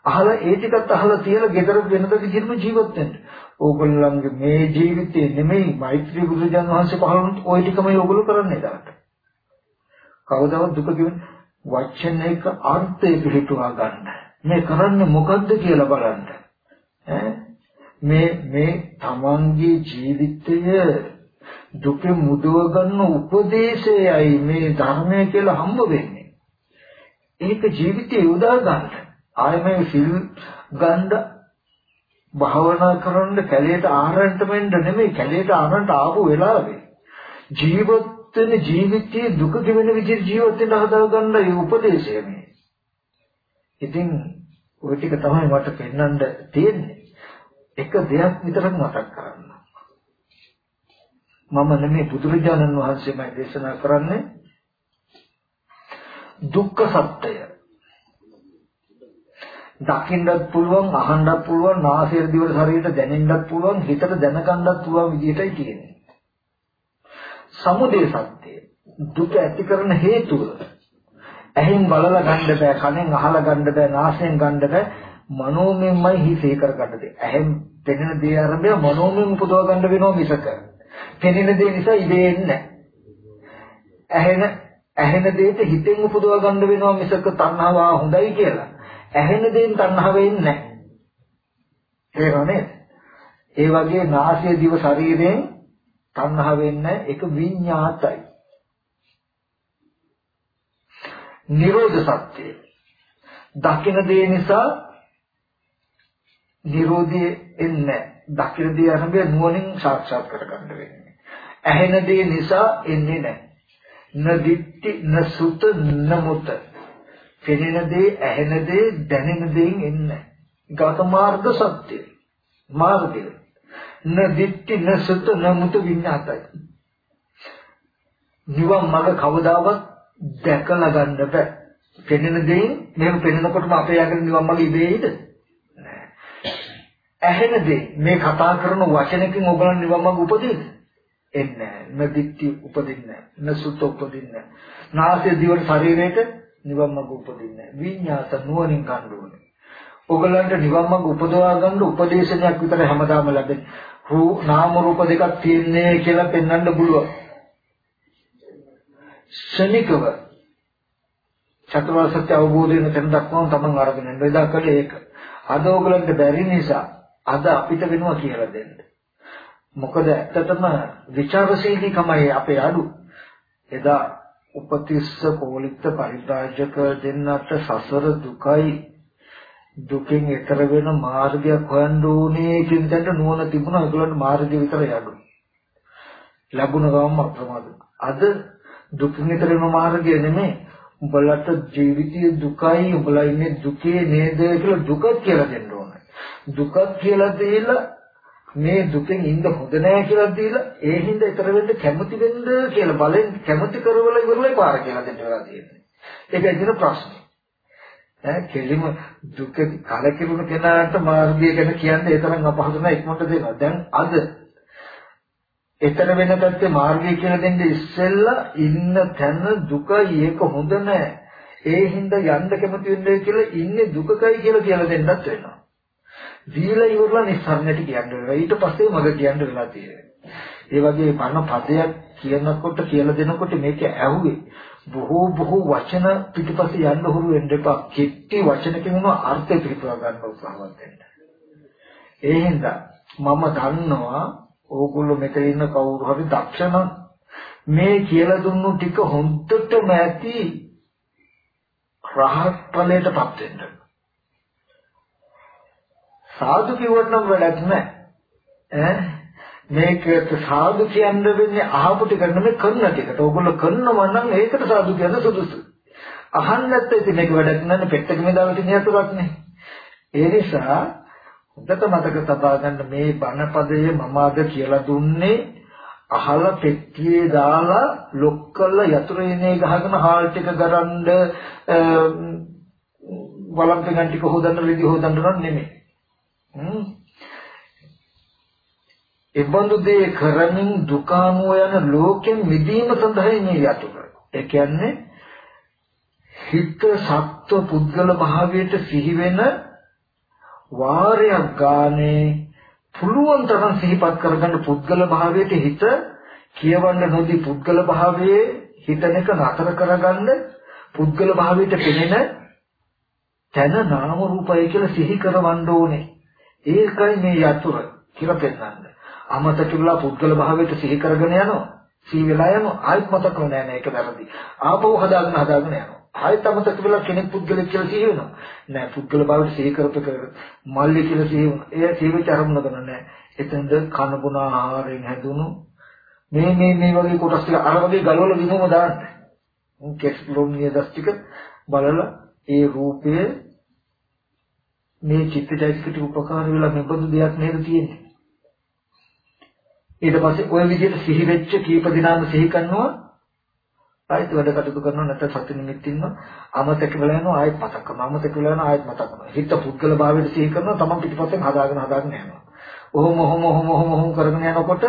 අහලා ඒ ටිකත් අහලා තියලා ගෙදර වෙනද විදිහම ජීවත් වෙන්න. ඕගොල්ලන්ගේ මේ ජීවිතේ නෙමෙයි මෛත්‍රී බුදුජන් වහන්සේ පහළ වුණත් ওই ටිකමයි ඕගොල්ලෝ කරන්නේ දාට. කවදාවත් දුක කියන්නේ වචන එක අර්ථය පිළිටුවා ගන්න. මේ කරන්නේ මොකද්ද කියලා බලන්න. මේ මේ තමන්ගේ ජීවිතය දුක මුදව ගන්න උපදේශයයි මේ ධර්මය කියලා හම්බ වෙන්නේ. ඒක ජීවිතේ යොදා ගන්න. ආයේ මේ සිල් ගන්න භාවනා කරන්න කැලේට ආරන්ට වෙන්න නෙමෙයි කැලේට ආරන්ට ආපු වෙලාවේ ජීවත් වෙන ජීවිතයේ දුක ගෙවෙන විදිහට ජීවත් වෙන්න හදා ගන්න ඒ උපදේශය මේ. ඉතින් ওই ටික තමයි මට පෙන්වන්න තියෙන්නේ. එක දෙයක් විතරක් මතක් කරන්න. මම නෙමෙයි බුදුරජාණන් වහන්සේමයි දේශනා කරන්නේ දුක්ඛ සත්‍යය. දකින්නත් පුළුවන්, අහන්නත් පුළුවන්, නාසය දිවට ශරීරයට දැනෙන්නත් පුළුවන්, හිතට දැනගන්නත් පුළුවන් විදිහටයි තියෙන්නේ. සමුදය සත්‍යය. දුක ඇති කරන හේතුව ඇහෙන් බලලා ගන්න බෑ, කනෙන් අහලා ගන්න බෑ, නාසයෙන් ගන්න බෑ. මනෝමයමයි හිතේ කරගන්න දෙය. ඇහෙන් පෙනෙන දේ ආරම්භය මනෝමයෙන් උපදව ගන්න වෙනවා මිසක. පෙනෙන දේ නිසා ඉබේ එන්නේ ඇහෙන ඇහෙන දෙයට හිතෙන් උපදව ගන්න වෙනවා මිසක තණ්හාව හොඳයි කියලා. ඇහෙන දේෙන් තණ්හාව එන්නේ නැහැ. ඒ වගේ නාසය දිව ශරීරයෙන් තණ්හාව වෙන්නේ ඒක විඤ්ඤාතයි. නිරෝධ සත්‍යය. දකින දේ නිසා නිරෝධය එන්නේ දකින දේ අරඹය නුවණින් සාක්ෂාත් කරගන්න වෙන්නේ. ඇහෙන දේ නිසා එන්නේ නැහැ. න දිට්ටි න සුත න මුත. පෙනෙන දේ ඇහෙන දේ දැනෙන දේෙන් එන්නේ. ගත මාර්ග සත්‍ය. මාර්ගය. න දිට්ටි න සුත න මුත විඤ්ඤාතයි. නිවන් මඟ කවදාවත් දැකලා ගන්න බෑ. පෙනෙන දෙයින් මෙහෙම පෙනෙනකොටම අපේ යගෙන නිවන් මඟ ඉබේයිද? ඇහෙන දේ මේ කතා කරන වචනකින් ඔයගලන් නිවන් මඟ උපදීද? එන්නේ නැහැ. නදිත්‍ති උපදින්නේ නැහැ. නසුත උපදින්නේ නැහැ. නාසය දිවට ශරීරයට නිවන් මඟ උපදින්නේ නැහැ. විඤ්ඤාත නුවණින් ගන්න ඕනේ. ඔයගලන්ට නිවන් මඟ උපදවා ගන්න උපදේශනයක් විතර හැමදාම ලැබෙන්නේ. රූ නාම රූප දෙකක් තියෙන්නේ කියලා පෙන්වන්න පුළුවන්. ශනිකව චතුරාර්ය සත්‍ය අවබෝධ වෙන තැන දක්වාම තමන් අරගෙන යනවා. එදා කළේ ඒක. අද ඕගලන්ට බැරි නිසා අද අපිට වෙනවා කියලා දෙන්න. මොකද ඇත්තටම ਵਿਚාරශීලීකමයි අපේ අඩු. එදා උපතිස්ස කෝලිත පරිත්‍රාජක දෙන්නට සසර දුකයි දුකෙන් එතර වෙන මාර්ගයක් හොයන්න ඕනේ කියන තැනට නුවණ තිබුණා ඒගොල්ලන්ට මාර්ගය විතරයි අඩු. ලැබුණ ගමන් අප්‍රමාද. අද දුකින් එතර වෙන මාර්ගය නෙමෙයි උඹලට ජීවිතයේ දුකයි උඹලා ඉන්නේ දුකේ නේද කියලා දුක කියලා දෙන්න ඕනේ. දුක කියලා දීලා මේ දුකෙන් ඉන්න හොඳ නෑ කියලා දීලා ඒ හින්දා ඊතර වෙන්න කැමති වෙන්න කියලා බලෙන් කැමති කරවල ඉවරලයි පාර කියලා දෙන්න වෙලා තියෙන්නේ. ඒකයි දින ප්‍රශ්නේ. ඈ කෙලිම දුක කලකිරුණු කෙනාට මාර්ගය ගැන කියන්නේ ඒ තරම් අපහසු නෑ ඉක්මනට දෙනවා. දැන් අද එතන වෙන පැත්තේ මාර්ගය කියලා දෙන්නේ ඉස්සෙල්ලා ඉන්න තැන දුකයි ඒක හොඳ නෑ. ඒ හින්දා යන්න කැමති වෙන්නේ කියලා ඉන්නේ දුකකයි කියලා කියලා දෙන්නත් වෙනවා. දීලා ඉවරලා නිස්සාරණට කියන්න වෙනවා. ඊට පස්සේ මග කියන්න වෙලා තියෙනවා. ඒ වගේ පරණ පදයක් කියනකොට කියලා දෙනකොට මේක ඇහුවේ බොහෝ බොහෝ වචන පිටිපස්සේ යන්න හුරු වෙන්න එපා. කෙටි වචනකින් උන අර්ථය පිටව ගන්න උත්සාහවත් වෙන්න. ඒ හින්දා මම දන්නවා ඕගොල්ලෝ මෙතන ඉන්න කවුරු හරි දක්ෂ මේ කියලා දුන්නු ටික හොඳටම ඇති රහත් ඵලයටපත් වෙන්න. සාදු කිව්වට නම් වැඩක් නැහැ ඈ මේකට සාදු කියන්න වෙන්නේ අහපු ටික නෙමෙයි කරන ටිකට. ඕගොල්ලෝ කරනවා නම් ඒකට සාදු කියන්න සුදුසු. අහන්න නැත්නම් ඉතින් මේක වැඩක් නැහැ පෙට්ටක මෙදාවට නියතුවක් නේ. ඒ නිසා හොඳට මතක තබා ගන්න මේ බණපදයේ මම අද කියලා දුන්නේ අහලා පෙට්ටියේ දාලා ලොක් කරලා යතුරු එනේ ගහගෙන හාල් ටික ගරන්ඩ වලම්පෙන් ටික හොදන්න රෙදි හොදන්න නෙමෙයි. හ්ම් එබඳු දේ කරමින් දුකානුව යන ලෝකෙන් මිදීම සඳහා මේ යතුර. ඒ කියන්නේ හිත සත්ව පුද්ගල භාවයට සිහි වෙන වාරයක් ගානේ පුළුවන් තරම් සිහිපත් කරගන්න පුද්ගල භාවයට හිත කියවන්න නොදී පුද්ගල භාවයේ හිතන එක නතර කරගන්න පුද්ගල භාවයට පෙනෙන තන නාම රූපය කියලා සිහි කරවන්න ඕනේ. ඒකයි මේ යතුර කියලා පෙන්වන්නේ. අමතක වෙලා පුද්ගල භාවයට සිහි කරගෙන යනවා. සිහි වෙලා යනවා. ආයෙත් මතක නෑ නෑ ඒක වැරදි. ආපහු හදාගෙන හදාගෙන යනවා. ආයෙත් අමතක වෙලා කෙනෙක් පුද්ගලෙක් කියලා සිහි වෙනවා. නෑ පුද්ගල භාවයට සිහි කරපක මල්ලි කියලා සිහි වෙනවා. ඒ සිහි වෙච්ච අරමුණ ගන්න නෑ. එතනද කන බොන ආහාරයෙන් හැදුණු මේ මේ මේ වගේ කොටස් ටික අර වගේ ගලවලා විමම දාන්න. කෙස්ලොම්නිය දස් ටික බලලා ඒ රූපය මේ චිත්තචෛතසිකට උපකාර වෙලා මෙබඳු දෙයක් නේද තියෙන්නේ. ඊට පස්සේ ওই විදිහට සිහි වෙච්ච කීප දිනාම සිහි කරනවා. ආයෙත් වැඩ කටයුතු කරනවා නැත්නම් සති නිමිත්ත ඉන්නවා. අමතක වෙලා යනවා ආයෙත් මතක් කරනවා. අමතක වෙලා යනවා ආයෙත් මතක් කරනවා. හිත පුද්ගල භාවයට සිහි කරනවා තමන් පිටිපස්සෙන් හදාගෙන හදාගෙන යනවා. ඔහොම ඔහොම ඔහොම ඔහොම ඔහොම කරගෙන යනකොට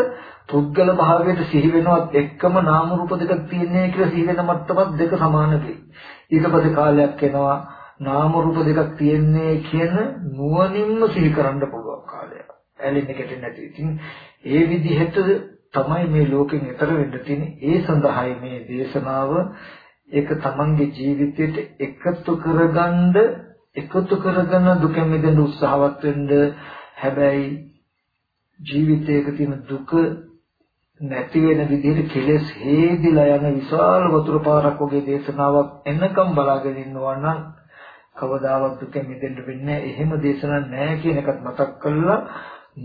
පුද්ගල භාවයට සිහි වෙනවත් එක්කම නාම රූප දෙකක් තියෙන්නේ කියලා සිහි වෙන මට්ටමත් දෙක සමාන වෙයි. ඊට පස්සේ කාලයක් එනවා. නාම රූප දෙකක් තියෙන්නේ කියන නුවණින්ම සිහි කරන්න පුළුවන් කාලයක්. ඇලෙන්නේ ගැටෙන්නේ නැති. ඉතින් ඒ විදිහට තමයි මේ ලෝකෙන් ඈතර වෙන්න තියෙන්නේ. ඒ සඳහායි මේ දේශනාව ඒක තමන්ගේ ජීවිතයට එකතු කරගන්න එකතු කරගෙන දුක මිදෙන්න උත්සාහවත් වෙන්න. හැබැයි ජීවිතයක තියෙන දුක නැති වෙන විදිහට කෙලෙස් හේදිලා යන විශාල වතුර පාරක් වගේ දේශනාවක් එන්නකම් බලාගෙන ඉන්නවා නම් කවදාවත් දුක මිදෙන්න වෙන්නේ නැහැ. එහෙම දේශනා නැහැ කියන එකත් මතක් කරලා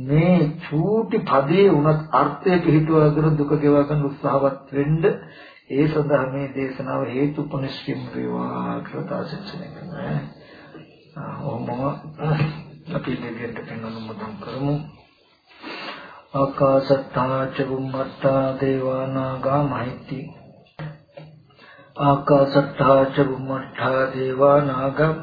මේ චූටි පදේ උනත් අර්ථය පිළිතුවගෙන දුක ගෙවා ගන්න උත්සාහවත් වෙන්න ඒ සඳහා මේ දේශනාව හේතුපනිස්කින් වේවා කියලා තාසෙන්සනේ කරනවා. ඔහොම අපි දෙවියන්ට පෙන්වන්න මුදම් කරමු. ආකාශත්තා ච බුම්මත්තා දේවානාගා මහිත්‍ති ආකාශත්තා ච බුම්මත්තා දේවානාගා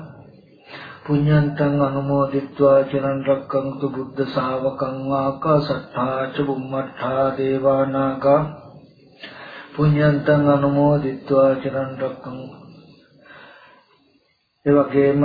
පුඤ්ඤන්තං අනුමෝදිත්වා චිරන් රැක්කන්තු බුද්ධ ශාවකං ආකාසට්ඨා ච බුම්මට්ඨා දේවානාගා පුඤ්ඤන්තං අනුමෝදිත්වා චිරන් රැක්කන් ඒ වගේම